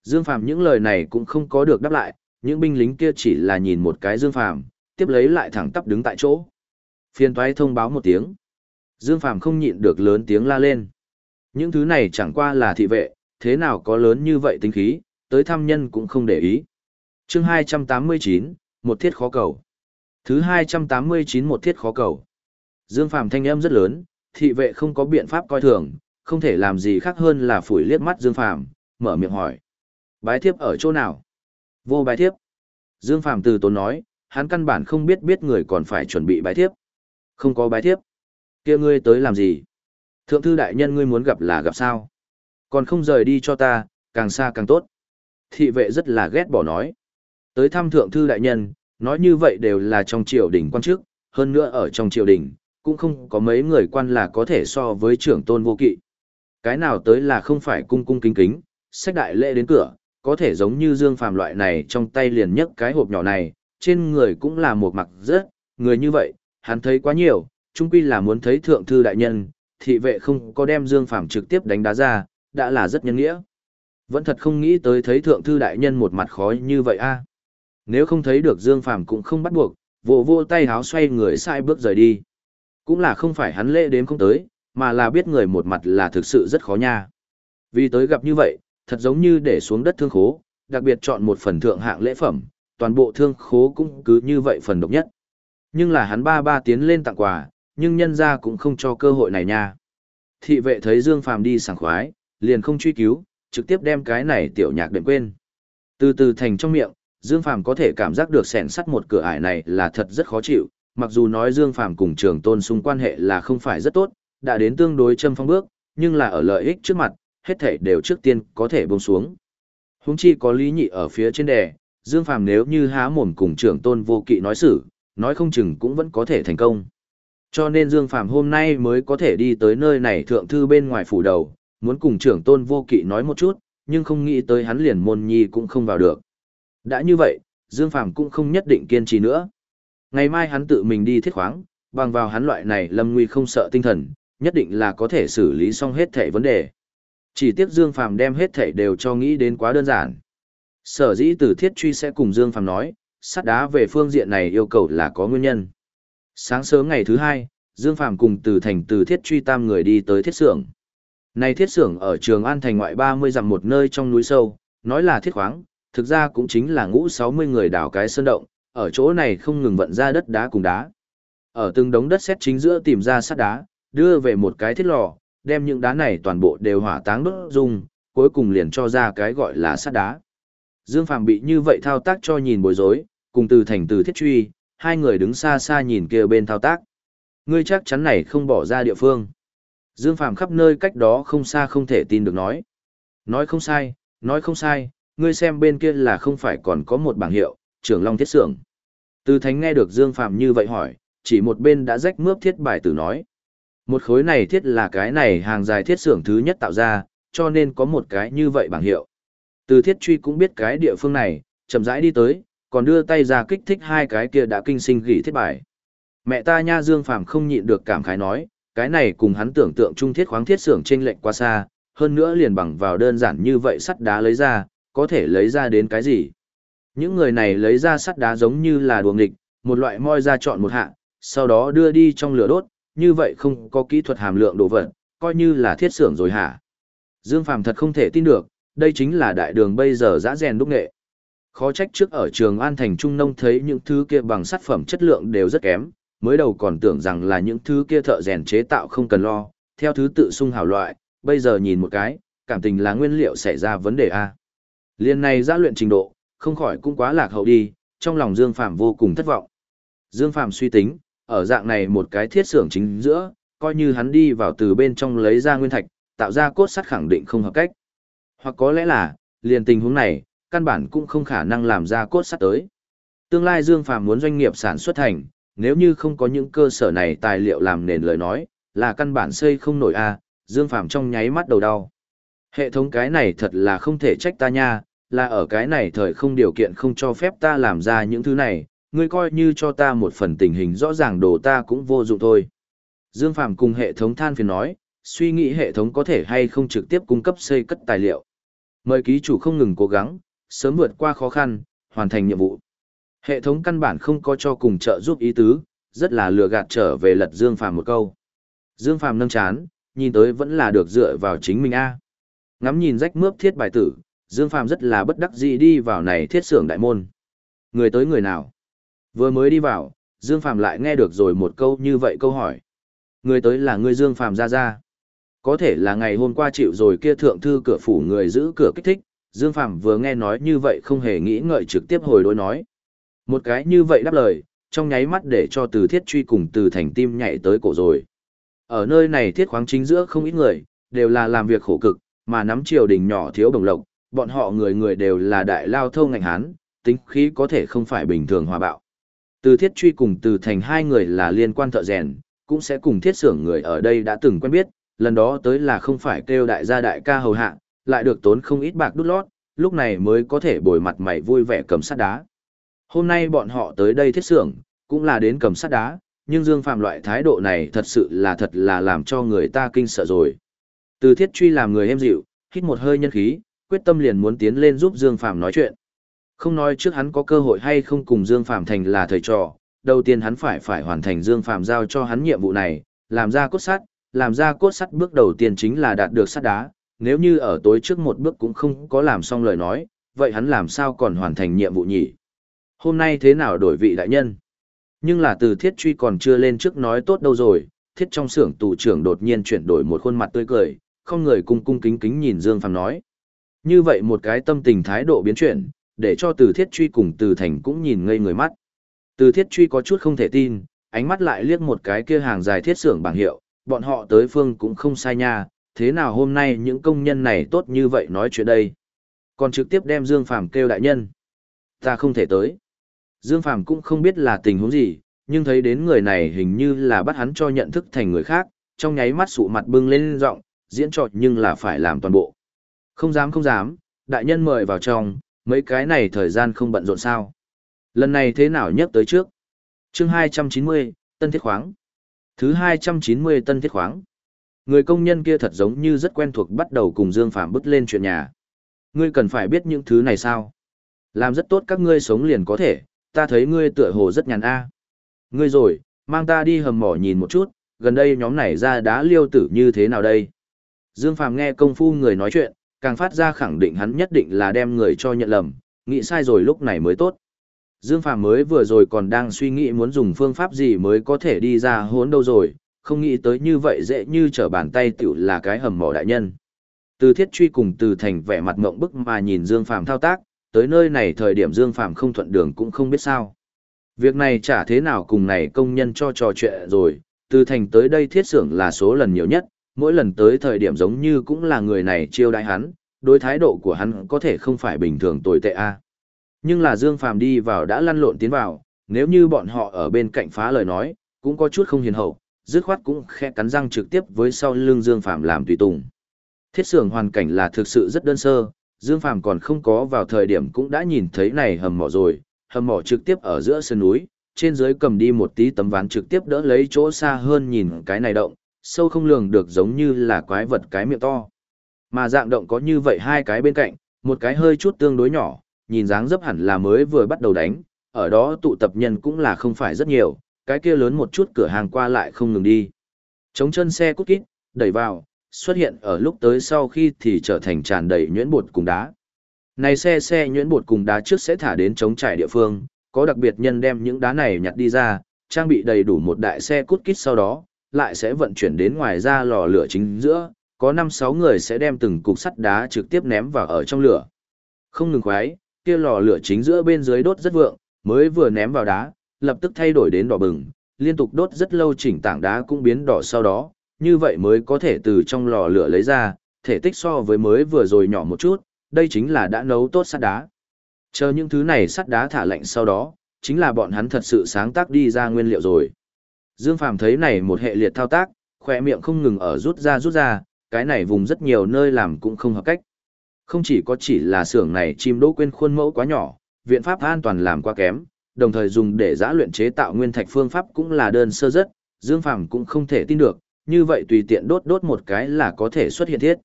Dương Phàm những lời này cũng không có được đáp lại, những binh lính kia chỉ là nhìn một cái Dương Phàm, tiếp lấy lại thẳng tắp đứng tại chỗ. phiền toái thông báo một tiếng. Dương Phàm không nhịn được lớn tiếng la lên. Những thứ này chẳng qua là thị vệ, thế nào có lớn như vậy tính khí, tới thăm nhân cũng không để ý. chương 289, một thiết khó cầu. Thứ 289 một thiết khó cầu. Dương Phàm thanh âm rất lớn, thị vệ không có biện pháp coi thường, không thể làm gì khác hơn là phủi liếc mắt Dương Phàm, mở miệng hỏi. Bái thiếp ở chỗ nào? Vô bái thiếp. Dương Phàm từ tốn nói, hắn căn bản không biết biết người còn phải chuẩn bị bái thiếp. Không có bái thiếp. kia ngươi tới làm gì? Thượng thư đại nhân ngươi muốn gặp là gặp sao? Còn không rời đi cho ta, càng xa càng tốt. Thị vệ rất là ghét bỏ nói. Tới thăm thượng thư đại nhân, nói như vậy đều là trong triều đình quan chức, hơn nữa ở trong triều đình, cũng không có mấy người quan là có thể so với trưởng tôn vô kỵ. Cái nào tới là không phải cung cung kính kính, sách đại lễ đến cửa, có thể giống như Dương Phàm loại này trong tay liền nhấc cái hộp nhỏ này, trên người cũng là một mặc rất, người như vậy, hắn thấy quá nhiều, chung quy là muốn thấy thượng thư đại nhân, thị vệ không có đem Dương Phàm trực tiếp đánh đá ra, đã là rất nhân nghĩa. Vẫn thật không nghĩ tới thấy thượng thư đại nhân một mặt khói như vậy a. Nếu không thấy được Dương Phàm cũng không bắt buộc, vỗ vỗ tay háo xoay người sai bước rời đi. Cũng là không phải hắn lễ đến không tới, mà là biết người một mặt là thực sự rất khó nha. Vì tới gặp như vậy, thật giống như để xuống đất thương khố, đặc biệt chọn một phần thượng hạng lễ phẩm, toàn bộ thương khố cũng cứ như vậy phần độc nhất. Nhưng là hắn ba ba tiến lên tặng quà, nhưng nhân ra cũng không cho cơ hội này nha. Thị vệ thấy Dương Phàm đi sảng khoái, liền không truy cứu, trực tiếp đem cái này tiểu nhạc đệm quên. Từ từ thành trong miệng, Dương Phàm có thể cảm giác được sẻn sắt một cửa ải này là thật rất khó chịu, mặc dù nói Dương Phàm cùng trường tôn xung quan hệ là không phải rất tốt, đã đến tương đối châm phong bước, nhưng là ở lợi ích trước mặt, hết thể đều trước tiên có thể buông xuống. Húng chi có lý nhị ở phía trên đè, Dương Phàm nếu như há mồm cùng trưởng tôn vô kỵ nói xử, nói không chừng cũng vẫn có thể thành công. Cho nên Dương Phàm hôm nay mới có thể đi tới nơi này thượng thư bên ngoài phủ đầu, muốn cùng trưởng tôn vô kỵ nói một chút, nhưng không nghĩ tới hắn liền môn nhi cũng không vào được. Đã như vậy, Dương Phàm cũng không nhất định kiên trì nữa. Ngày mai hắn tự mình đi thiết khoáng, bằng vào hắn loại này lâm nguy không sợ tinh thần, nhất định là có thể xử lý xong hết thảy vấn đề. Chỉ tiếc Dương Phàm đem hết thảy đều cho nghĩ đến quá đơn giản. Sở dĩ từ thiết truy sẽ cùng Dương Phàm nói, sắt đá về phương diện này yêu cầu là có nguyên nhân. Sáng sớm ngày thứ hai, Dương Phàm cùng từ thành từ thiết truy tam người đi tới thiết xưởng. Này thiết xưởng ở trường An thành ngoại 30 dặm một nơi trong núi sâu, nói là thiết khoáng, thực ra cũng chính là ngũ 60 người đào cái sơn động, ở chỗ này không ngừng vận ra đất đá cùng đá. Ở từng đống đất sét chính giữa tìm ra sắt đá, đưa về một cái thiết lò, đem những đá này toàn bộ đều hỏa táng đốt dung, cuối cùng liền cho ra cái gọi là sắt đá. Dương Phàm bị như vậy thao tác cho nhìn bối rối, cùng từ thành từ thiết truy, hai người đứng xa xa nhìn kia bên thao tác. Ngươi chắc chắn này không bỏ ra địa phương. Dương Phàm khắp nơi cách đó không xa không thể tin được nói. Nói không sai, nói không sai, ngươi xem bên kia là không phải còn có một bảng hiệu, trưởng Long Thiết Sưởng. Từ Thánh nghe được Dương Phàm như vậy hỏi, chỉ một bên đã rách mướp thiết bài tử nói. Một khối này thiết là cái này hàng dài thiết xưởng thứ nhất tạo ra, cho nên có một cái như vậy bảng hiệu. Từ thiết truy cũng biết cái địa phương này, chậm rãi đi tới, còn đưa tay ra kích thích hai cái kia đã kinh sinh gỉ thiết bài. Mẹ ta nha Dương Phàm không nhịn được cảm khái nói, cái này cùng hắn tưởng tượng trung thiết khoáng thiết xưởng trên lệnh quá xa, hơn nữa liền bằng vào đơn giản như vậy sắt đá lấy ra, có thể lấy ra đến cái gì. Những người này lấy ra sắt đá giống như là đuồng nghịch, một loại moi ra chọn một hạ, sau đó đưa đi trong lửa đốt, như vậy không có kỹ thuật hàm lượng đồ vật, coi như là thiết xưởng rồi hả. Dương Phàm thật không thể tin được, đây chính là đại đường bây giờ dã rèn đúc nghệ. Khó trách trước ở trường An Thành Trung Nông thấy những thứ kia bằng sắt phẩm chất lượng đều rất kém, mới đầu còn tưởng rằng là những thứ kia thợ rèn chế tạo không cần lo, theo thứ tự sung hào loại, bây giờ nhìn một cái, cảm tình là nguyên liệu xảy ra vấn đề A. Liên này ra luyện trình độ, không khỏi cũng quá lạc hậu đi, trong lòng Dương Phạm vô cùng thất vọng. Dương Phạm suy tính, ở dạng này một cái thiết xưởng chính giữa, coi như hắn đi vào từ bên trong lấy ra nguyên thạch, tạo ra cốt sắt khẳng định không hợp cách. Hoặc có lẽ là, liền tình huống này, căn bản cũng không khả năng làm ra cốt sắt tới. Tương lai Dương phàm muốn doanh nghiệp sản xuất thành, nếu như không có những cơ sở này tài liệu làm nền lời nói, là căn bản xây không nổi a, Dương Phàm trong nháy mắt đầu đau. Hệ thống cái này thật là không thể trách ta nha, là ở cái này thời không điều kiện không cho phép ta làm ra những thứ này, ngươi coi như cho ta một phần tình hình rõ ràng đồ ta cũng vô dụng thôi. Dương Phàm cùng hệ thống than phiền nói, suy nghĩ hệ thống có thể hay không trực tiếp cung cấp xây cất tài liệu. Mời ký chủ không ngừng cố gắng, sớm vượt qua khó khăn, hoàn thành nhiệm vụ. Hệ thống căn bản không có cho cùng trợ giúp ý tứ, rất là lừa gạt trở về lật Dương Phàm một câu. Dương Phàm nâng chán, nhìn tới vẫn là được dựa vào chính mình a. Ngắm nhìn rách mướp thiết bài tử, Dương Phàm rất là bất đắc dĩ đi vào này thiết xưởng đại môn. Người tới người nào? Vừa mới đi vào, Dương Phàm lại nghe được rồi một câu như vậy câu hỏi. Người tới là người Dương Phàm ra ra. Có thể là ngày hôm qua chịu rồi kia thượng thư cửa phủ người giữ cửa kích thích, Dương Phạm vừa nghe nói như vậy không hề nghĩ ngợi trực tiếp hồi đối nói. Một cái như vậy đáp lời, trong nháy mắt để cho từ thiết truy cùng từ thành tim nhảy tới cổ rồi. Ở nơi này thiết khoáng chính giữa không ít người, đều là làm việc khổ cực, mà nắm triều đình nhỏ thiếu đồng lộc, bọn họ người người đều là đại lao thâu ngành hán, tính khí có thể không phải bình thường hòa bạo. Từ thiết truy cùng từ thành hai người là liên quan thợ rèn, cũng sẽ cùng thiết xưởng người ở đây đã từng quen biết, lần đó tới là không phải kêu đại gia đại ca hầu hạ, lại được tốn không ít bạc đút lót, lúc này mới có thể bồi mặt mày vui vẻ cầm sắt đá. Hôm nay bọn họ tới đây thiết xưởng, cũng là đến cầm sắt đá, nhưng Dương Phạm loại thái độ này thật sự là thật là làm cho người ta kinh sợ rồi. Từ thiết truy làm người êm dịu, hít một hơi nhân khí, quyết tâm liền muốn tiến lên giúp Dương Phạm nói chuyện. Không nói trước hắn có cơ hội hay không cùng Dương Phạm thành là thầy trò, đầu tiên hắn phải phải hoàn thành Dương Phạm giao cho hắn nhiệm vụ này, làm ra cốt sắt, làm ra cốt sắt bước đầu tiên chính là đạt được sắt đá, nếu như ở tối trước một bước cũng không có làm xong lời nói, vậy hắn làm sao còn hoàn thành nhiệm vụ nhỉ? Hôm nay thế nào đổi vị đại nhân? Nhưng là từ thiết truy còn chưa lên trước nói tốt đâu rồi, thiết trong xưởng tù trưởng đột nhiên chuyển đổi một khuôn mặt tươi cười, không người cung cung kính kính nhìn Dương Phàm nói. Như vậy một cái tâm tình thái độ biến chuyển, để cho từ thiết truy cùng từ thành cũng nhìn ngây người mắt. Từ thiết truy có chút không thể tin, ánh mắt lại liếc một cái kia hàng dài thiết xưởng bảng hiệu, bọn họ tới phương cũng không sai nha, thế nào hôm nay những công nhân này tốt như vậy nói chuyện đây. Còn trực tiếp đem Dương Phàm kêu đại nhân. Ta không thể tới. Dương Phàm cũng không biết là tình huống gì, nhưng thấy đến người này hình như là bắt hắn cho nhận thức thành người khác, trong nháy mắt sụ mặt bưng lên giọng, diễn trọt nhưng là phải làm toàn bộ. Không dám không dám, đại nhân mời vào trong, mấy cái này thời gian không bận rộn sao. Lần này thế nào nhắc tới trước? chương 290, Tân Thiết Khoáng. Thứ 290 Tân Thiết Khoáng. Người công nhân kia thật giống như rất quen thuộc bắt đầu cùng Dương Phàm bứt lên chuyện nhà. Ngươi cần phải biết những thứ này sao? Làm rất tốt các ngươi sống liền có thể, ta thấy ngươi tựa hồ rất nhàn a. Ngươi rồi, mang ta đi hầm mỏ nhìn một chút, gần đây nhóm này ra đá liêu tử như thế nào đây? Dương Phàm nghe công phu người nói chuyện, càng phát ra khẳng định hắn nhất định là đem người cho nhận lầm, nghĩ sai rồi lúc này mới tốt. Dương Phàm mới vừa rồi còn đang suy nghĩ muốn dùng phương pháp gì mới có thể đi ra hốn đâu rồi, không nghĩ tới như vậy dễ như trở bàn tay tiểu là cái hầm mỏ đại nhân. Từ thiết truy cùng từ thành vẻ mặt mộng bức mà nhìn Dương Phàm thao tác, tới nơi này thời điểm Dương Phàm không thuận đường cũng không biết sao. Việc này chả thế nào cùng này công nhân cho trò chuyện rồi, từ thành tới đây thiết xưởng là số lần nhiều nhất, mỗi lần tới thời điểm giống như cũng là người này chiêu đãi hắn, đối thái độ của hắn có thể không phải bình thường tồi tệ a. Nhưng là Dương Phàm đi vào đã lăn lộn tiến vào, nếu như bọn họ ở bên cạnh phá lời nói, cũng có chút không hiền hậu, dứt khoát cũng khẽ cắn răng trực tiếp với sau lưng Dương Phàm làm tùy tùng. Thiết xưởng hoàn cảnh là thực sự rất đơn sơ, Dương Phàm còn không có vào thời điểm cũng đã nhìn thấy này hầm mỏ rồi, hầm mỏ trực tiếp ở giữa sườn núi, trên dưới cầm đi một tí tấm ván trực tiếp đỡ lấy chỗ xa hơn nhìn cái này động, sâu không lường được giống như là quái vật cái miệng to. Mà dạng động có như vậy hai cái bên cạnh, một cái hơi chút tương đối nhỏ, nhìn dáng dấp hẳn là mới vừa bắt đầu đánh, ở đó tụ tập nhân cũng là không phải rất nhiều, cái kia lớn một chút cửa hàng qua lại không ngừng đi. Chống chân xe cút kít, đẩy vào, xuất hiện ở lúc tới sau khi thì trở thành tràn đầy nhuyễn bột cùng đá. Này xe xe nhuyễn bột cùng đá trước sẽ thả đến chống trải địa phương, có đặc biệt nhân đem những đá này nhặt đi ra, trang bị đầy đủ một đại xe cút kít sau đó, lại sẽ vận chuyển đến ngoài ra lò lửa chính giữa, có 5-6 người sẽ đem từng cục sắt đá trực tiếp ném vào ở trong lửa. Không ngừng khoái, kia lò lửa chính giữa bên dưới đốt rất vượng, mới vừa ném vào đá, lập tức thay đổi đến đỏ bừng, liên tục đốt rất lâu chỉnh tảng đá cũng biến đỏ sau đó, như vậy mới có thể từ trong lò lửa lấy ra, thể tích so với mới vừa rồi nhỏ một chút, đây chính là đã nấu tốt sắt đá. Chờ những thứ này sắt đá thả lạnh sau đó, chính là bọn hắn thật sự sáng tác đi ra nguyên liệu rồi. Dương Phàm thấy này một hệ liệt thao tác, khoe miệng không ngừng ở rút ra rút ra, cái này vùng rất nhiều nơi làm cũng không hợp cách. Không chỉ có chỉ là xưởng này chim đỗ quên khuôn mẫu quá nhỏ, viện pháp an toàn làm quá kém, đồng thời dùng để giã luyện chế tạo nguyên thạch phương pháp cũng là đơn sơ rất, Dương Phàm cũng không thể tin được, như vậy tùy tiện đốt đốt một cái là có thể xuất hiện thiết.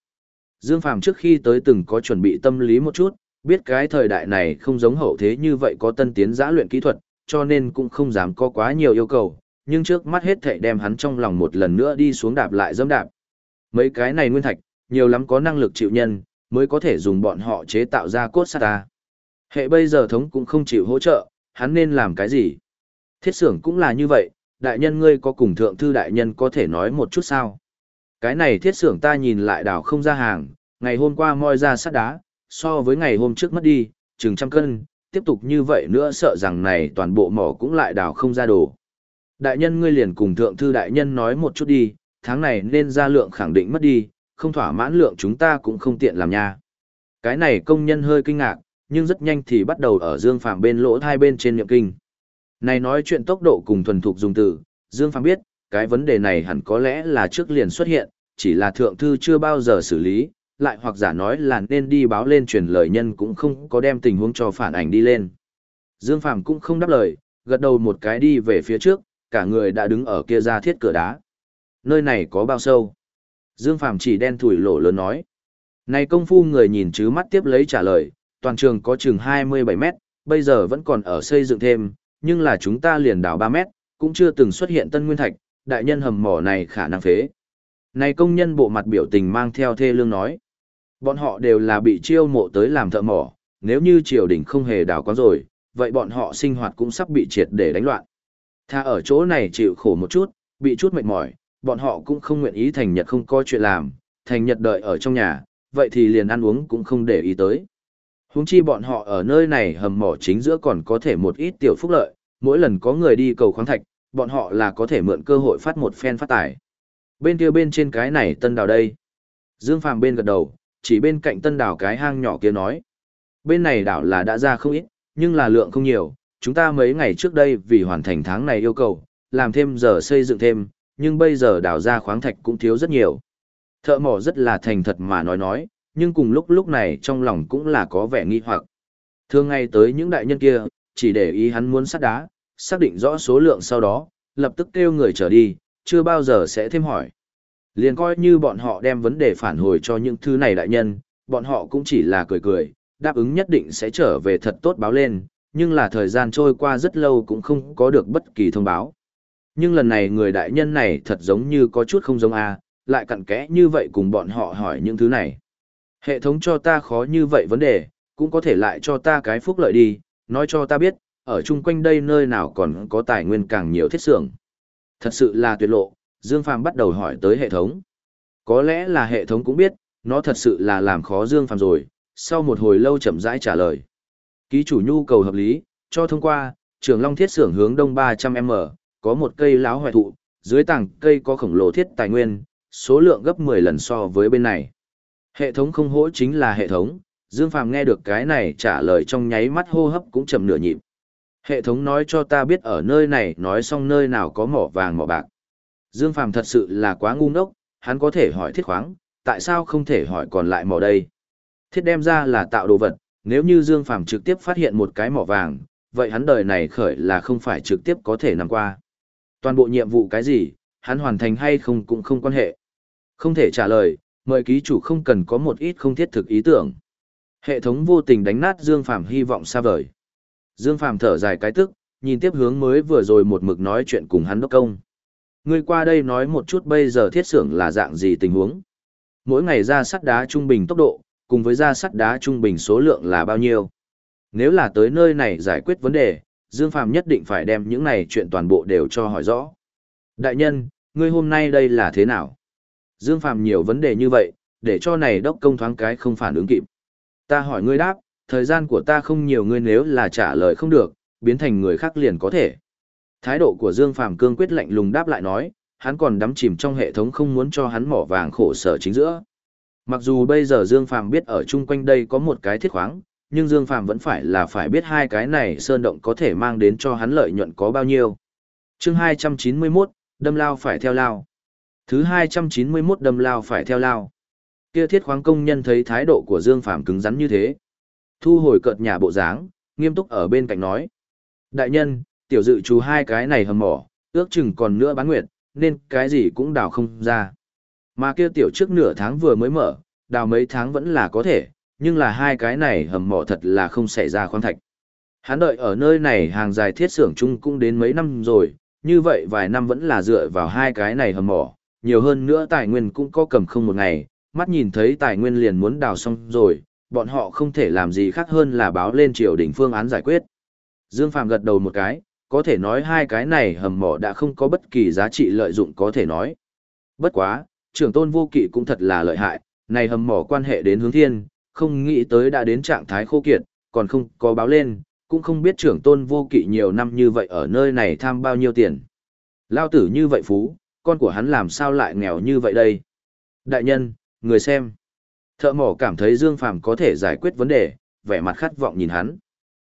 Dương Phàm trước khi tới từng có chuẩn bị tâm lý một chút, biết cái thời đại này không giống hậu thế như vậy có tân tiến giã luyện kỹ thuật, cho nên cũng không dám có quá nhiều yêu cầu, nhưng trước mắt hết thảy đem hắn trong lòng một lần nữa đi xuống đạp lại dẫm đạp. Mấy cái này nguyên thạch, nhiều lắm có năng lực chịu nhân, mới có thể dùng bọn họ chế tạo ra cốt sát ta. Hệ bây giờ thống cũng không chịu hỗ trợ, hắn nên làm cái gì? Thiết xưởng cũng là như vậy, đại nhân ngươi có cùng thượng thư đại nhân có thể nói một chút sao? Cái này thiết xưởng ta nhìn lại đảo không ra hàng, ngày hôm qua moi ra sắt đá, so với ngày hôm trước mất đi, chừng trăm cân, tiếp tục như vậy nữa sợ rằng này toàn bộ mỏ cũng lại đảo không ra đồ. Đại nhân ngươi liền cùng thượng thư đại nhân nói một chút đi, tháng này nên ra lượng khẳng định mất đi, không thỏa mãn lượng chúng ta cũng không tiện làm nha. Cái này công nhân hơi kinh ngạc, nhưng rất nhanh thì bắt đầu ở Dương Phàm bên lỗ hai bên trên niệm kinh. Này nói chuyện tốc độ cùng thuần thục dùng từ, Dương Phàm biết, cái vấn đề này hẳn có lẽ là trước liền xuất hiện, chỉ là thượng thư chưa bao giờ xử lý, lại hoặc giả nói là nên đi báo lên truyền lời nhân cũng không có đem tình huống cho phản ảnh đi lên. Dương Phàm cũng không đáp lời, gật đầu một cái đi về phía trước, cả người đã đứng ở kia ra thiết cửa đá. Nơi này có bao sâu? Dương Phàm chỉ đen thủi lỗ lớn nói. Này công phu người nhìn chứ mắt tiếp lấy trả lời, toàn trường có chừng 27 mét, bây giờ vẫn còn ở xây dựng thêm, nhưng là chúng ta liền đào 3 mét, cũng chưa từng xuất hiện tân nguyên thạch, đại nhân hầm mỏ này khả năng phế. Này công nhân bộ mặt biểu tình mang theo thê lương nói. Bọn họ đều là bị chiêu mộ tới làm thợ mỏ, nếu như triều đình không hề đào quán rồi, vậy bọn họ sinh hoạt cũng sắp bị triệt để đánh loạn. Tha ở chỗ này chịu khổ một chút, bị chút mệt mỏi, bọn họ cũng không nguyện ý thành nhật không có chuyện làm, thành nhật đợi ở trong nhà, vậy thì liền ăn uống cũng không để ý tới. Huống chi bọn họ ở nơi này hầm mỏ chính giữa còn có thể một ít tiểu phúc lợi, mỗi lần có người đi cầu khoáng thạch, bọn họ là có thể mượn cơ hội phát một phen phát tài. Bên kia bên trên cái này tân đào đây. Dương Phàm bên gật đầu, chỉ bên cạnh tân đảo cái hang nhỏ kia nói. Bên này đảo là đã ra không ít, nhưng là lượng không nhiều, chúng ta mấy ngày trước đây vì hoàn thành tháng này yêu cầu, làm thêm giờ xây dựng thêm, nhưng bây giờ đảo ra khoáng thạch cũng thiếu rất nhiều. Thợ mỏ rất là thành thật mà nói nói, nhưng cùng lúc lúc này trong lòng cũng là có vẻ nghi hoặc. Thường ngày tới những đại nhân kia, chỉ để ý hắn muốn sắt đá, xác định rõ số lượng sau đó, lập tức kêu người trở đi, chưa bao giờ sẽ thêm hỏi. Liền coi như bọn họ đem vấn đề phản hồi cho những thứ này đại nhân, bọn họ cũng chỉ là cười cười, đáp ứng nhất định sẽ trở về thật tốt báo lên, nhưng là thời gian trôi qua rất lâu cũng không có được bất kỳ thông báo. Nhưng lần này người đại nhân này thật giống như có chút không giống a, lại cặn kẽ như vậy cùng bọn họ hỏi những thứ này. Hệ thống cho ta khó như vậy vấn đề, cũng có thể lại cho ta cái phúc lợi đi, nói cho ta biết, ở chung quanh đây nơi nào còn có tài nguyên càng nhiều thiết xưởng. Thật sự là tuyệt lộ, Dương Phàm bắt đầu hỏi tới hệ thống. Có lẽ là hệ thống cũng biết, nó thật sự là làm khó Dương Phàm rồi, sau một hồi lâu chậm rãi trả lời. Ký chủ nhu cầu hợp lý, cho thông qua, trường Long Thiết xưởng hướng đông 300m, có một cây láo hoại thụ, dưới tảng cây có khổng lồ thiết tài nguyên, số lượng gấp 10 lần so với bên này. Hệ thống không hỗ chính là hệ thống, Dương Phàm nghe được cái này trả lời trong nháy mắt hô hấp cũng chậm nửa nhịp. Hệ thống nói cho ta biết ở nơi này nói xong nơi nào có mỏ vàng mỏ bạc. Dương Phàm thật sự là quá ngu ngốc, hắn có thể hỏi thiết khoáng, tại sao không thể hỏi còn lại mỏ đây? Thiết đem ra là tạo đồ vật, nếu như Dương Phàm trực tiếp phát hiện một cái mỏ vàng, vậy hắn đời này khởi là không phải trực tiếp có thể nằm qua. Toàn bộ nhiệm vụ cái gì, hắn hoàn thành hay không cũng không quan hệ. Không thể trả lời, mời ký chủ không cần có một ít không thiết thực ý tưởng. Hệ thống vô tình đánh nát Dương Phàm hy vọng xa vời. Dương Phàm thở dài cái tức, nhìn tiếp hướng mới vừa rồi một mực nói chuyện cùng hắn đốc công. Ngươi qua đây nói một chút bây giờ thiết xưởng là dạng gì tình huống. Mỗi ngày ra sắt đá trung bình tốc độ, cùng với ra sắt đá trung bình số lượng là bao nhiêu. Nếu là tới nơi này giải quyết vấn đề, Dương Phàm nhất định phải đem những này chuyện toàn bộ đều cho hỏi rõ. Đại nhân, ngươi hôm nay đây là thế nào? Dương Phàm nhiều vấn đề như vậy, để cho này đốc công thoáng cái không phản ứng kịp. Ta hỏi ngươi đáp, thời gian của ta không nhiều ngươi nếu là trả lời không được, biến thành người khác liền có thể. Thái độ của Dương Phàm cương quyết lạnh lùng đáp lại nói, hắn còn đắm chìm trong hệ thống không muốn cho hắn mỏ vàng khổ sở chính giữa. Mặc dù bây giờ Dương Phàm biết ở chung quanh đây có một cái thiết khoáng, nhưng Dương Phàm vẫn phải là phải biết hai cái này sơn động có thể mang đến cho hắn lợi nhuận có bao nhiêu. Chương 291, đâm lao phải theo lao. Thứ 291 đâm lao phải theo lao. Kia thiết khoáng công nhân thấy thái độ của Dương Phàm cứng rắn như thế. Thu hồi cợt nhà bộ dáng, nghiêm túc ở bên cạnh nói. Đại nhân, tiểu dự chú hai cái này hầm mỏ, ước chừng còn nữa bán nguyệt, nên cái gì cũng đào không ra. Mà kia tiểu trước nửa tháng vừa mới mở, đào mấy tháng vẫn là có thể, nhưng là hai cái này hầm mỏ thật là không xảy ra khoáng thạch. Hắn đợi ở nơi này hàng dài thiết xưởng chung cũng đến mấy năm rồi, như vậy vài năm vẫn là dựa vào hai cái này hầm mỏ, nhiều hơn nữa tài nguyên cũng có cầm không một ngày, mắt nhìn thấy tài nguyên liền muốn đào xong rồi, bọn họ không thể làm gì khác hơn là báo lên triều đình phương án giải quyết. Dương Phàm gật đầu một cái, có thể nói hai cái này hầm mỏ đã không có bất kỳ giá trị lợi dụng có thể nói. Bất quá, trưởng tôn vô kỵ cũng thật là lợi hại, này hầm mỏ quan hệ đến hướng thiên, không nghĩ tới đã đến trạng thái khô kiệt, còn không có báo lên, cũng không biết trưởng tôn vô kỵ nhiều năm như vậy ở nơi này tham bao nhiêu tiền. Lao tử như vậy phú, con của hắn làm sao lại nghèo như vậy đây? Đại nhân, người xem. Thợ mỏ cảm thấy Dương Phàm có thể giải quyết vấn đề, vẻ mặt khát vọng nhìn hắn.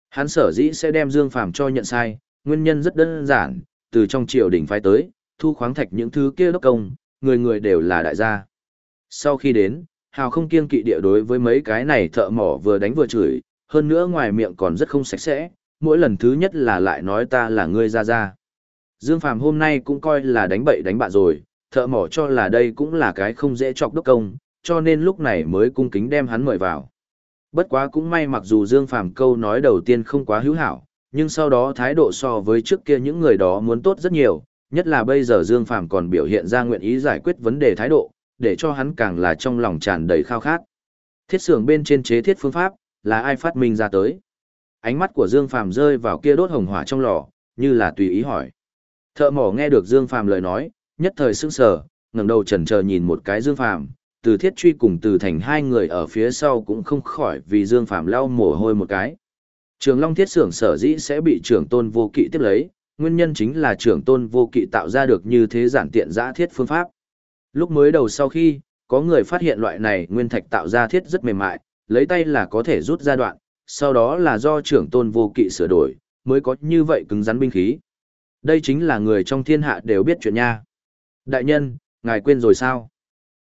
Hắn sở dĩ sẽ đem Dương Phàm cho nhận sai, nguyên nhân rất đơn giản, từ trong triều đình phái tới, thu khoáng thạch những thứ kia đốc công, người người đều là đại gia. Sau khi đến, Hào không kiêng kỵ địa đối với mấy cái này thợ mỏ vừa đánh vừa chửi, hơn nữa ngoài miệng còn rất không sạch sẽ, mỗi lần thứ nhất là lại nói ta là ngươi ra ra. Dương Phàm hôm nay cũng coi là đánh bậy đánh bạ rồi, thợ mỏ cho là đây cũng là cái không dễ chọc đốc công, cho nên lúc này mới cung kính đem hắn mời vào. Bất quá cũng may mặc dù Dương Phàm câu nói đầu tiên không quá hữu hảo, nhưng sau đó thái độ so với trước kia những người đó muốn tốt rất nhiều, nhất là bây giờ Dương Phàm còn biểu hiện ra nguyện ý giải quyết vấn đề thái độ, để cho hắn càng là trong lòng tràn đầy khao khát. Thiết xưởng bên trên chế thiết phương pháp, là ai phát minh ra tới? Ánh mắt của Dương Phàm rơi vào kia đốt hồng hỏa trong lò, như là tùy ý hỏi. Thợ mỏ nghe được Dương Phàm lời nói, nhất thời sững sờ, ngẩng đầu chần chờ nhìn một cái Dương Phàm, từ thiết truy cùng từ thành hai người ở phía sau cũng không khỏi vì Dương Phàm lau mồ hôi một cái. Trường Long Thiết Sưởng sở dĩ sẽ bị trưởng tôn vô kỵ tiếp lấy, nguyên nhân chính là trưởng tôn vô kỵ tạo ra được như thế giản tiện giã thiết phương pháp. Lúc mới đầu sau khi, có người phát hiện loại này nguyên thạch tạo ra thiết rất mềm mại, lấy tay là có thể rút ra đoạn, sau đó là do trưởng tôn vô kỵ sửa đổi, mới có như vậy cứng rắn binh khí. Đây chính là người trong thiên hạ đều biết chuyện nha. Đại nhân, ngài quên rồi sao?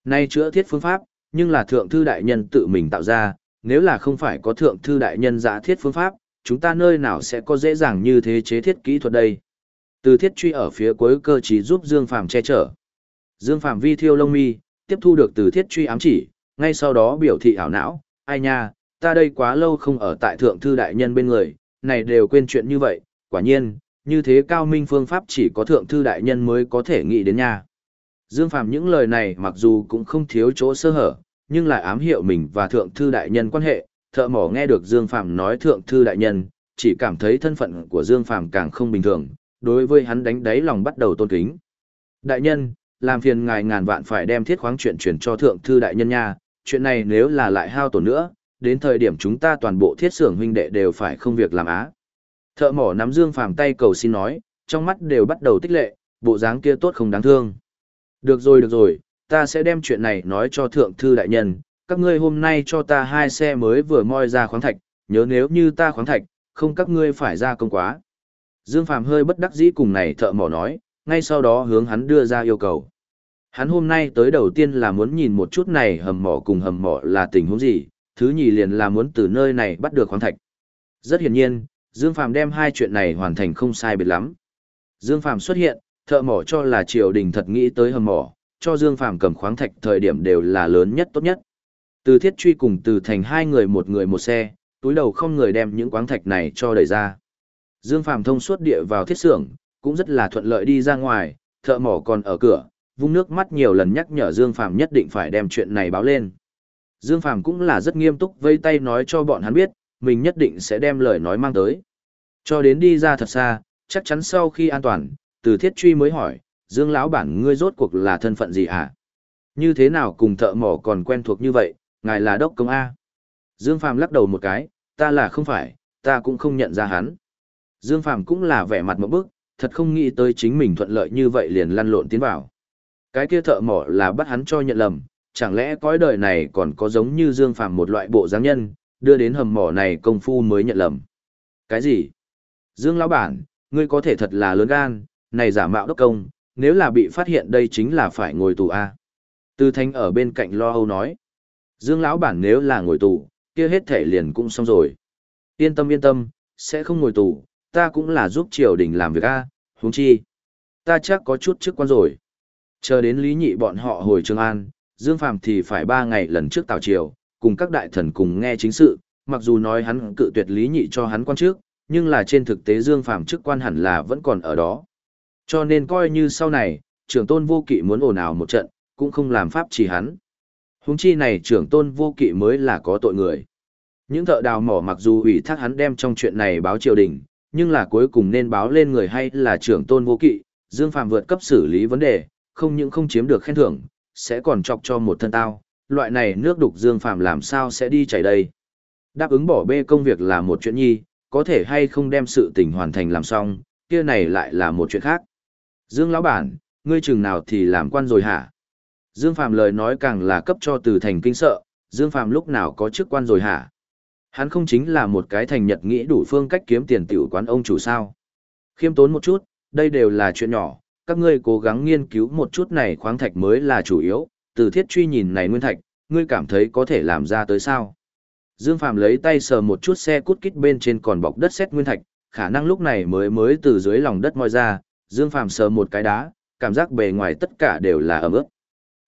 Nay chữa thiết phương pháp, nhưng là thượng thư đại nhân tự mình tạo ra, nếu là không phải có thượng thư đại nhân giả thiết phương pháp, chúng ta nơi nào sẽ có dễ dàng như thế chế thiết kỹ thuật đây. Từ thiết truy ở phía cuối cơ chỉ giúp Dương Phàm che chở. Dương Phàm vi thiêu lông mi, tiếp thu được từ thiết truy ám chỉ, ngay sau đó biểu thị ảo não, ai nha, ta đây quá lâu không ở tại thượng thư đại nhân bên người, này đều quên chuyện như vậy, quả nhiên, như thế cao minh phương pháp chỉ có thượng thư đại nhân mới có thể nghĩ đến nha. Dương Phàm những lời này mặc dù cũng không thiếu chỗ sơ hở, nhưng lại ám hiệu mình và thượng thư đại nhân quan hệ, thợ mỏ nghe được Dương Phàm nói thượng thư đại nhân, chỉ cảm thấy thân phận của Dương Phàm càng không bình thường, đối với hắn đánh đáy lòng bắt đầu tôn kính. Đại nhân, làm phiền ngài ngàn vạn phải đem thiết khoáng chuyện chuyển cho thượng thư đại nhân nha, chuyện này nếu là lại hao tổn nữa, đến thời điểm chúng ta toàn bộ thiết xưởng huynh đệ đều phải không việc làm á. Thợ mỏ nắm Dương Phàm tay cầu xin nói, trong mắt đều bắt đầu tích lệ, bộ dáng kia tốt không đáng thương. Được rồi được rồi, ta sẽ đem chuyện này nói cho thượng thư đại nhân, các ngươi hôm nay cho ta hai xe mới vừa moi ra khoáng thạch, nhớ nếu như ta khoáng thạch, không các ngươi phải ra công quá. Dương Phàm hơi bất đắc dĩ cùng này thợ mỏ nói, ngay sau đó hướng hắn đưa ra yêu cầu. Hắn hôm nay tới đầu tiên là muốn nhìn một chút này hầm mỏ cùng hầm mỏ là tình huống gì, thứ nhì liền là muốn từ nơi này bắt được khoáng thạch. Rất hiển nhiên, Dương Phàm đem hai chuyện này hoàn thành không sai biệt lắm. Dương Phàm xuất hiện, thợ mỏ cho là triều đình thật nghĩ tới hầm mỏ, cho Dương Phàm cầm khoáng thạch thời điểm đều là lớn nhất tốt nhất. Từ thiết truy cùng từ thành hai người một người một xe, túi đầu không người đem những khoáng thạch này cho đẩy ra. Dương Phàm thông suốt địa vào thiết xưởng, cũng rất là thuận lợi đi ra ngoài, thợ mỏ còn ở cửa, vung nước mắt nhiều lần nhắc nhở Dương Phàm nhất định phải đem chuyện này báo lên. Dương Phàm cũng là rất nghiêm túc vây tay nói cho bọn hắn biết, mình nhất định sẽ đem lời nói mang tới. Cho đến đi ra thật xa, chắc chắn sau khi an toàn, từ thiết truy mới hỏi, Dương lão bản ngươi rốt cuộc là thân phận gì hả? À? Như thế nào cùng thợ mỏ còn quen thuộc như vậy, ngài là đốc công A. Dương Phàm lắc đầu một cái, ta là không phải, ta cũng không nhận ra hắn. Dương Phàm cũng là vẻ mặt một bức, thật không nghĩ tới chính mình thuận lợi như vậy liền lăn lộn tiến vào. Cái kia thợ mỏ là bắt hắn cho nhận lầm, chẳng lẽ cõi đời này còn có giống như Dương Phàm một loại bộ dáng nhân, đưa đến hầm mỏ này công phu mới nhận lầm. Cái gì? Dương lão bản, ngươi có thể thật là lớn gan, này giả mạo đốc công, nếu là bị phát hiện đây chính là phải ngồi tù a. Từ Thanh ở bên cạnh lo âu nói. Dương lão bản nếu là ngồi tù, kia hết thể liền cũng xong rồi. Yên tâm yên tâm, sẽ không ngồi tù, ta cũng là giúp triều đình làm việc a, huống chi. Ta chắc có chút chức quan rồi. Chờ đến Lý Nhị bọn họ hồi Trường An, Dương Phàm thì phải ba ngày lần trước tào triều, cùng các đại thần cùng nghe chính sự, mặc dù nói hắn cự tuyệt Lý Nhị cho hắn quan trước, nhưng là trên thực tế Dương Phàm chức quan hẳn là vẫn còn ở đó. Cho nên coi như sau này, trưởng tôn vô kỵ muốn ồn ào một trận, cũng không làm pháp chỉ hắn. Huống chi này trưởng tôn vô kỵ mới là có tội người. Những thợ đào mỏ mặc dù ủy thác hắn đem trong chuyện này báo triều đình, nhưng là cuối cùng nên báo lên người hay là trưởng tôn vô kỵ, Dương Phàm vượt cấp xử lý vấn đề, không những không chiếm được khen thưởng, sẽ còn chọc cho một thân tao, loại này nước đục Dương Phạm làm sao sẽ đi chảy đây. Đáp ứng bỏ bê công việc là một chuyện nhi, có thể hay không đem sự tình hoàn thành làm xong, kia này lại là một chuyện khác. Dương lão bản, ngươi chừng nào thì làm quan rồi hả? Dương Phạm lời nói càng là cấp cho từ thành kinh sợ, Dương Phạm lúc nào có chức quan rồi hả? Hắn không chính là một cái thành nhật nghĩ đủ phương cách kiếm tiền tiểu quán ông chủ sao. Khiêm tốn một chút, đây đều là chuyện nhỏ, các ngươi cố gắng nghiên cứu một chút này khoáng thạch mới là chủ yếu, từ thiết truy nhìn này nguyên thạch, ngươi cảm thấy có thể làm ra tới sao. Dương Phạm lấy tay sờ một chút xe cút kít bên trên còn bọc đất xét nguyên thạch, khả năng lúc này mới mới từ dưới lòng đất moi ra, Dương Phạm sờ một cái đá, cảm giác bề ngoài tất cả đều là ẩm ướt.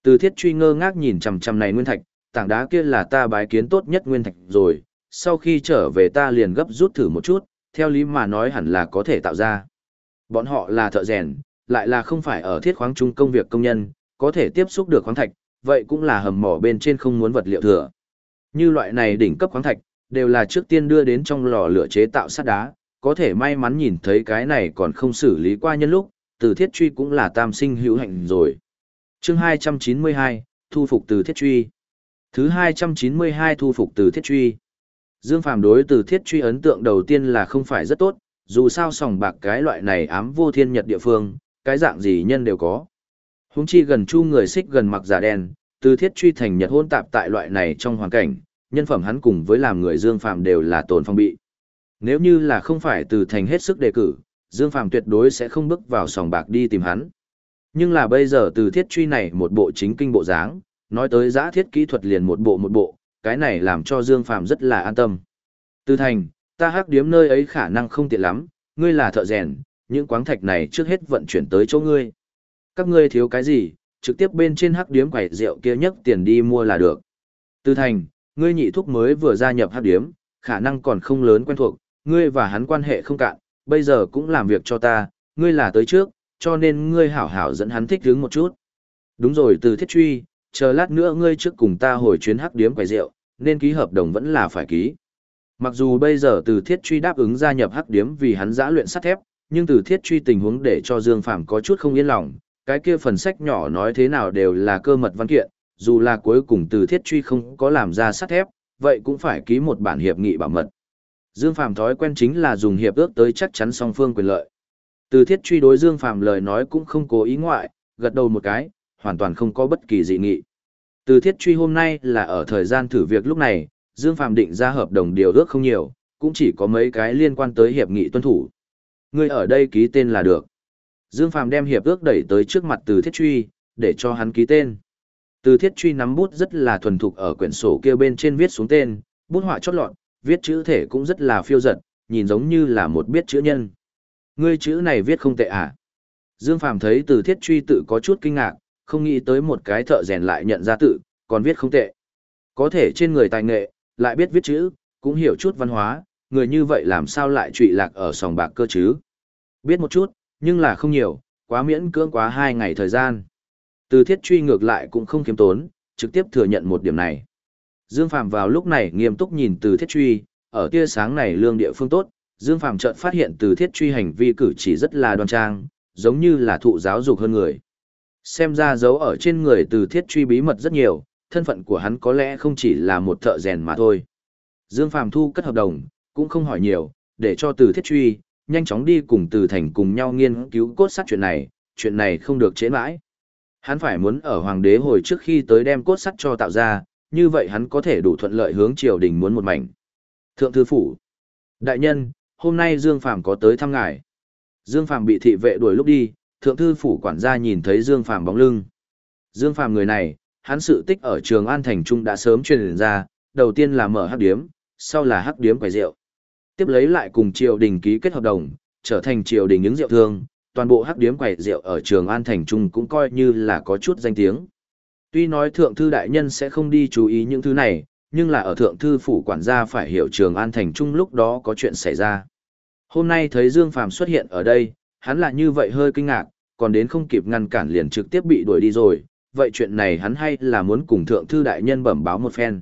Từ thiết truy ngơ ngác nhìn chằm chằm này nguyên thạch, tảng đá kia là ta bái kiến tốt nhất nguyên thạch rồi, sau khi trở về ta liền gấp rút thử một chút, theo lý mà nói hẳn là có thể tạo ra. Bọn họ là thợ rèn, lại là không phải ở thiết khoáng trung công việc công nhân, có thể tiếp xúc được khoáng thạch, vậy cũng là hầm mỏ bên trên không muốn vật liệu thừa. Như loại này đỉnh cấp khoáng thạch, đều là trước tiên đưa đến trong lò lửa chế tạo sắt đá, có thể may mắn nhìn thấy cái này còn không xử lý qua nhân lúc, từ thiết truy cũng là tam sinh hữu hạnh rồi. chương 292, thu phục từ thiết truy. Thứ 292 thu phục từ thiết truy. Dương Phàm đối từ thiết truy ấn tượng đầu tiên là không phải rất tốt, dù sao sòng bạc cái loại này ám vô thiên nhật địa phương, cái dạng gì nhân đều có. Húng chi gần chu người xích gần mặc giả đen, từ thiết truy thành nhật hôn tạp tại loại này trong hoàn cảnh, nhân phẩm hắn cùng với làm người Dương Phàm đều là tồn phong bị. Nếu như là không phải từ thành hết sức đề cử, Dương Phàm tuyệt đối sẽ không bước vào sòng bạc đi tìm hắn. Nhưng là bây giờ từ thiết truy này một bộ chính kinh bộ dáng, nói tới giã thiết kỹ thuật liền một bộ một bộ, cái này làm cho Dương Phàm rất là an tâm. Từ thành, ta hắc điếm nơi ấy khả năng không tiện lắm, ngươi là thợ rèn, những quáng thạch này trước hết vận chuyển tới chỗ ngươi. Các ngươi thiếu cái gì, trực tiếp bên trên hắc điếm quầy rượu kia nhấc tiền đi mua là được. Từ thành, ngươi nhị thúc mới vừa gia nhập hắc điếm, khả năng còn không lớn quen thuộc, ngươi và hắn quan hệ không cạn, bây giờ cũng làm việc cho ta, ngươi là tới trước, cho nên ngươi hảo hảo dẫn hắn thích hướng một chút. Đúng rồi từ thiết truy, chờ lát nữa ngươi trước cùng ta hồi chuyến hắc điếm quầy rượu, nên ký hợp đồng vẫn là phải ký. Mặc dù bây giờ từ thiết truy đáp ứng gia nhập hắc điếm vì hắn giã luyện sắt thép, nhưng từ thiết truy tình huống để cho Dương Phạm có chút không yên lòng, cái kia phần sách nhỏ nói thế nào đều là cơ mật văn kiện, dù là cuối cùng từ thiết truy không có làm ra sắt thép, vậy cũng phải ký một bản hiệp nghị bảo mật. Dương Phạm thói quen chính là dùng hiệp ước tới chắc chắn song phương quyền lợi. Từ thiết truy đối Dương Phạm lời nói cũng không cố ý ngoại, gật đầu một cái, hoàn toàn không có bất kỳ dị nghị. Từ thiết truy hôm nay là ở thời gian thử việc lúc này, Dương Phạm định ra hợp đồng điều ước không nhiều, cũng chỉ có mấy cái liên quan tới hiệp nghị tuân thủ. Người ở đây ký tên là được. Dương Phàm đem hiệp ước đẩy tới trước mặt từ thiết truy, để cho hắn ký tên. Từ thiết truy nắm bút rất là thuần thục ở quyển sổ kia bên trên viết xuống tên, bút họa chót lọt, viết chữ thể cũng rất là phiêu giật, nhìn giống như là một biết chữ nhân. Ngươi chữ này viết không tệ à? Dương Phàm thấy từ thiết truy tự có chút kinh ngạc, không nghĩ tới một cái thợ rèn lại nhận ra tự, còn viết không tệ. Có thể trên người tài nghệ, lại biết viết chữ, cũng hiểu chút văn hóa, người như vậy làm sao lại trụy lạc ở sòng bạc cơ chứ? Biết một chút, nhưng là không nhiều, quá miễn cưỡng quá hai ngày thời gian. Từ thiết truy ngược lại cũng không kiếm tốn, trực tiếp thừa nhận một điểm này. Dương Phạm vào lúc này nghiêm túc nhìn từ thiết truy, ở tia sáng này lương địa phương tốt, Dương Phạm chợt phát hiện từ thiết truy hành vi cử chỉ rất là đoan trang, giống như là thụ giáo dục hơn người. Xem ra dấu ở trên người từ thiết truy bí mật rất nhiều, thân phận của hắn có lẽ không chỉ là một thợ rèn mà thôi. Dương Phạm thu cất hợp đồng, cũng không hỏi nhiều, để cho từ thiết truy, nhanh chóng đi cùng từ thành cùng nhau nghiên cứu cốt sắt chuyện này, chuyện này không được chế mãi. Hắn phải muốn ở hoàng đế hồi trước khi tới đem cốt sắt cho tạo ra, như vậy hắn có thể đủ thuận lợi hướng triều đình muốn một mảnh. Thượng thư phủ. Đại nhân, hôm nay Dương Phàm có tới thăm ngài. Dương Phàm bị thị vệ đuổi lúc đi, thượng thư phủ quản gia nhìn thấy Dương Phàm bóng lưng. Dương Phàm người này, hắn sự tích ở trường An Thành Trung đã sớm truyền ra, đầu tiên là mở hắc điếm, sau là hắc điếm quầy rượu. Tiếp lấy lại cùng triều đình ký kết hợp đồng, trở thành triều đình những rượu thương, toàn bộ hắc điếm quầy rượu ở trường An Thành Trung cũng coi như là có chút danh tiếng. Tuy nói thượng thư đại nhân sẽ không đi chú ý những thứ này, nhưng là ở thượng thư phủ quản gia phải hiểu trường An Thành Trung lúc đó có chuyện xảy ra. Hôm nay thấy Dương Phàm xuất hiện ở đây, hắn là như vậy hơi kinh ngạc, còn đến không kịp ngăn cản liền trực tiếp bị đuổi đi rồi, vậy chuyện này hắn hay là muốn cùng thượng thư đại nhân bẩm báo một phen.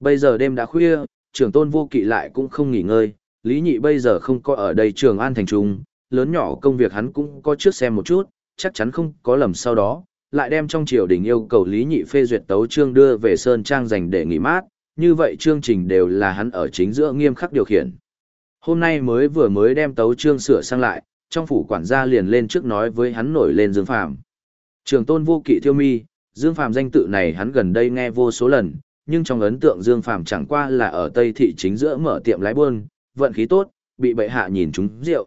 Bây giờ đêm đã khuya, trưởng tôn vô kỵ lại cũng không nghỉ ngơi, Lý Nhị bây giờ không có ở đây trường An Thành Trung, lớn nhỏ công việc hắn cũng có trước xem một chút, chắc chắn không có lầm sau đó, lại đem trong triều đình yêu cầu Lý Nhị phê duyệt tấu chương đưa về Sơn Trang dành để nghỉ mát, như vậy chương trình đều là hắn ở chính giữa nghiêm khắc điều khiển. Hôm nay mới vừa mới đem tấu chương sửa sang lại, trong phủ quản gia liền lên trước nói với hắn nổi lên Dương Phàm. Trường tôn vô kỵ thiêu mi, Dương Phàm danh tự này hắn gần đây nghe vô số lần, nhưng trong ấn tượng Dương Phàm chẳng qua là ở Tây thị chính giữa mở tiệm lái buôn, vận khí tốt, bị bệ hạ nhìn chúng rượu.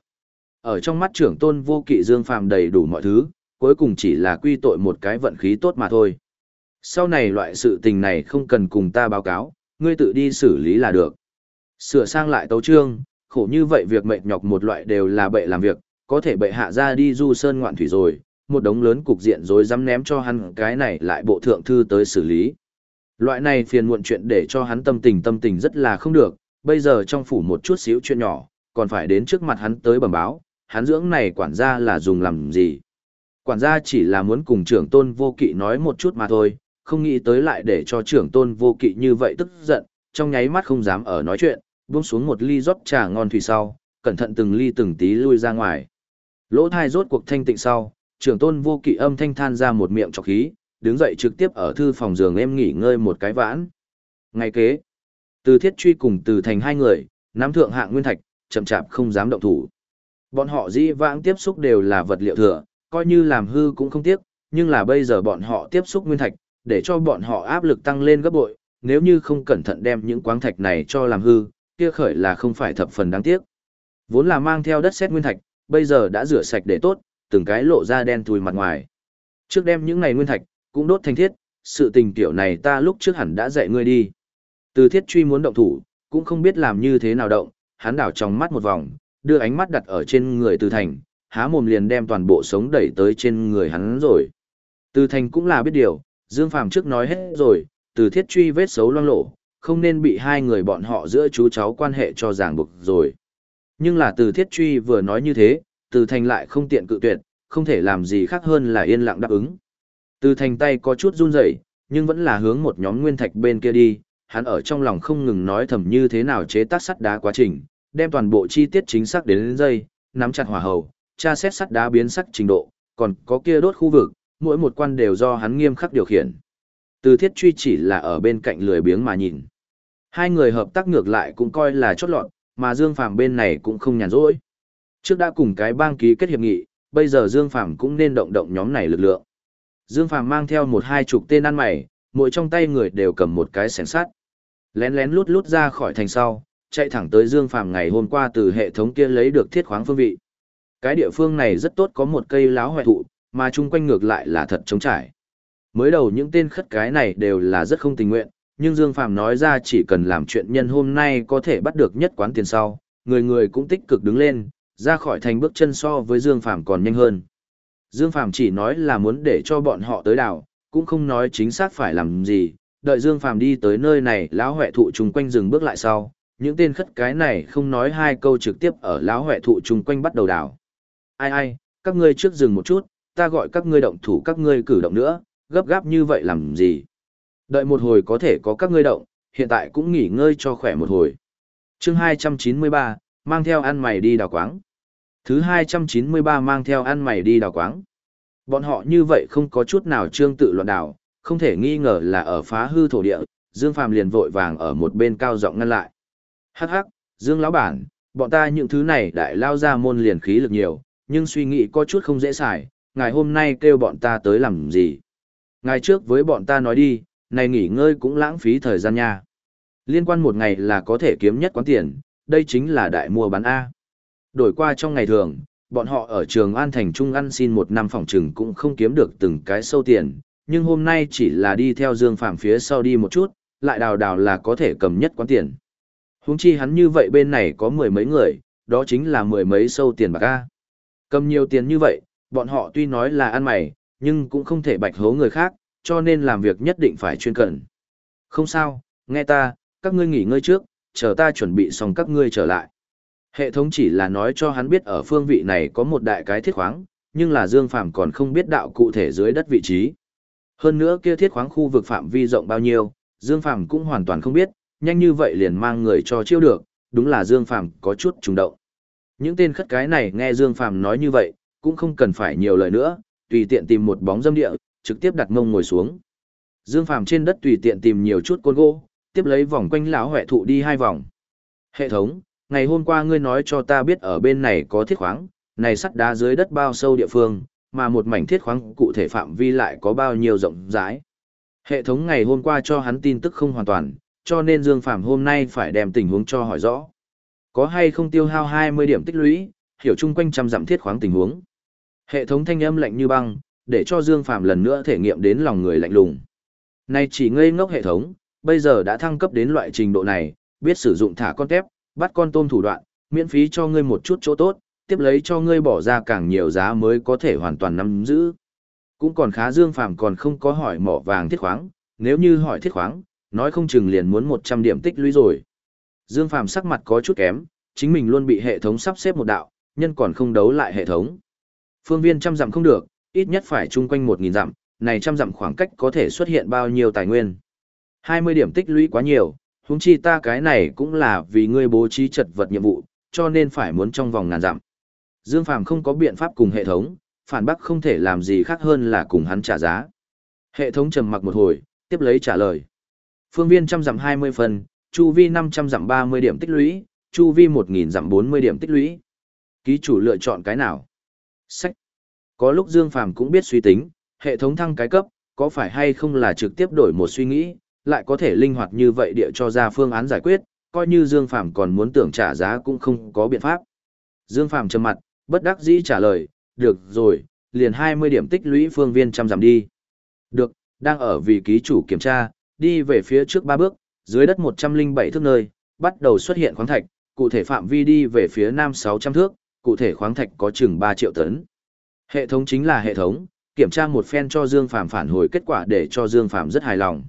Ở trong mắt trưởng tôn vô kỵ Dương Phàm đầy đủ mọi thứ, cuối cùng chỉ là quy tội một cái vận khí tốt mà thôi. Sau này loại sự tình này không cần cùng ta báo cáo, ngươi tự đi xử lý là được. Sửa sang lại tấu trương, khổ như vậy việc mệt nhọc một loại đều là bệ làm việc, có thể bệ hạ ra đi du sơn ngoạn thủy rồi, một đống lớn cục diện rồi dám ném cho hắn cái này lại bộ thượng thư tới xử lý. Loại này phiền muộn chuyện để cho hắn tâm tình tâm tình rất là không được, bây giờ trong phủ một chút xíu chuyện nhỏ, còn phải đến trước mặt hắn tới bẩm báo, hắn dưỡng này quản gia là dùng làm gì. Quản gia chỉ là muốn cùng trưởng tôn vô kỵ nói một chút mà thôi, không nghĩ tới lại để cho trưởng tôn vô kỵ như vậy tức giận, trong nháy mắt không dám ở nói chuyện, buông xuống một ly rót trà ngon thủy sau, cẩn thận từng ly từng tí lui ra ngoài. Lỗ thai rốt cuộc thanh tịnh sau, trưởng tôn vô kỵ âm thanh than ra một miệng trọc khí, đứng dậy trực tiếp ở thư phòng giường em nghỉ ngơi một cái vãn. Ngày kế, từ thiết truy cùng từ thành hai người, nắm thượng hạng nguyên thạch, chậm chạp không dám động thủ. Bọn họ dĩ vãng tiếp xúc đều là vật liệu thừa, coi như làm hư cũng không tiếc, nhưng là bây giờ bọn họ tiếp xúc nguyên thạch, để cho bọn họ áp lực tăng lên gấp bội, nếu như không cẩn thận đem những quáng thạch này cho làm hư, kia khởi là không phải thập phần đáng tiếc. Vốn là mang theo đất sét nguyên thạch, bây giờ đã rửa sạch để tốt, từng cái lộ ra đen thui mặt ngoài. Trước đem những này nguyên thạch, cũng đốt thành thiết, sự tình tiểu này ta lúc trước hẳn đã dạy ngươi đi. Từ thiết truy muốn động thủ, cũng không biết làm như thế nào động, hắn đảo trong mắt một vòng, đưa ánh mắt đặt ở trên người từ thành, há mồm liền đem toàn bộ sống đẩy tới trên người hắn rồi. Từ thành cũng là biết điều, Dương Phàm trước nói hết rồi, từ thiết truy vết xấu loang lộ, không nên bị hai người bọn họ giữa chú cháu quan hệ cho ràng buộc rồi. Nhưng là từ thiết truy vừa nói như thế, từ thành lại không tiện cự tuyệt, không thể làm gì khác hơn là yên lặng đáp ứng. Từ thành tay có chút run rẩy, nhưng vẫn là hướng một nhóm nguyên thạch bên kia đi, hắn ở trong lòng không ngừng nói thầm như thế nào chế tác sắt đá quá trình, đem toàn bộ chi tiết chính xác đến, đến dây, nắm chặt hỏa hầu, tra xét sắt đá biến sắc trình độ, còn có kia đốt khu vực, mỗi một quan đều do hắn nghiêm khắc điều khiển. Từ thiết truy chỉ là ở bên cạnh lười biếng mà nhìn. Hai người hợp tác ngược lại cũng coi là chốt lọt, mà Dương Phàm bên này cũng không nhàn rỗi. Trước đã cùng cái bang ký kết hiệp nghị, bây giờ Dương Phàm cũng nên động động nhóm này lực lượng. Dương Phàm mang theo một hai chục tên ăn mày, mỗi trong tay người đều cầm một cái sẻng sắt. Lén lén lút lút ra khỏi thành sau, chạy thẳng tới Dương Phàm ngày hôm qua từ hệ thống kia lấy được thiết khoáng phương vị. Cái địa phương này rất tốt có một cây láo hoại thụ, mà chung quanh ngược lại là thật trống trải. Mới đầu những tên khất cái này đều là rất không tình nguyện, nhưng Dương Phàm nói ra chỉ cần làm chuyện nhân hôm nay có thể bắt được nhất quán tiền sau, người người cũng tích cực đứng lên, ra khỏi thành bước chân so với Dương Phàm còn nhanh hơn. Dương Phàm chỉ nói là muốn để cho bọn họ tới đảo, cũng không nói chính xác phải làm gì, đợi Dương Phàm đi tới nơi này, lão huệ thụ chung quanh dừng bước lại sau, những tên khất cái này không nói hai câu trực tiếp ở lão huệ thụ chung quanh bắt đầu đảo. Ai ai, các ngươi trước dừng một chút, ta gọi các ngươi động thủ các ngươi cử động nữa, gấp gáp như vậy làm gì? Đợi một hồi có thể có các ngươi động, hiện tại cũng nghỉ ngơi cho khỏe một hồi. chương 293, mang theo ăn mày đi đào quáng. Thứ 293 mang theo ăn mày đi đào quáng. Bọn họ như vậy không có chút nào trương tự loạn đào, không thể nghi ngờ là ở phá hư thổ địa, Dương Phàm liền vội vàng ở một bên cao giọng ngăn lại. Hắc hắc, Dương lão bản, bọn ta những thứ này đại lao ra môn liền khí lực nhiều, nhưng suy nghĩ có chút không dễ xài, ngày hôm nay kêu bọn ta tới làm gì. Ngày trước với bọn ta nói đi, này nghỉ ngơi cũng lãng phí thời gian nha. Liên quan một ngày là có thể kiếm nhất quán tiền, đây chính là đại mua bán A. Đổi qua trong ngày thường, bọn họ ở trường An Thành Trung ăn xin một năm phòng trừng cũng không kiếm được từng cái sâu tiền, nhưng hôm nay chỉ là đi theo Dương Phạm phía sau đi một chút, lại đào đào là có thể cầm nhất quán tiền. Húng chi hắn như vậy bên này có mười mấy người, đó chính là mười mấy sâu tiền bạc a. Cầm nhiều tiền như vậy, bọn họ tuy nói là ăn mày, nhưng cũng không thể bạch hố người khác, cho nên làm việc nhất định phải chuyên cần. Không sao, nghe ta, các ngươi nghỉ ngơi trước, chờ ta chuẩn bị xong các ngươi trở lại. Hệ thống chỉ là nói cho hắn biết ở phương vị này có một đại cái thiết khoáng, nhưng là Dương Phàm còn không biết đạo cụ thể dưới đất vị trí. Hơn nữa kia thiết khoáng khu vực phạm vi rộng bao nhiêu, Dương Phàm cũng hoàn toàn không biết, nhanh như vậy liền mang người cho chiêu được, đúng là Dương Phàm có chút trùng động. Những tên khất cái này nghe Dương Phàm nói như vậy, cũng không cần phải nhiều lời nữa, tùy tiện tìm một bóng dâm địa, trực tiếp đặt mông ngồi xuống. Dương Phàm trên đất tùy tiện tìm nhiều chút côn gỗ, tiếp lấy vòng quanh lão hoè thụ đi hai vòng. Hệ thống, ngày hôm qua ngươi nói cho ta biết ở bên này có thiết khoáng, này sắt đá dưới đất bao sâu địa phương, mà một mảnh thiết khoáng cụ thể phạm vi lại có bao nhiêu rộng rãi. Hệ thống ngày hôm qua cho hắn tin tức không hoàn toàn, cho nên Dương Phạm hôm nay phải đem tình huống cho hỏi rõ. Có hay không tiêu hao 20 điểm tích lũy, hiểu chung quanh trăm dặm thiết khoáng tình huống. Hệ thống thanh âm lạnh như băng, để cho Dương Phạm lần nữa thể nghiệm đến lòng người lạnh lùng. Nay chỉ ngây ngốc hệ thống, bây giờ đã thăng cấp đến loại trình độ này, biết sử dụng thả con tép, bắt con tôm thủ đoạn, miễn phí cho ngươi một chút chỗ tốt, tiếp lấy cho ngươi bỏ ra càng nhiều giá mới có thể hoàn toàn nắm giữ. Cũng còn khá Dương Phàm còn không có hỏi mỏ vàng thiết khoáng, nếu như hỏi thiết khoáng, nói không chừng liền muốn 100 điểm tích lũy rồi. Dương Phàm sắc mặt có chút kém, chính mình luôn bị hệ thống sắp xếp một đạo, nhân còn không đấu lại hệ thống. Phương viên trăm dặm không được, ít nhất phải chung quanh 1.000 dặm, này trăm dặm khoảng cách có thể xuất hiện bao nhiêu tài nguyên. 20 điểm tích lũy quá nhiều, huống chi ta cái này cũng là vì ngươi bố trí trật vật nhiệm vụ, cho nên phải muốn trong vòng ngàn dặm. Dương Phàm không có biện pháp cùng hệ thống, phản bác không thể làm gì khác hơn là cùng hắn trả giá. Hệ thống trầm mặc một hồi, tiếp lấy trả lời. Phương viên trăm dặm 20 phần, chu vi 500 dặm 30 điểm tích lũy, chu vi 1000 dặm 40 điểm tích lũy. Ký chủ lựa chọn cái nào? Sách. Có lúc Dương Phàm cũng biết suy tính, hệ thống thăng cái cấp, có phải hay không là trực tiếp đổi một suy nghĩ, lại có thể linh hoạt như vậy địa cho ra phương án giải quyết, coi như Dương Phàm còn muốn tưởng trả giá cũng không có biện pháp. Dương Phàm trầm mặt, bất đắc dĩ trả lời, được rồi, liền 20 điểm tích lũy phương viên trăm giảm đi. Được, đang ở vị ký chủ kiểm tra, đi về phía trước ba bước, dưới đất 107 thước nơi, bắt đầu xuất hiện khoáng thạch, cụ thể phạm vi đi về phía nam 600 thước, cụ thể khoáng thạch có chừng 3 triệu tấn. Hệ thống chính là hệ thống, kiểm tra một phen cho Dương Phàm phản hồi kết quả để cho Dương Phàm rất hài lòng.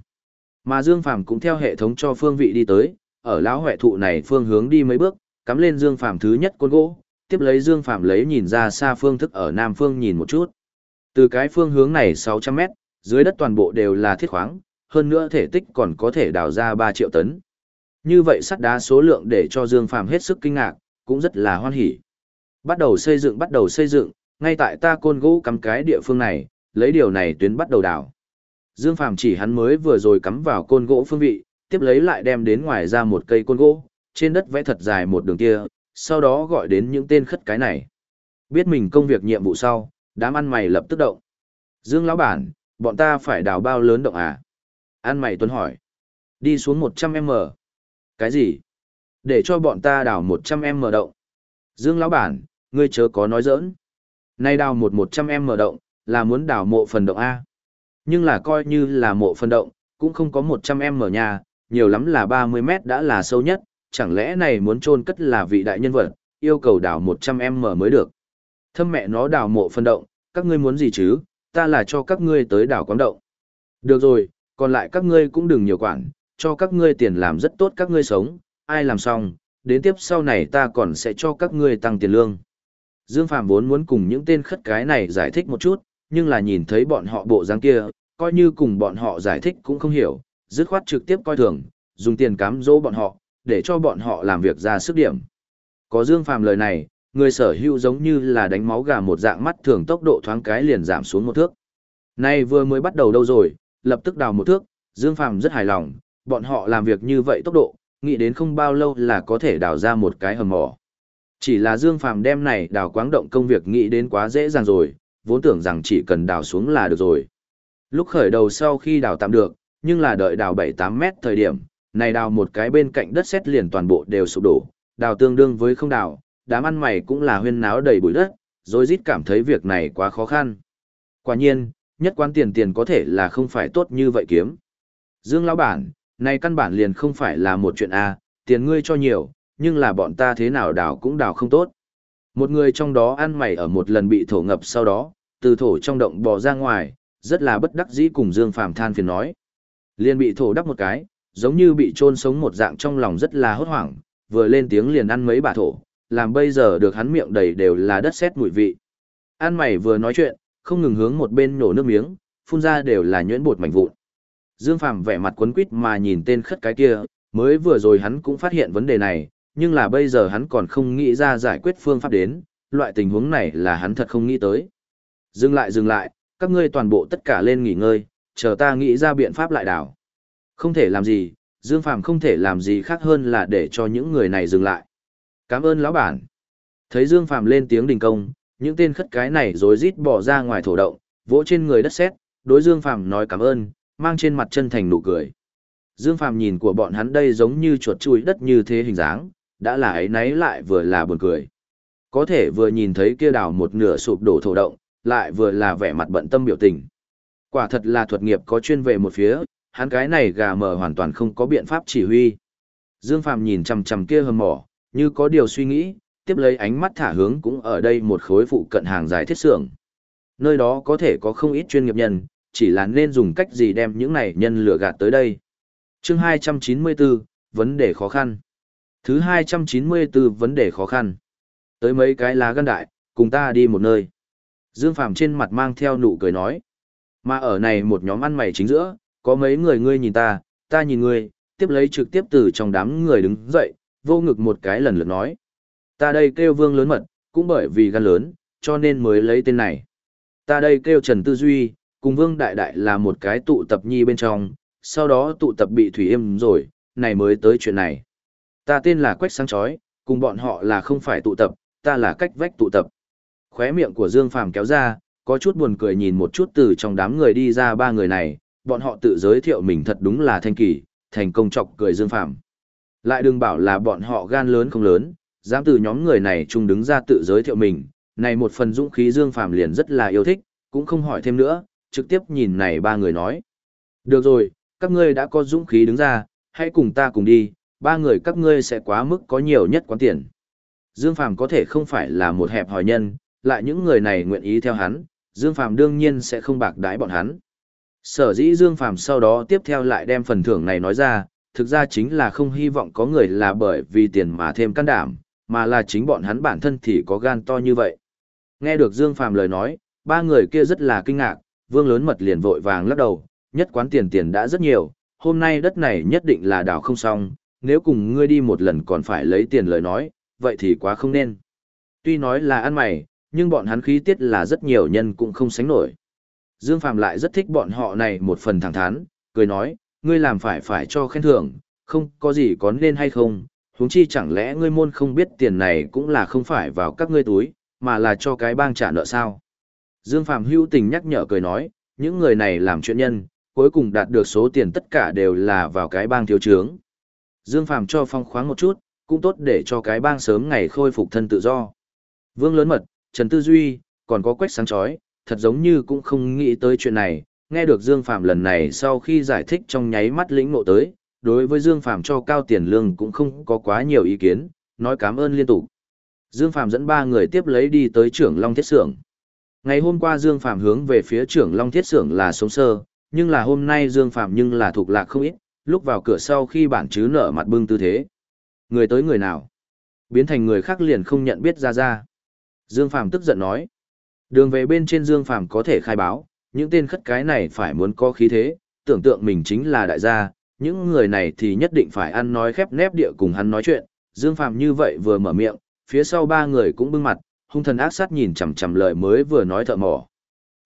Mà Dương Phàm cũng theo hệ thống cho phương vị đi tới, ở lão huệ thụ này phương hướng đi mấy bước, cắm lên Dương Phàm thứ nhất côn gỗ, tiếp lấy Dương Phàm lấy nhìn ra xa phương thức ở nam phương nhìn một chút. Từ cái phương hướng này 600 mét, dưới đất toàn bộ đều là thiết khoáng, hơn nữa thể tích còn có thể đào ra 3 triệu tấn. Như vậy sắt đá số lượng để cho Dương Phàm hết sức kinh ngạc, cũng rất là hoan hỉ. Bắt đầu xây dựng bắt đầu xây dựng, ngay tại ta côn gỗ cắm cái địa phương này, lấy điều này tuyến bắt đầu đào. Dương Phàm chỉ hắn mới vừa rồi cắm vào côn gỗ phương vị, tiếp lấy lại đem đến ngoài ra một cây côn gỗ, trên đất vẽ thật dài một đường kia, sau đó gọi đến những tên khất cái này. Biết mình công việc nhiệm vụ sau, đám ăn mày lập tức động. Dương lão bản, bọn ta phải đào bao lớn động à? Ăn mày tuấn hỏi. Đi xuống 100m. Cái gì? Để cho bọn ta đào 100m động. Dương lão bản, ngươi chớ có nói giỡn. Nay đào một 100m động, là muốn đào mộ phần động A. Nhưng là coi như là mộ phân động, cũng không có 100m nhà, nhiều lắm là 30 mét đã là sâu nhất, chẳng lẽ này muốn chôn cất là vị đại nhân vật, yêu cầu đào 100m mới được. Thâm mẹ nó đào mộ phân động, các ngươi muốn gì chứ, ta là cho các ngươi tới đào quán động. Được rồi, còn lại các ngươi cũng đừng nhiều quản, cho các ngươi tiền làm rất tốt các ngươi sống, ai làm xong, đến tiếp sau này ta còn sẽ cho các ngươi tăng tiền lương. Dương Phạm vốn muốn cùng những tên khất cái này giải thích một chút, nhưng là nhìn thấy bọn họ bộ dáng kia, coi như cùng bọn họ giải thích cũng không hiểu, dứt khoát trực tiếp coi thường, dùng tiền cám dỗ bọn họ, để cho bọn họ làm việc ra sức điểm. Có Dương Phàm lời này, người sở hữu giống như là đánh máu gà một dạng mắt thường tốc độ thoáng cái liền giảm xuống một thước. Nay vừa mới bắt đầu đâu rồi, lập tức đào một thước, Dương Phàm rất hài lòng, bọn họ làm việc như vậy tốc độ, nghĩ đến không bao lâu là có thể đào ra một cái hầm mỏ. Chỉ là Dương Phàm đem này đào quáng động công việc nghĩ đến quá dễ dàng rồi, vốn tưởng rằng chỉ cần đào xuống là được rồi. Lúc khởi đầu sau khi đào tạm được, nhưng là đợi đào 7-8 mét thời điểm, này đào một cái bên cạnh đất sét liền toàn bộ đều sụp đổ, đào tương đương với không đào, đám ăn mày cũng là huyên náo đầy bụi đất, rồi rít cảm thấy việc này quá khó khăn. Quả nhiên, nhất quán tiền tiền có thể là không phải tốt như vậy kiếm. Dương lão bản, này căn bản liền không phải là một chuyện A, tiền ngươi cho nhiều, nhưng là bọn ta thế nào đào cũng đào không tốt. Một người trong đó ăn mày ở một lần bị thổ ngập sau đó, từ thổ trong động bò ra ngoài, rất là bất đắc dĩ cùng Dương Phàm than phiền nói. Liền bị thổ đắp một cái, giống như bị trôn sống một dạng trong lòng rất là hốt hoảng, vừa lên tiếng liền ăn mấy bà thổ, làm bây giờ được hắn miệng đầy đều là đất sét mùi vị. Ăn mày vừa nói chuyện, không ngừng hướng một bên nổ nước miếng, phun ra đều là nhuyễn bột mảnh vụn. Dương Phàm vẻ mặt quấn quýt mà nhìn tên khất cái kia, mới vừa rồi hắn cũng phát hiện vấn đề này, nhưng là bây giờ hắn còn không nghĩ ra giải quyết phương pháp đến, loại tình huống này là hắn thật không nghĩ tới. Dừng lại dừng lại, các ngươi toàn bộ tất cả lên nghỉ ngơi, chờ ta nghĩ ra biện pháp lại đảo. Không thể làm gì, Dương Phàm không thể làm gì khác hơn là để cho những người này dừng lại. Cảm ơn lão bản. Thấy Dương Phàm lên tiếng đình công, những tên khất cái này rồi rít bỏ ra ngoài thổ động, vỗ trên người đất sét, đối Dương Phàm nói cảm ơn, mang trên mặt chân thành nụ cười. Dương Phàm nhìn của bọn hắn đây giống như chuột chui đất như thế hình dáng, đã là ấy nấy lại vừa là buồn cười. Có thể vừa nhìn thấy kia đảo một nửa sụp đổ thổ động, lại vừa là vẻ mặt bận tâm biểu tình. Quả thật là thuật nghiệp có chuyên về một phía, hắn cái này gà mờ hoàn toàn không có biện pháp chỉ huy. Dương Phàm nhìn chằm chằm kia hầm mỏ, như có điều suy nghĩ, tiếp lấy ánh mắt thả hướng cũng ở đây một khối phụ cận hàng dài thiết xưởng. Nơi đó có thể có không ít chuyên nghiệp nhân, chỉ là nên dùng cách gì đem những này nhân lừa gạt tới đây. Chương 294, vấn đề khó khăn. Thứ 294 vấn đề khó khăn. Tới mấy cái lá gan đại, cùng ta đi một nơi. Dương Phàm trên mặt mang theo nụ cười nói. Mà ở này một nhóm ăn mày chính giữa, có mấy người ngươi nhìn ta, ta nhìn ngươi, tiếp lấy trực tiếp từ trong đám người đứng dậy, vô ngực một cái lần lượt nói. Ta đây kêu vương lớn mật, cũng bởi vì gan lớn, cho nên mới lấy tên này. Ta đây kêu Trần Tư Duy, cùng vương đại đại là một cái tụ tập nhi bên trong, sau đó tụ tập bị thủy im rồi, này mới tới chuyện này. Ta tên là Quách Sáng Chói, cùng bọn họ là không phải tụ tập, ta là cách vách tụ tập. Khóe miệng của Dương Phàm kéo ra, có chút buồn cười nhìn một chút từ trong đám người đi ra ba người này, bọn họ tự giới thiệu mình thật đúng là thanh kỳ, thành công chọc cười Dương Phàm. Lại đừng bảo là bọn họ gan lớn không lớn, dám từ nhóm người này chung đứng ra tự giới thiệu mình, này một phần dũng khí Dương Phàm liền rất là yêu thích, cũng không hỏi thêm nữa, trực tiếp nhìn này ba người nói. Được rồi, các ngươi đã có dũng khí đứng ra, hãy cùng ta cùng đi, ba người các ngươi sẽ quá mức có nhiều nhất quán tiền. Dương Phàm có thể không phải là một hẹp hòi nhân, lại những người này nguyện ý theo hắn, Dương Phàm đương nhiên sẽ không bạc đái bọn hắn. Sở dĩ Dương Phàm sau đó tiếp theo lại đem phần thưởng này nói ra, thực ra chính là không hy vọng có người là bởi vì tiền mà thêm can đảm, mà là chính bọn hắn bản thân thì có gan to như vậy. Nghe được Dương Phàm lời nói, ba người kia rất là kinh ngạc, Vương lớn mật liền vội vàng lắc đầu, nhất quán tiền tiền đã rất nhiều, hôm nay đất này nhất định là đảo không xong, nếu cùng ngươi đi một lần còn phải lấy tiền lời nói, vậy thì quá không nên. Tuy nói là ăn mày, nhưng bọn hắn khí tiết là rất nhiều nhân cũng không sánh nổi. Dương phạm lại rất thích bọn họ này một phần thẳng thắn, cười nói, ngươi làm phải phải cho khen thưởng, không có gì có nên hay không, huống chi chẳng lẽ ngươi môn không biết tiền này cũng là không phải vào các ngươi túi, mà là cho cái bang trả nợ sao. Dương phạm hưu tình nhắc nhở cười nói, những người này làm chuyện nhân, cuối cùng đạt được số tiền tất cả đều là vào cái bang thiếu trướng. Dương Phàm cho phong khoáng một chút, cũng tốt để cho cái bang sớm ngày khôi phục thân tự do. Vương lớn mật, Trần Tư Duy, còn có quách sáng chói, thật giống như cũng không nghĩ tới chuyện này, nghe được Dương Phạm lần này sau khi giải thích trong nháy mắt lĩnh ngộ tới, đối với Dương Phạm cho cao tiền lương cũng không có quá nhiều ý kiến, nói cảm ơn liên tục. Dương Phạm dẫn ba người tiếp lấy đi tới trưởng Long Thiết Xưởng. Ngày hôm qua Dương Phạm hướng về phía trưởng Long Thiết Xưởng là sống sơ, nhưng là hôm nay Dương Phạm nhưng là thuộc lạc không ít, lúc vào cửa sau khi bản chứ nở mặt bưng tư thế. Người tới người nào? Biến thành người khác liền không nhận biết ra ra. Dương phàm tức giận nói. Đường về bên trên Dương phàm có thể khai báo, những tên khất cái này phải muốn có khí thế, tưởng tượng mình chính là đại gia, những người này thì nhất định phải ăn nói khép nép địa cùng hắn nói chuyện. Dương phàm như vậy vừa mở miệng, phía sau ba người cũng bưng mặt, hung thần ác sát nhìn chằm chằm lời mới vừa nói thợ mỏ.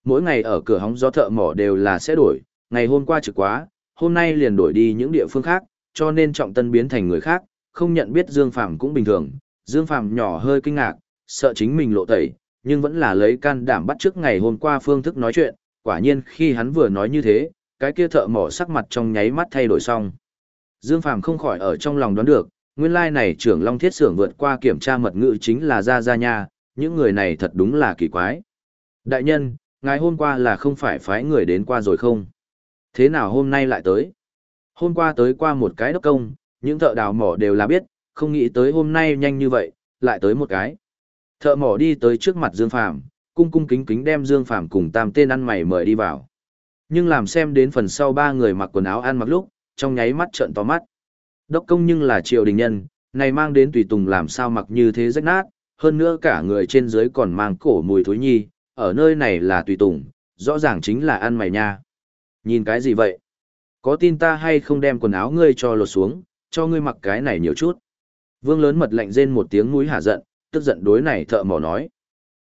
Mỗi ngày ở cửa hóng gió thợ mỏ đều là sẽ đổi, ngày hôm qua trực quá, hôm nay liền đổi đi những địa phương khác, cho nên trọng tân biến thành người khác, không nhận biết Dương Phạm cũng bình thường. Dương Phạm nhỏ hơi kinh ngạc, sợ chính mình lộ tẩy, nhưng vẫn là lấy can đảm bắt trước ngày hôm qua phương thức nói chuyện, quả nhiên khi hắn vừa nói như thế, cái kia thợ mỏ sắc mặt trong nháy mắt thay đổi xong. Dương Phàm không khỏi ở trong lòng đoán được, nguyên lai like này trưởng Long Thiết Sưởng vượt qua kiểm tra mật ngữ chính là Gia Gia Nha, những người này thật đúng là kỳ quái. Đại nhân, ngài hôm qua là không phải phái người đến qua rồi không? Thế nào hôm nay lại tới? Hôm qua tới qua một cái đốc công, những thợ đào mỏ đều là biết, không nghĩ tới hôm nay nhanh như vậy, lại tới một cái. Thợ mỏ đi tới trước mặt Dương Phàm, cung cung kính kính đem Dương Phàm cùng tam tên ăn mày mời đi vào. Nhưng làm xem đến phần sau ba người mặc quần áo ăn mặc lúc, trong nháy mắt trợn to mắt. Đốc công nhưng là triều đình nhân, này mang đến tùy tùng làm sao mặc như thế rách nát, hơn nữa cả người trên dưới còn mang cổ mùi thối nhi, ở nơi này là tùy tùng, rõ ràng chính là ăn mày nha. Nhìn cái gì vậy? Có tin ta hay không đem quần áo ngươi cho lột xuống, cho ngươi mặc cái này nhiều chút. Vương lớn mật lạnh rên một tiếng mũi hả giận, tức giận đối này thợ mỏ nói.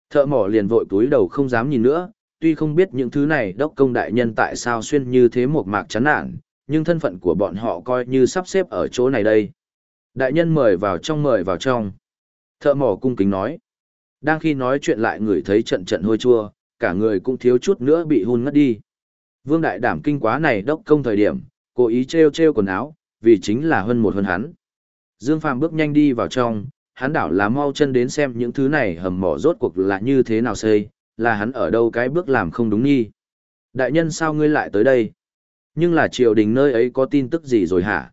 Thợ mỏ liền vội túi đầu không dám nhìn nữa, tuy không biết những thứ này đốc công đại nhân tại sao xuyên như thế một mạc chán nản, nhưng thân phận của bọn họ coi như sắp xếp ở chỗ này đây. Đại nhân mời vào trong mời vào trong. Thợ mỏ cung kính nói. Đang khi nói chuyện lại người thấy trận trận hôi chua, cả người cũng thiếu chút nữa bị hôn ngất đi. Vương đại đảm kinh quá này đốc công thời điểm, cố ý treo treo quần áo, vì chính là hơn một hơn hắn. Dương Phàm bước nhanh đi vào trong, hắn đảo là mau chân đến xem những thứ này hầm mỏ rốt cuộc là như thế nào xây, là hắn ở đâu cái bước làm không đúng nghi. Đại nhân sao ngươi lại tới đây? Nhưng là triều đình nơi ấy có tin tức gì rồi hả?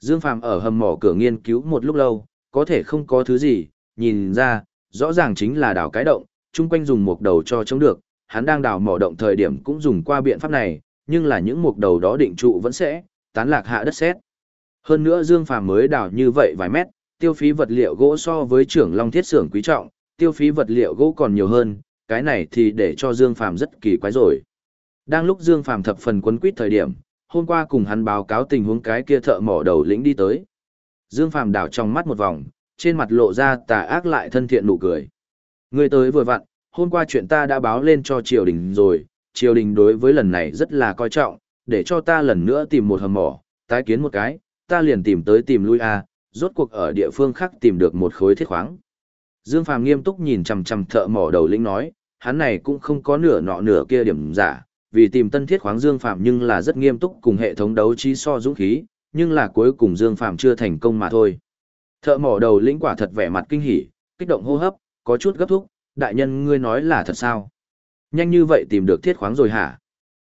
Dương Phàm ở hầm mỏ cửa nghiên cứu một lúc lâu, có thể không có thứ gì, nhìn ra, rõ ràng chính là đảo cái động, chung quanh dùng một đầu cho chống được, hắn đang đào mỏ động thời điểm cũng dùng qua biện pháp này, nhưng là những mục đầu đó định trụ vẫn sẽ tán lạc hạ đất sét. Hơn nữa Dương Phàm mới đào như vậy vài mét, tiêu phí vật liệu gỗ so với trưởng Long Thiết xưởng quý trọng, tiêu phí vật liệu gỗ còn nhiều hơn, cái này thì để cho Dương Phàm rất kỳ quái rồi. Đang lúc Dương Phàm thập phần quấn quýt thời điểm, hôm qua cùng hắn báo cáo tình huống cái kia thợ mỏ đầu lĩnh đi tới. Dương Phàm đảo trong mắt một vòng, trên mặt lộ ra tà ác lại thân thiện nụ cười. Người tới vừa vặn, hôm qua chuyện ta đã báo lên cho triều đình rồi, triều đình đối với lần này rất là coi trọng, để cho ta lần nữa tìm một hầm mỏ, tái kiến một cái, ta liền tìm tới tìm lui a, rốt cuộc ở địa phương khác tìm được một khối thiết khoáng. Dương Phàm nghiêm túc nhìn chằm chằm thợ mỏ đầu lĩnh nói, hắn này cũng không có nửa nọ nửa kia điểm giả, vì tìm tân thiết khoáng Dương Phàm nhưng là rất nghiêm túc cùng hệ thống đấu trí so dũng khí, nhưng là cuối cùng Dương Phàm chưa thành công mà thôi. Thợ mỏ đầu lĩnh quả thật vẻ mặt kinh hỉ, kích động hô hấp, có chút gấp thúc, đại nhân ngươi nói là thật sao? Nhanh như vậy tìm được thiết khoáng rồi hả?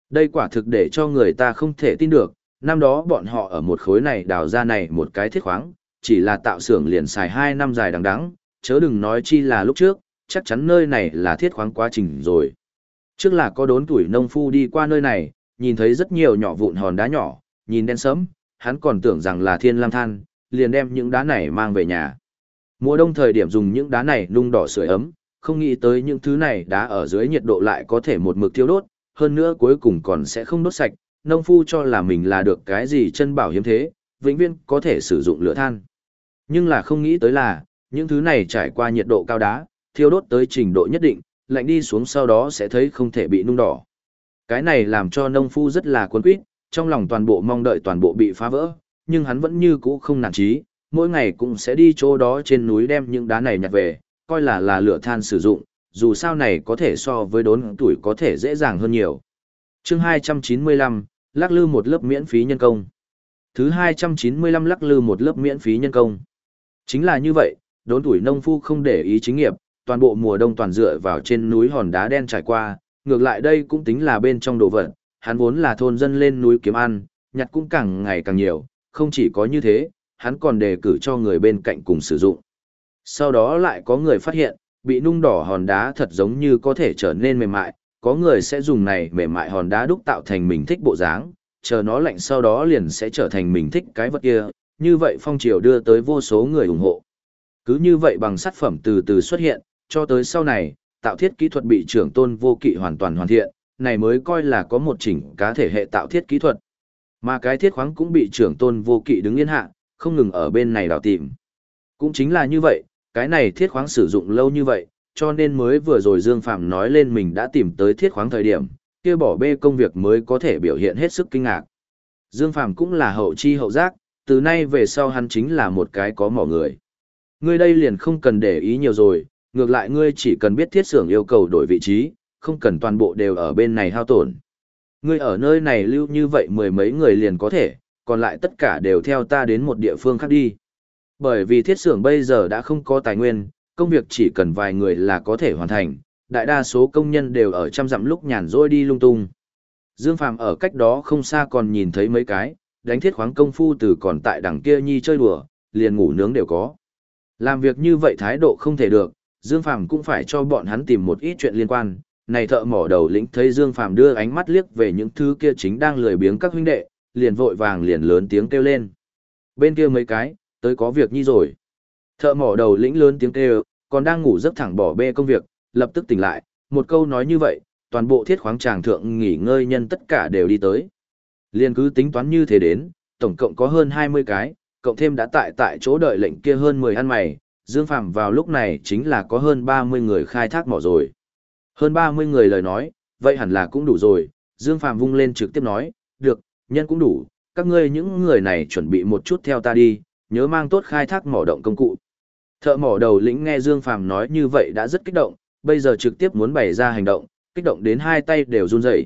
Đây quả thực để cho người ta không thể tin được, năm đó bọn họ ở một khối này đào ra này một cái thiết khoáng, chỉ là tạo xưởng liền xài 2 năm dài đằng đẵng, chớ đừng nói chi là lúc trước, chắc chắn nơi này là thiết khoáng quá trình rồi. Trước là có đốn tuổi nông phu đi qua nơi này, nhìn thấy rất nhiều nhỏ vụn hòn đá nhỏ, nhìn đen sẫm, hắn còn tưởng rằng là thiên lam than, liền đem những đá này mang về nhà. Mùa đông thời điểm dùng những đá này nung đỏ sưởi ấm, không nghĩ tới những thứ này đá ở dưới nhiệt độ lại có thể một mực thiêu đốt, hơn nữa cuối cùng còn sẽ không đốt sạch, nông phu cho là mình là được cái gì chân bảo hiếm thế, vĩnh viễn có thể sử dụng lửa than. Nhưng là không nghĩ tới là, những thứ này trải qua nhiệt độ cao đá, thiêu đốt tới trình độ nhất định, lạnh đi xuống sau đó sẽ thấy không thể bị nung đỏ. Cái này làm cho nông phu rất là cuốn quýt, trong lòng toàn bộ mong đợi toàn bộ bị phá vỡ, nhưng hắn vẫn như cũ không nản chí, mỗi ngày cũng sẽ đi chỗ đó trên núi đem những đá này nhặt về, coi là là lửa than sử dụng, dù sao này có thể so với đốn tuổi có thể dễ dàng hơn nhiều. chương 295, lắc lư một lớp miễn phí nhân công. Thứ 295 lắc lư một lớp miễn phí nhân công. Chính là như vậy, đốn tuổi nông phu không để ý chính nghiệp, toàn bộ mùa đông toàn dựa vào trên núi hòn đá đen trải qua, ngược lại đây cũng tính là bên trong đồ vật, hắn vốn là thôn dân lên núi kiếm ăn, nhặt cũng càng ngày càng nhiều, không chỉ có như thế, hắn còn đề cử cho người bên cạnh cùng sử dụng. Sau đó lại có người phát hiện, bị nung đỏ hòn đá thật giống như có thể trở nên mềm mại, có người sẽ dùng này mềm mại hòn đá đúc tạo thành mình thích bộ dáng, chờ nó lạnh sau đó liền sẽ trở thành mình thích cái vật kia, như vậy phong triều đưa tới vô số người ủng hộ. Cứ như vậy bằng sắt phẩm từ từ xuất hiện, cho tới sau này, tạo thiết kỹ thuật bị trưởng tôn vô kỵ hoàn toàn hoàn thiện, này mới coi là có một chỉnh cá thể hệ tạo thiết kỹ thuật. Mà cái thiết khoáng cũng bị trưởng tôn vô kỵ đứng yên hạ, không ngừng ở bên này đào tìm. Cũng chính là như vậy, cái này thiết khoáng sử dụng lâu như vậy, cho nên mới vừa rồi Dương Phạm nói lên mình đã tìm tới thiết khoáng thời điểm, kia bỏ bê công việc mới có thể biểu hiện hết sức kinh ngạc. Dương Phạm cũng là hậu chi hậu giác, từ nay về sau hắn chính là một cái có mỏ người. Ngươi đây liền không cần để ý nhiều rồi, ngược lại ngươi chỉ cần biết thiết xưởng yêu cầu đổi vị trí, không cần toàn bộ đều ở bên này hao tổn. Ngươi ở nơi này lưu như vậy mười mấy người liền có thể, còn lại tất cả đều theo ta đến một địa phương khác đi. Bởi vì thiết xưởng bây giờ đã không có tài nguyên, công việc chỉ cần vài người là có thể hoàn thành, đại đa số công nhân đều ở trăm dặm lúc nhàn rỗi đi lung tung. Dương Phàm ở cách đó không xa còn nhìn thấy mấy cái, đánh thiết khoáng công phu từ còn tại đằng kia nhi chơi đùa, liền ngủ nướng đều có. Làm việc như vậy thái độ không thể được, Dương Phàm cũng phải cho bọn hắn tìm một ít chuyện liên quan. Này thợ mỏ đầu lĩnh thấy Dương Phàm đưa ánh mắt liếc về những thứ kia chính đang lười biếng các huynh đệ, liền vội vàng liền lớn tiếng kêu lên. Bên kia mấy cái, tới có việc nhi rồi. Thợ mỏ đầu lĩnh lớn tiếng kêu, còn đang ngủ giấc thẳng bỏ bê công việc, lập tức tỉnh lại, một câu nói như vậy, toàn bộ thiết khoáng tràng thượng nghỉ ngơi nhân tất cả đều đi tới. Liên cứ tính toán như thế đến, tổng cộng có hơn 20 cái, cộng thêm đã tại tại chỗ đợi lệnh kia hơn 10 ăn mày, Dương Phạm vào lúc này chính là có hơn 30 người khai thác mỏ rồi. Hơn 30 người lời nói, vậy hẳn là cũng đủ rồi, Dương Phạm vung lên trực tiếp nói, được, nhân cũng đủ, các ngươi những người này chuẩn bị một chút theo ta đi, nhớ mang tốt khai thác mỏ động công cụ. Thợ mỏ đầu lĩnh nghe Dương Phàm nói như vậy đã rất kích động, bây giờ trực tiếp muốn bày ra hành động, kích động đến hai tay đều run rẩy.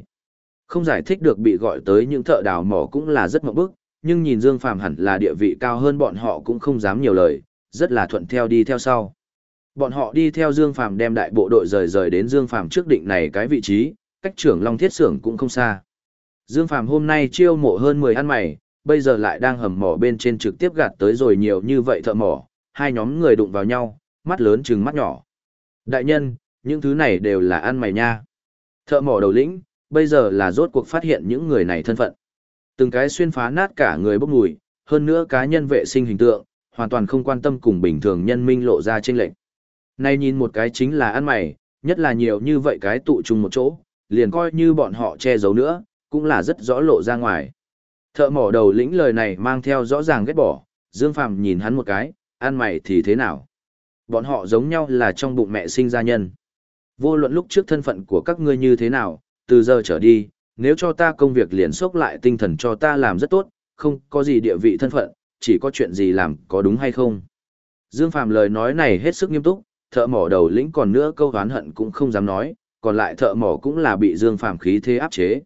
Không giải thích được bị gọi tới những thợ đào mỏ cũng là rất mộng bức, nhưng nhìn Dương Phàm hẳn là địa vị cao hơn bọn họ cũng không dám nhiều lời, rất là thuận theo đi theo sau. Bọn họ đi theo Dương Phàm đem đại bộ đội rời rời đến Dương Phàm trước định này cái vị trí, cách trưởng Long Thiết xưởng cũng không xa. Dương Phàm hôm nay chiêu mộ hơn 10 ăn mày, bây giờ lại đang hầm mỏ bên trên trực tiếp gạt tới rồi nhiều như vậy thợ mỏ, hai nhóm người đụng vào nhau, mắt lớn chừng mắt nhỏ. Đại nhân, những thứ này đều là ăn mày nha. Thợ mỏ đầu lĩnh, bây giờ là rốt cuộc phát hiện những người này thân phận. Từng cái xuyên phá nát cả người bốc mùi, hơn nữa cá nhân vệ sinh hình tượng, hoàn toàn không quan tâm cùng bình thường nhân minh lộ ra trên lệnh. Nay nhìn một cái chính là ăn mày, nhất là nhiều như vậy cái tụ chung một chỗ, liền coi như bọn họ che giấu nữa, cũng là rất rõ lộ ra ngoài. Thợ mỏ đầu lĩnh lời này mang theo rõ ràng ghét bỏ, Dương Phàm nhìn hắn một cái, ăn mày thì thế nào? Bọn họ giống nhau là trong bụng mẹ sinh ra nhân. Vô luận lúc trước thân phận của các ngươi như thế nào, từ giờ trở đi, nếu cho ta công việc liền sốc lại tinh thần cho ta làm rất tốt, không có gì địa vị thân phận, chỉ có chuyện gì làm có đúng hay không. Dương Phàm lời nói này hết sức nghiêm túc, thợ mỏ đầu lĩnh còn nữa câu hán hận cũng không dám nói, còn lại thợ mỏ cũng là bị Dương Phàm khí thế áp chế.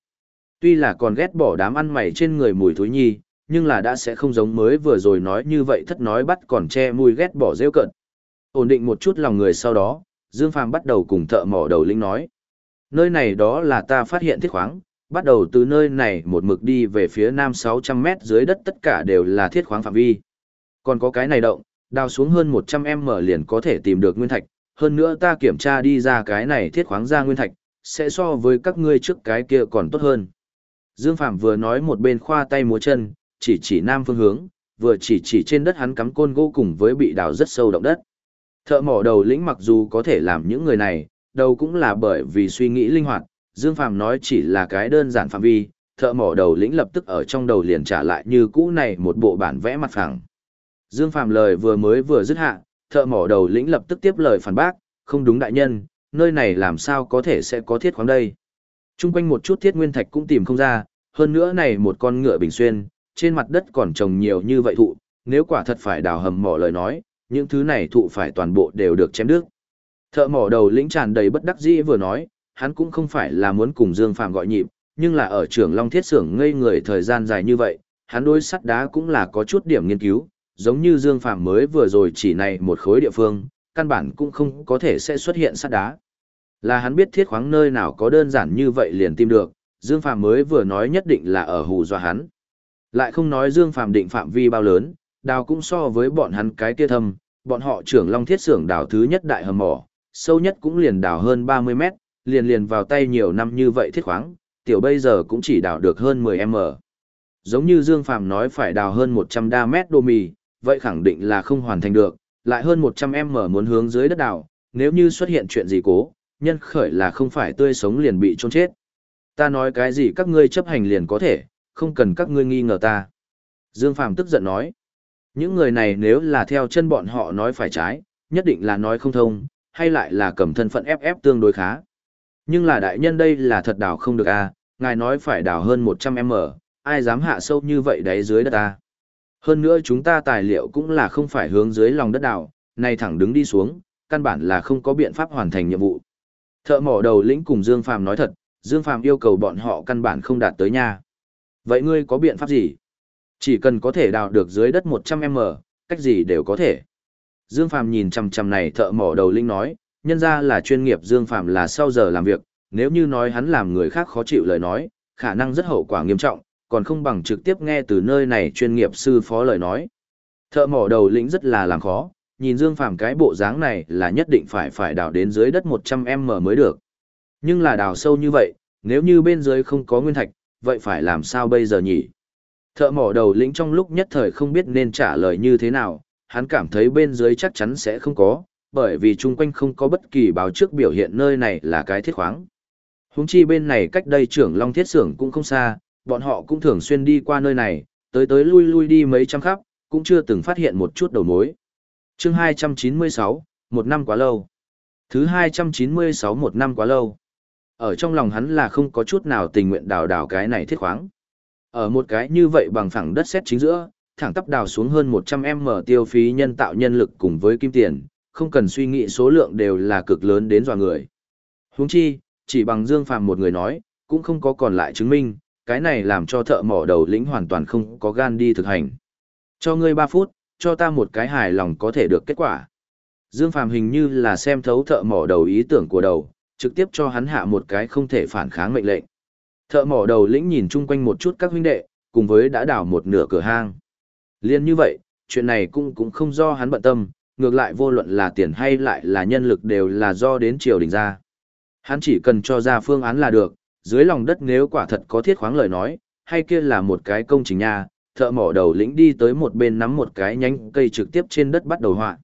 Tuy là còn ghét bỏ đám ăn mày trên người mùi thối nhi, nhưng là đã sẽ không giống mới vừa rồi nói như vậy thất nói bắt còn che mùi ghét bỏ rêu cận. Ổn định một chút lòng người sau đó, Dương Phàm bắt đầu cùng thợ mỏ đầu linh nói. Nơi này đó là ta phát hiện thiết khoáng, bắt đầu từ nơi này một mực đi về phía nam 600 mét dưới đất tất cả đều là thiết khoáng phạm vi. Còn có cái này động, đào xuống hơn 100 m liền có thể tìm được nguyên thạch, hơn nữa ta kiểm tra đi ra cái này thiết khoáng ra nguyên thạch, sẽ so với các ngươi trước cái kia còn tốt hơn. Dương Phạm vừa nói một bên khoa tay múa chân, chỉ chỉ nam phương hướng, vừa chỉ chỉ trên đất hắn cắm côn gỗ cùng với bị đào rất sâu động đất. Thợ mỏ đầu lĩnh mặc dù có thể làm những người này, đầu cũng là bởi vì suy nghĩ linh hoạt, Dương Phạm nói chỉ là cái đơn giản phạm vi, thợ mỏ đầu lĩnh lập tức ở trong đầu liền trả lại như cũ này một bộ bản vẽ mặt phẳng. Dương Phạm lời vừa mới vừa dứt hạ, thợ mỏ đầu lĩnh lập tức tiếp lời phản bác, không đúng đại nhân, nơi này làm sao có thể sẽ có thiết khoáng đây. Trung quanh một chút thiết nguyên thạch cũng tìm không ra, hơn nữa này một con ngựa bình xuyên, trên mặt đất còn trồng nhiều như vậy thụ, nếu quả thật phải đào hầm mỏ lời nói, những thứ này thụ phải toàn bộ đều được chém đứt. Thợ mỏ đầu lĩnh tràn đầy bất đắc dĩ vừa nói, hắn cũng không phải là muốn cùng Dương Phàm gọi nhịp, nhưng là ở trường Long Thiết Sưởng ngây người thời gian dài như vậy, hắn đối sắt đá cũng là có chút điểm nghiên cứu, giống như Dương Phàm mới vừa rồi chỉ này một khối địa phương, căn bản cũng không có thể sẽ xuất hiện sắt đá. Là hắn biết thiết khoáng nơi nào có đơn giản như vậy liền tìm được, Dương Phàm mới vừa nói nhất định là ở hù dọa hắn. Lại không nói Dương Phàm định phạm vi bao lớn, đào cũng so với bọn hắn cái kia thâm, bọn họ trưởng Long Thiết Sưởng đào thứ nhất đại hầm mỏ, sâu nhất cũng liền đào hơn 30 mét, liền liền vào tay nhiều năm như vậy thiết khoáng, tiểu bây giờ cũng chỉ đào được hơn 10m. Giống như Dương Phàm nói phải đào hơn 100 đa mét đô mì, vậy khẳng định là không hoàn thành được, lại hơn 100m muốn hướng dưới đất đào, nếu như xuất hiện chuyện gì cố, nhân khởi là không phải tươi sống liền bị trôn chết. Ta nói cái gì các ngươi chấp hành liền có thể, không cần các ngươi nghi ngờ ta. Dương Phàm tức giận nói, những người này nếu là theo chân bọn họ nói phải trái, nhất định là nói không thông, hay lại là cầm thân phận ép ép tương đối khá. Nhưng là đại nhân đây là thật đào không được à, ngài nói phải đào hơn 100m, ai dám hạ sâu như vậy đáy dưới đất ta. Hơn nữa chúng ta tài liệu cũng là không phải hướng dưới lòng đất đào, này thẳng đứng đi xuống, căn bản là không có biện pháp hoàn thành nhiệm vụ. Thợ mỏ đầu lĩnh cùng Dương Phàm nói thật, Dương Phàm yêu cầu bọn họ căn bản không đạt tới nha. Vậy ngươi có biện pháp gì? Chỉ cần có thể đào được dưới đất 100m, cách gì đều có thể. Dương Phàm nhìn chằm chằm này thợ mỏ đầu lĩnh nói, nhân ra là chuyên nghiệp Dương Phàm là sau giờ làm việc, nếu như nói hắn làm người khác khó chịu lời nói, khả năng rất hậu quả nghiêm trọng, còn không bằng trực tiếp nghe từ nơi này chuyên nghiệp sư phó lời nói. Thợ mỏ đầu lĩnh rất là làm khó, nhìn Dương Phàm cái bộ dáng này là nhất định phải phải đào đến dưới đất 100m mới được. Nhưng là đào sâu như vậy, nếu như bên dưới không có nguyên thạch, vậy phải làm sao bây giờ nhỉ? Thợ mỏ đầu lĩnh trong lúc nhất thời không biết nên trả lời như thế nào, hắn cảm thấy bên dưới chắc chắn sẽ không có, bởi vì chung quanh không có bất kỳ báo trước biểu hiện nơi này là cái thiết khoáng. Húng chi bên này cách đây trưởng Long Thiết Xưởng cũng không xa, bọn họ cũng thường xuyên đi qua nơi này, tới tới lui lui đi mấy trăm khắp, cũng chưa từng phát hiện một chút đầu mối chương 296, một năm quá lâu. Thứ 296 một năm quá lâu. Ở trong lòng hắn là không có chút nào tình nguyện đào đào cái này thiết khoáng. Ở một cái như vậy bằng phẳng đất xét chính giữa, thẳng tắp đào xuống hơn 100m tiêu phí nhân tạo nhân lực cùng với kim tiền, không cần suy nghĩ số lượng đều là cực lớn đến dò người. Huống chi, chỉ bằng Dương Phàm một người nói, cũng không có còn lại chứng minh, cái này làm cho thợ mỏ đầu lĩnh hoàn toàn không có gan đi thực hành. Cho ngươi 3 phút, cho ta một cái hài lòng có thể được kết quả. Dương Phàm hình như là xem thấu thợ mỏ đầu ý tưởng của đầu, trực tiếp cho hắn hạ một cái không thể phản kháng mệnh lệnh. Thợ mỏ đầu lĩnh nhìn chung quanh một chút các huynh đệ, cùng với đã đào một nửa cửa hang. Liên như vậy, chuyện này cũng cũng không do hắn bận tâm, ngược lại vô luận là tiền hay lại là nhân lực đều là do đến triều đình ra. Hắn chỉ cần cho ra phương án là được, dưới lòng đất nếu quả thật có thiết khoáng lời nói, hay kia là một cái công trình nhà, thợ mỏ đầu lĩnh đi tới một bên nắm một cái nhánh cây trực tiếp trên đất bắt đầu họa.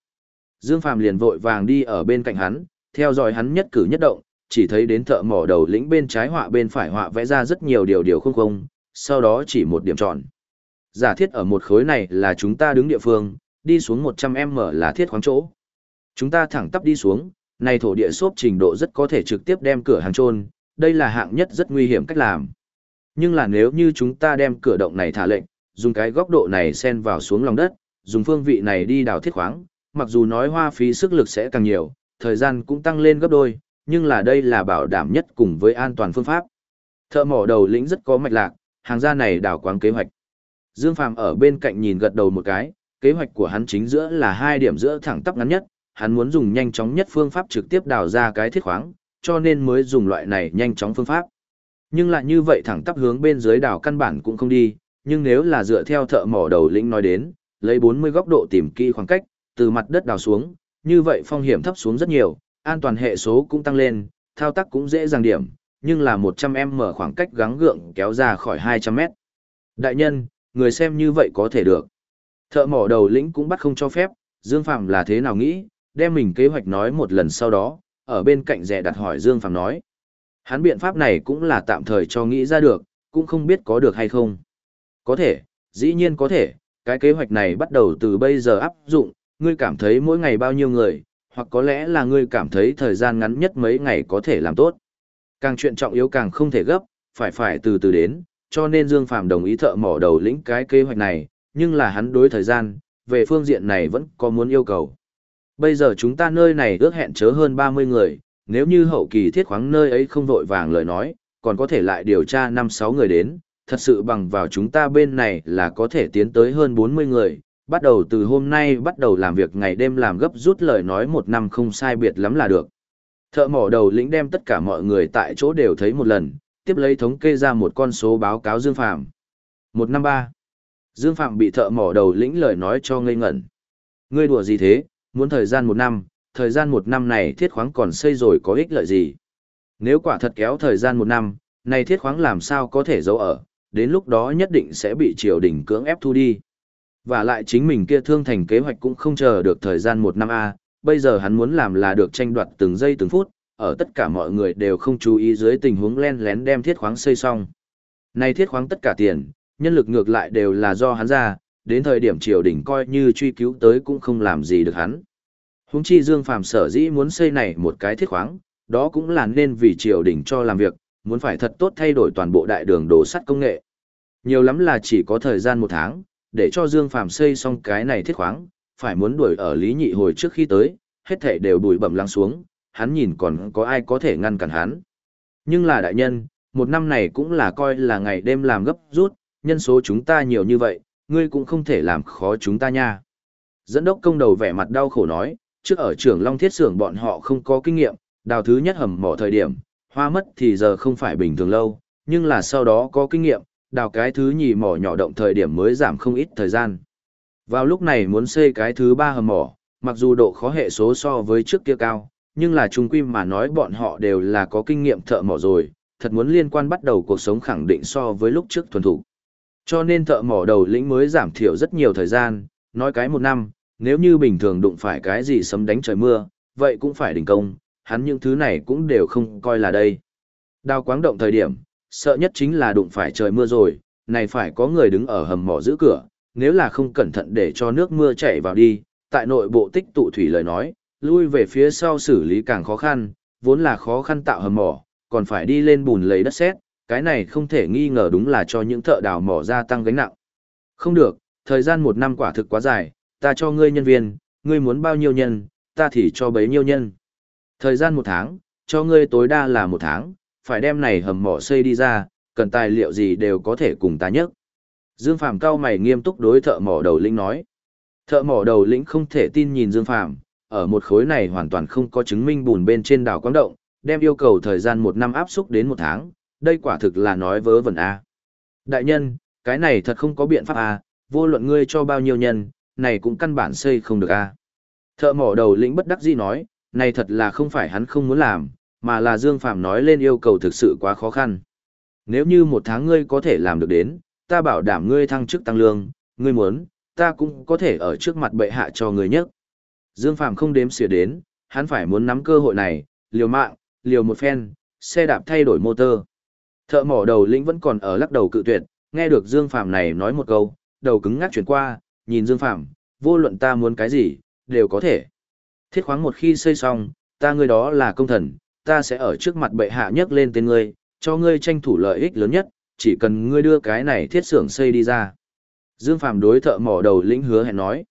Dương Phàm liền vội vàng đi ở bên cạnh hắn, theo dõi hắn nhất cử nhất động, chỉ thấy đến thợ mỏ đầu lĩnh bên trái họa bên phải họa vẽ ra rất nhiều điều điều không không, sau đó chỉ một điểm tròn. Giả thiết ở một khối này là chúng ta đứng địa phương, đi xuống 100m là thiết khoáng chỗ. Chúng ta thẳng tắp đi xuống, này thổ địa xốp trình độ rất có thể trực tiếp đem cửa hàng trôn, đây là hạng nhất rất nguy hiểm cách làm. Nhưng là nếu như chúng ta đem cửa động này thả lệnh, dùng cái góc độ này xen vào xuống lòng đất, dùng phương vị này đi đào thiết khoáng, mặc dù nói hoa phí sức lực sẽ càng nhiều, thời gian cũng tăng lên gấp đôi, nhưng là đây là bảo đảm nhất cùng với an toàn phương pháp. Thợ mỏ đầu lĩnh rất có mạch lạc, hàng gia này đào quáng kế hoạch. Dương Phàm ở bên cạnh nhìn gật đầu một cái, kế hoạch của hắn chính giữa là hai điểm giữa thẳng tắp ngắn nhất, hắn muốn dùng nhanh chóng nhất phương pháp trực tiếp đào ra cái thiết khoáng, cho nên mới dùng loại này nhanh chóng phương pháp. Nhưng lại như vậy thẳng tắp hướng bên dưới đào căn bản cũng không đi, nhưng nếu là dựa theo thợ mỏ đầu lĩnh nói đến, lấy 40 góc độ tìm kỹ khoảng cách, từ mặt đất đào xuống, như vậy phong hiểm thấp xuống rất nhiều, an toàn hệ số cũng tăng lên, thao tác cũng dễ dàng điểm, nhưng là 100m khoảng cách gắng gượng kéo ra khỏi 200m. Đại nhân, người xem như vậy có thể được. Thợ mỏ đầu lĩnh cũng bắt không cho phép, Dương Phạm là thế nào nghĩ, đem mình kế hoạch nói một lần sau đó, ở bên cạnh rẻ đặt hỏi Dương Phạm nói. Hắn biện pháp này cũng là tạm thời cho nghĩ ra được, cũng không biết có được hay không. Có thể, dĩ nhiên có thể, cái kế hoạch này bắt đầu từ bây giờ áp dụng, ngươi cảm thấy mỗi ngày bao nhiêu người, hoặc có lẽ là ngươi cảm thấy thời gian ngắn nhất mấy ngày có thể làm tốt. Càng chuyện trọng yếu càng không thể gấp, phải phải từ từ đến, cho nên Dương Phạm đồng ý thợ mỏ đầu lĩnh cái kế hoạch này, nhưng là hắn đối thời gian, về phương diện này vẫn có muốn yêu cầu. Bây giờ chúng ta nơi này ước hẹn chớ hơn 30 người, nếu như hậu kỳ thiết khoáng nơi ấy không vội vàng lời nói, còn có thể lại điều tra 5-6 người đến, thật sự bằng vào chúng ta bên này là có thể tiến tới hơn 40 người, bắt đầu từ hôm nay bắt đầu làm việc ngày đêm làm gấp rút lời nói một năm không sai biệt lắm là được. Thợ mỏ đầu lĩnh đem tất cả mọi người tại chỗ đều thấy một lần, tiếp lấy thống kê ra một con số báo cáo Dương Phạm. 153. Dương Phạm bị thợ mỏ đầu lĩnh lời nói cho ngây ngẩn. Ngươi đùa gì thế, muốn thời gian một năm, thời gian một năm này thiết khoáng còn xây rồi có ích lợi gì? Nếu quả thật kéo thời gian một năm, này thiết khoáng làm sao có thể giấu ở, đến lúc đó nhất định sẽ bị triều đình cưỡng ép thu đi. Và lại chính mình kia thương thành kế hoạch cũng không chờ được thời gian một năm A, bây giờ hắn muốn làm là được tranh đoạt từng giây từng phút, ở tất cả mọi người đều không chú ý dưới tình huống len lén đem thiết khoáng xây xong. Này thiết khoáng tất cả tiền, nhân lực ngược lại đều là do hắn ra, đến thời điểm triều đình coi như truy cứu tới cũng không làm gì được hắn. Húng chi Dương Phàm sở dĩ muốn xây này một cái thiết khoáng, đó cũng là nên vì triều đình cho làm việc, muốn phải thật tốt thay đổi toàn bộ đại đường đồ sắt công nghệ. Nhiều lắm là chỉ có thời gian một tháng, để cho Dương Phàm xây xong cái này thiết khoáng, phải muốn đuổi ở Lý Nhị hồi trước khi tới, hết thể đều đuổi bẩm lắng xuống, hắn nhìn còn có ai có thể ngăn cản hắn. Nhưng là đại nhân, một năm này cũng là coi là ngày đêm làm gấp rút, nhân số chúng ta nhiều như vậy, ngươi cũng không thể làm khó chúng ta nha. Dẫn đốc công đầu vẻ mặt đau khổ nói, trước ở trưởng Long Thiết Xưởng bọn họ không có kinh nghiệm, đào thứ nhất hầm mỏ thời điểm, hoa mất thì giờ không phải bình thường lâu, nhưng là sau đó có kinh nghiệm, đào cái thứ nhì mỏ nhỏ động thời điểm mới giảm không ít thời gian. Vào lúc này muốn xây cái thứ ba hầm mỏ, mặc dù độ khó hệ số so với trước kia cao, nhưng là trung quy mà nói bọn họ đều là có kinh nghiệm thợ mỏ rồi, thật muốn liên quan bắt đầu cuộc sống khẳng định so với lúc trước thuần thủ. Cho nên thợ mỏ đầu lĩnh mới giảm thiểu rất nhiều thời gian, nói cái một năm, nếu như bình thường đụng phải cái gì sấm đánh trời mưa, vậy cũng phải đình công, hắn những thứ này cũng đều không coi là đây. Đào quáng động thời điểm, sợ nhất chính là đụng phải trời mưa rồi, này phải có người đứng ở hầm mỏ giữ cửa, nếu là không cẩn thận để cho nước mưa chảy vào đi, tại nội bộ tích tụ thủy lời nói, lui về phía sau xử lý càng khó khăn, vốn là khó khăn tạo hầm mỏ, còn phải đi lên bùn lấy đất sét, cái này không thể nghi ngờ đúng là cho những thợ đào mỏ gia tăng gánh nặng. Không được, thời gian một năm quả thực quá dài, ta cho ngươi nhân viên, ngươi muốn bao nhiêu nhân, ta thì cho bấy nhiêu nhân. Thời gian một tháng, cho ngươi tối đa là một tháng, phải đem này hầm mỏ xây đi ra, cần tài liệu gì đều có thể cùng ta nhắc. Dương Phàm cao mày nghiêm túc đối thợ mỏ đầu lĩnh nói. Thợ mỏ đầu lĩnh không thể tin nhìn Dương Phàm ở một khối này hoàn toàn không có chứng minh bùn bên trên đảo quang động, đem yêu cầu thời gian một năm áp xúc đến một tháng, đây quả thực là nói vớ vẩn A. Đại nhân, cái này thật không có biện pháp A, vô luận ngươi cho bao nhiêu nhân, này cũng căn bản xây không được A. Thợ mỏ đầu lĩnh bất đắc dĩ nói, này thật là không phải hắn không muốn làm, mà là Dương Phạm nói lên yêu cầu thực sự quá khó khăn. Nếu như một tháng ngươi có thể làm được đến, ta bảo đảm ngươi thăng chức tăng lương, ngươi muốn, ta cũng có thể ở trước mặt bệ hạ cho ngươi nhất. Dương Phạm không đếm xỉa đến, hắn phải muốn nắm cơ hội này, liều mạng, liều một phen, xe đạp thay đổi motor. Thợ mỏ đầu lĩnh vẫn còn ở lắc đầu cự tuyệt, nghe được Dương Phạm này nói một câu, đầu cứng ngắc chuyển qua, nhìn Dương Phạm, vô luận ta muốn cái gì, đều có thể. Thiết khoáng một khi xây xong, ta ngươi đó là công thần, ta sẽ ở trước mặt bệ hạ nhấc lên tên ngươi, cho ngươi tranh thủ lợi ích lớn nhất, chỉ cần ngươi đưa cái này thiết xưởng xây đi ra. Dương Phạm đối thợ mỏ đầu lĩnh hứa hẹn nói.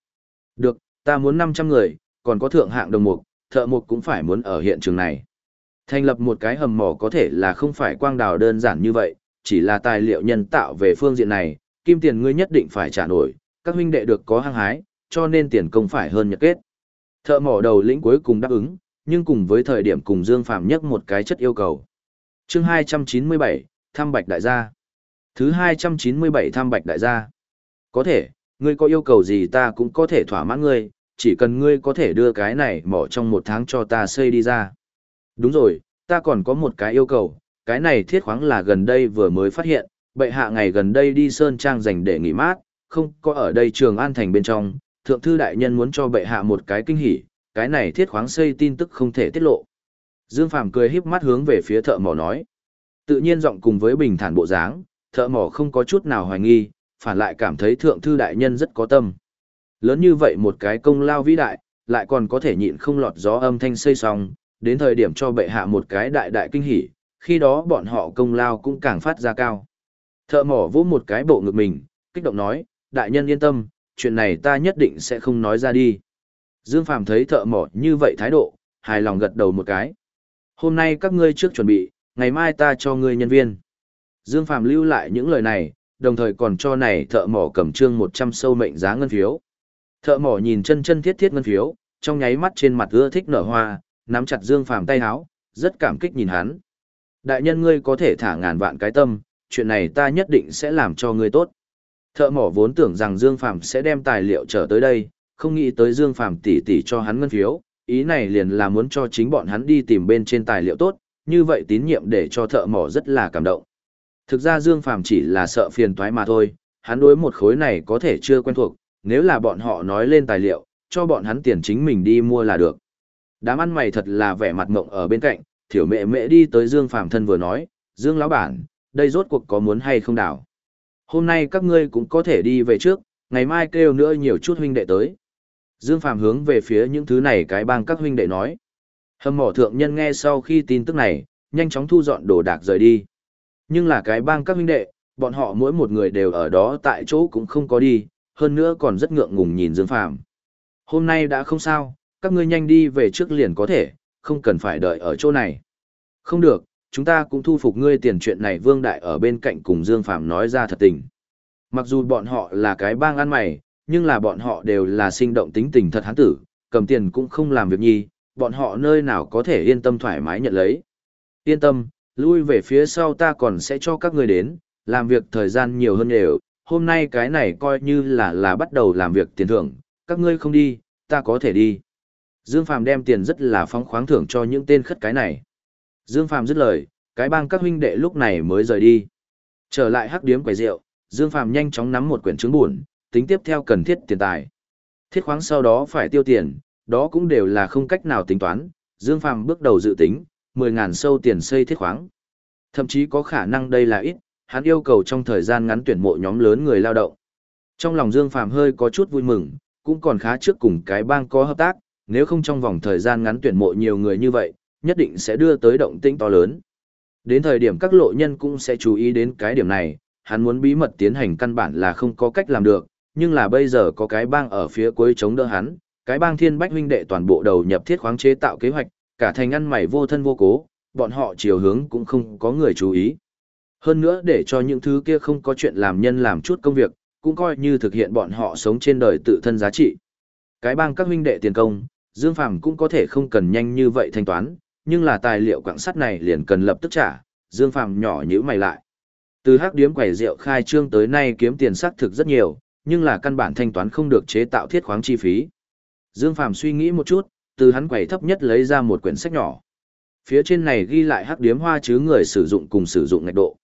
Được, ta muốn 500 người, còn có thượng hạng đồng mục, thợ mục cũng phải muốn ở hiện trường này. Thành lập một cái hầm mỏ có thể là không phải quang đào đơn giản như vậy, chỉ là tài liệu nhân tạo về phương diện này, kim tiền ngươi nhất định phải trả nổi, các huynh đệ được có hăng hái, cho nên tiền công phải hơn nhật kết. Thợ mỏ đầu lĩnh cuối cùng đáp ứng, nhưng cùng với thời điểm cùng Dương Phạm nhất một cái chất yêu cầu. chương 297, thăm bạch đại gia. Thứ 297 thăm bạch đại gia. Có thể, ngươi có yêu cầu gì ta cũng có thể thỏa mãn ngươi, chỉ cần ngươi có thể đưa cái này mỏ trong một tháng cho ta xây đi ra. Đúng rồi, ta còn có một cái yêu cầu, cái này thiết khoáng là gần đây vừa mới phát hiện, bệ hạ ngày gần đây đi Sơn Trang dành để nghỉ mát, không có ở đây trường An Thành bên trong, thượng thư đại nhân muốn cho bệ hạ một cái kinh hỉ, cái này thiết khoáng xây tin tức không thể tiết lộ. Dương Phàm cười híp mắt hướng về phía thợ mỏ nói. Tự nhiên giọng cùng với bình thản bộ dáng, thợ mỏ không có chút nào hoài nghi, phản lại cảm thấy thượng thư đại nhân rất có tâm. Lớn như vậy một cái công lao vĩ đại, lại còn có thể nhịn không lọt gió âm thanh xây xong, đến thời điểm cho bệ hạ một cái đại đại kinh hỉ, khi đó bọn họ công lao cũng càng phát ra cao. Thợ mỏ vỗ một cái bộ ngực mình, kích động nói, đại nhân yên tâm, chuyện này ta nhất định sẽ không nói ra đi. Dương Phàm thấy thợ mỏ như vậy thái độ, hài lòng gật đầu một cái. Hôm nay các ngươi trước chuẩn bị, ngày mai ta cho ngươi nhân viên. Dương Phàm lưu lại những lời này, đồng thời còn cho này thợ mỏ cầm trương 100 sâu mệnh giá ngân phiếu. Thợ mỏ nhìn chân chân thiết thiết ngân phiếu, trong nháy mắt trên mặt ưa thích nở hoa, nắm chặt Dương Phàm tay háo, rất cảm kích nhìn hắn. Đại nhân ngươi có thể thả ngàn vạn cái tâm, chuyện này ta nhất định sẽ làm cho ngươi tốt. Thợ mỏ vốn tưởng rằng Dương Phàm sẽ đem tài liệu trở tới đây, không nghĩ tới Dương Phàm tỉ tỉ cho hắn ngân phiếu, ý này liền là muốn cho chính bọn hắn đi tìm bên trên tài liệu tốt, như vậy tín nhiệm để cho thợ mỏ rất là cảm động. Thực ra Dương Phàm chỉ là sợ phiền toái mà thôi, hắn đối một khối này có thể chưa quen thuộc, nếu là bọn họ nói lên tài liệu, cho bọn hắn tiền chính mình đi mua là được. Đám ăn mày thật là vẻ mặt ngộng ở bên cạnh, thiểu mẹ mẹ đi tới Dương Phàm thân vừa nói, Dương lão bản, đây rốt cuộc có muốn hay không đảo. Hôm nay các ngươi cũng có thể đi về trước, ngày mai kêu nữa nhiều chút huynh đệ tới. Dương Phàm hướng về phía những thứ này cái bang các huynh đệ nói. Hầm mỏ thượng nhân nghe sau khi tin tức này, nhanh chóng thu dọn đồ đạc rời đi. Nhưng là cái bang các huynh đệ, bọn họ mỗi một người đều ở đó tại chỗ cũng không có đi, hơn nữa còn rất ngượng ngùng nhìn Dương Phàm. Hôm nay đã không sao, các ngươi nhanh đi về trước liền có thể, không cần phải đợi ở chỗ này. Không được, chúng ta cũng thu phục ngươi tiền chuyện này Vương Đại ở bên cạnh cùng Dương Phàm nói ra thật tình. Mặc dù bọn họ là cái bang ăn mày, nhưng là bọn họ đều là sinh động tính tình thật hán tử, cầm tiền cũng không làm việc nhi, bọn họ nơi nào có thể yên tâm thoải mái nhận lấy. Yên tâm, lui về phía sau ta còn sẽ cho các người đến, làm việc thời gian nhiều hơn đều, hôm nay cái này coi như là là bắt đầu làm việc tiền thưởng, các ngươi không đi, ta có thể đi. Dương Phàm đem tiền rất là phóng khoáng thưởng cho những tên khất cái này. Dương Phàm dứt lời, cái bang các huynh đệ lúc này mới rời đi. Trở lại hắc điếm quầy rượu, Dương Phàm nhanh chóng nắm một quyển chứng buồn, tính tiếp theo cần thiết tiền tài. Thiết khoáng sau đó phải tiêu tiền, đó cũng đều là không cách nào tính toán, Dương Phàm bước đầu dự tính, 10.000 sâu tiền xây thiết khoáng. Thậm chí có khả năng đây là ít, hắn yêu cầu trong thời gian ngắn tuyển mộ nhóm lớn người lao động. Trong lòng Dương Phàm hơi có chút vui mừng, cũng còn khá trước cùng cái bang có hợp tác, nếu không trong vòng thời gian ngắn tuyển mộ nhiều người như vậy, nhất định sẽ đưa tới động tĩnh to lớn. Đến thời điểm các lộ nhân cũng sẽ chú ý đến cái điểm này, hắn muốn bí mật tiến hành căn bản là không có cách làm được, nhưng là bây giờ có cái bang ở phía cuối chống đỡ hắn, cái bang thiên bách huynh đệ toàn bộ đầu nhập thiết khoáng chế tạo kế hoạch, cả thành ăn mày vô thân vô cố, bọn họ chiều hướng cũng không có người chú ý. Hơn nữa để cho những thứ kia không có chuyện làm nhân làm chút công việc, cũng coi như thực hiện bọn họ sống trên đời tự thân giá trị. Cái bang các huynh đệ tiền công, Dương Phàm cũng có thể không cần nhanh như vậy thanh toán, nhưng là tài liệu quảng sắt này liền cần lập tức trả, Dương Phàm nhỏ nhíu mày lại. Từ hắc điếm quầy rượu khai trương tới nay kiếm tiền sắc thực rất nhiều, nhưng là căn bản thanh toán không được chế tạo thiết khoáng chi phí. Dương Phàm suy nghĩ một chút, từ hắn quầy thấp nhất lấy ra một quyển sách nhỏ. Phía trên này ghi lại hắc điếm hoa chứ người sử dụng cùng sử dụng ngạch độ.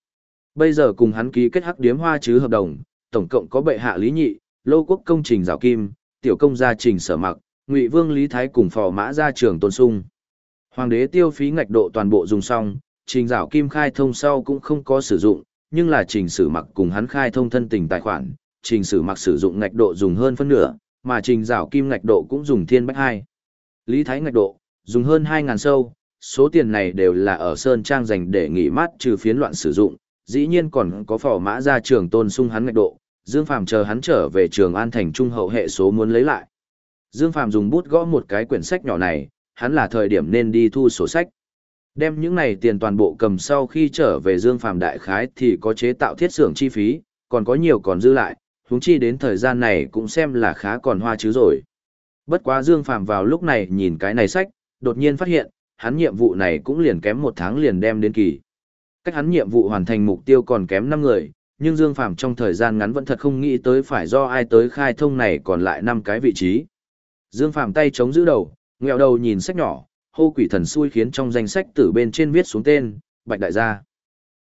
Bây giờ cùng hắn ký kết hắc điếm hoa chứ hợp đồng, tổng cộng có bệ hạ lý nhị, lô quốc công trình rào kim, tiểu công gia trình sở mặc, ngụy vương lý thái cùng phò mã gia trường tôn sung. Hoàng đế tiêu phí ngạch độ toàn bộ dùng xong, trình Dạo kim khai thông sau cũng không có sử dụng, nhưng là trình sử mặc cùng hắn khai thông thân tình tài khoản, trình sử mặc sử dụng ngạch độ dùng hơn phân nửa, mà trình Dạo kim ngạch độ cũng dùng thiên bách hai. Lý thái ngạch độ, dùng hơn 2.000 sâu, số tiền này đều là ở Sơn Trang dành để nghỉ mát trừ phiến loạn sử dụng, dĩ nhiên còn có phỏ mã ra trường tôn sung hắn ngạch độ, Dương Phàm chờ hắn trở về trường An Thành Trung hậu hệ số muốn lấy lại. Dương Phàm dùng bút gõ một cái quyển sách nhỏ này, hắn là thời điểm nên đi thu sổ sách. Đem những này tiền toàn bộ cầm sau khi trở về Dương Phàm đại khái thì có chế tạo thiết xưởng chi phí, còn có nhiều còn dư lại, huống chi đến thời gian này cũng xem là khá còn hoa chứ rồi. Bất quá Dương Phàm vào lúc này nhìn cái này sách, đột nhiên phát hiện, hắn nhiệm vụ này cũng liền kém một tháng liền đem đến kỳ. Cách hắn nhiệm vụ hoàn thành mục tiêu còn kém 5 người, nhưng Dương Phàm trong thời gian ngắn vẫn thật không nghĩ tới phải do ai tới khai thông này còn lại 5 cái vị trí. Dương Phàm tay chống giữ đầu, ngẹo đầu nhìn sách nhỏ, hô quỷ thần xui khiến trong danh sách tử bên trên viết xuống tên, Bạch Đại Gia.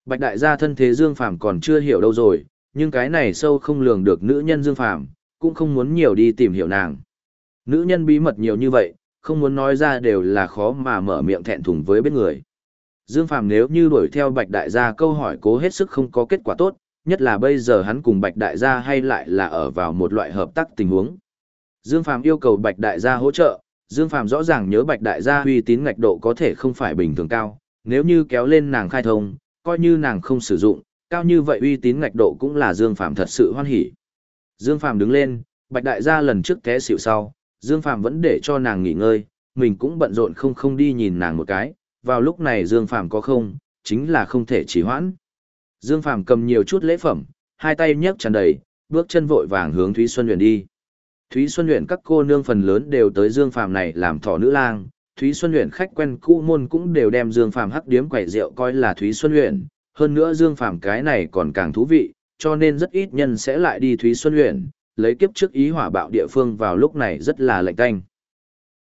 Bạch Đại Gia thân thế Dương Phàm còn chưa hiểu đâu rồi, nhưng cái này sâu không lường được nữ nhân Dương Phàm cũng không muốn nhiều đi tìm hiểu nàng. Nữ nhân bí mật nhiều như vậy, không muốn nói ra đều là khó mà mở miệng thẹn thùng với bên người. Dương Phàm nếu như đuổi theo Bạch Đại gia câu hỏi cố hết sức không có kết quả tốt, nhất là bây giờ hắn cùng Bạch Đại gia hay lại là ở vào một loại hợp tác tình huống. Dương Phàm yêu cầu Bạch Đại gia hỗ trợ, Dương Phàm rõ ràng nhớ Bạch Đại gia uy tín ngạch độ có thể không phải bình thường cao, nếu như kéo lên nàng khai thông, coi như nàng không sử dụng, cao như vậy uy tín ngạch độ cũng là Dương Phàm thật sự hoan hỉ. Dương Phàm đứng lên, Bạch Đại gia lần trước té xỉu sau, Dương Phàm vẫn để cho nàng nghỉ ngơi, mình cũng bận rộn không không đi nhìn nàng một cái, vào lúc này Dương Phàm có không, chính là không thể trì hoãn. Dương Phàm cầm nhiều chút lễ phẩm, hai tay nhấc tràn đầy, bước chân vội vàng hướng Thúy Xuân Huyền đi. Thúy Xuân Huyền các cô nương phần lớn đều tới Dương Phàm này làm thỏ nữ lang, Thúy Xuân Huyền khách quen cũ môn cũng đều đem Dương Phàm hắc điếm quẩy rượu coi là Thúy Xuân Huyền, hơn nữa Dương Phàm cái này còn càng thú vị, cho nên rất ít nhân sẽ lại đi Thúy Xuân Huyền, lấy kiếp trước ý hỏa bạo địa phương vào lúc này rất là lạnh tanh.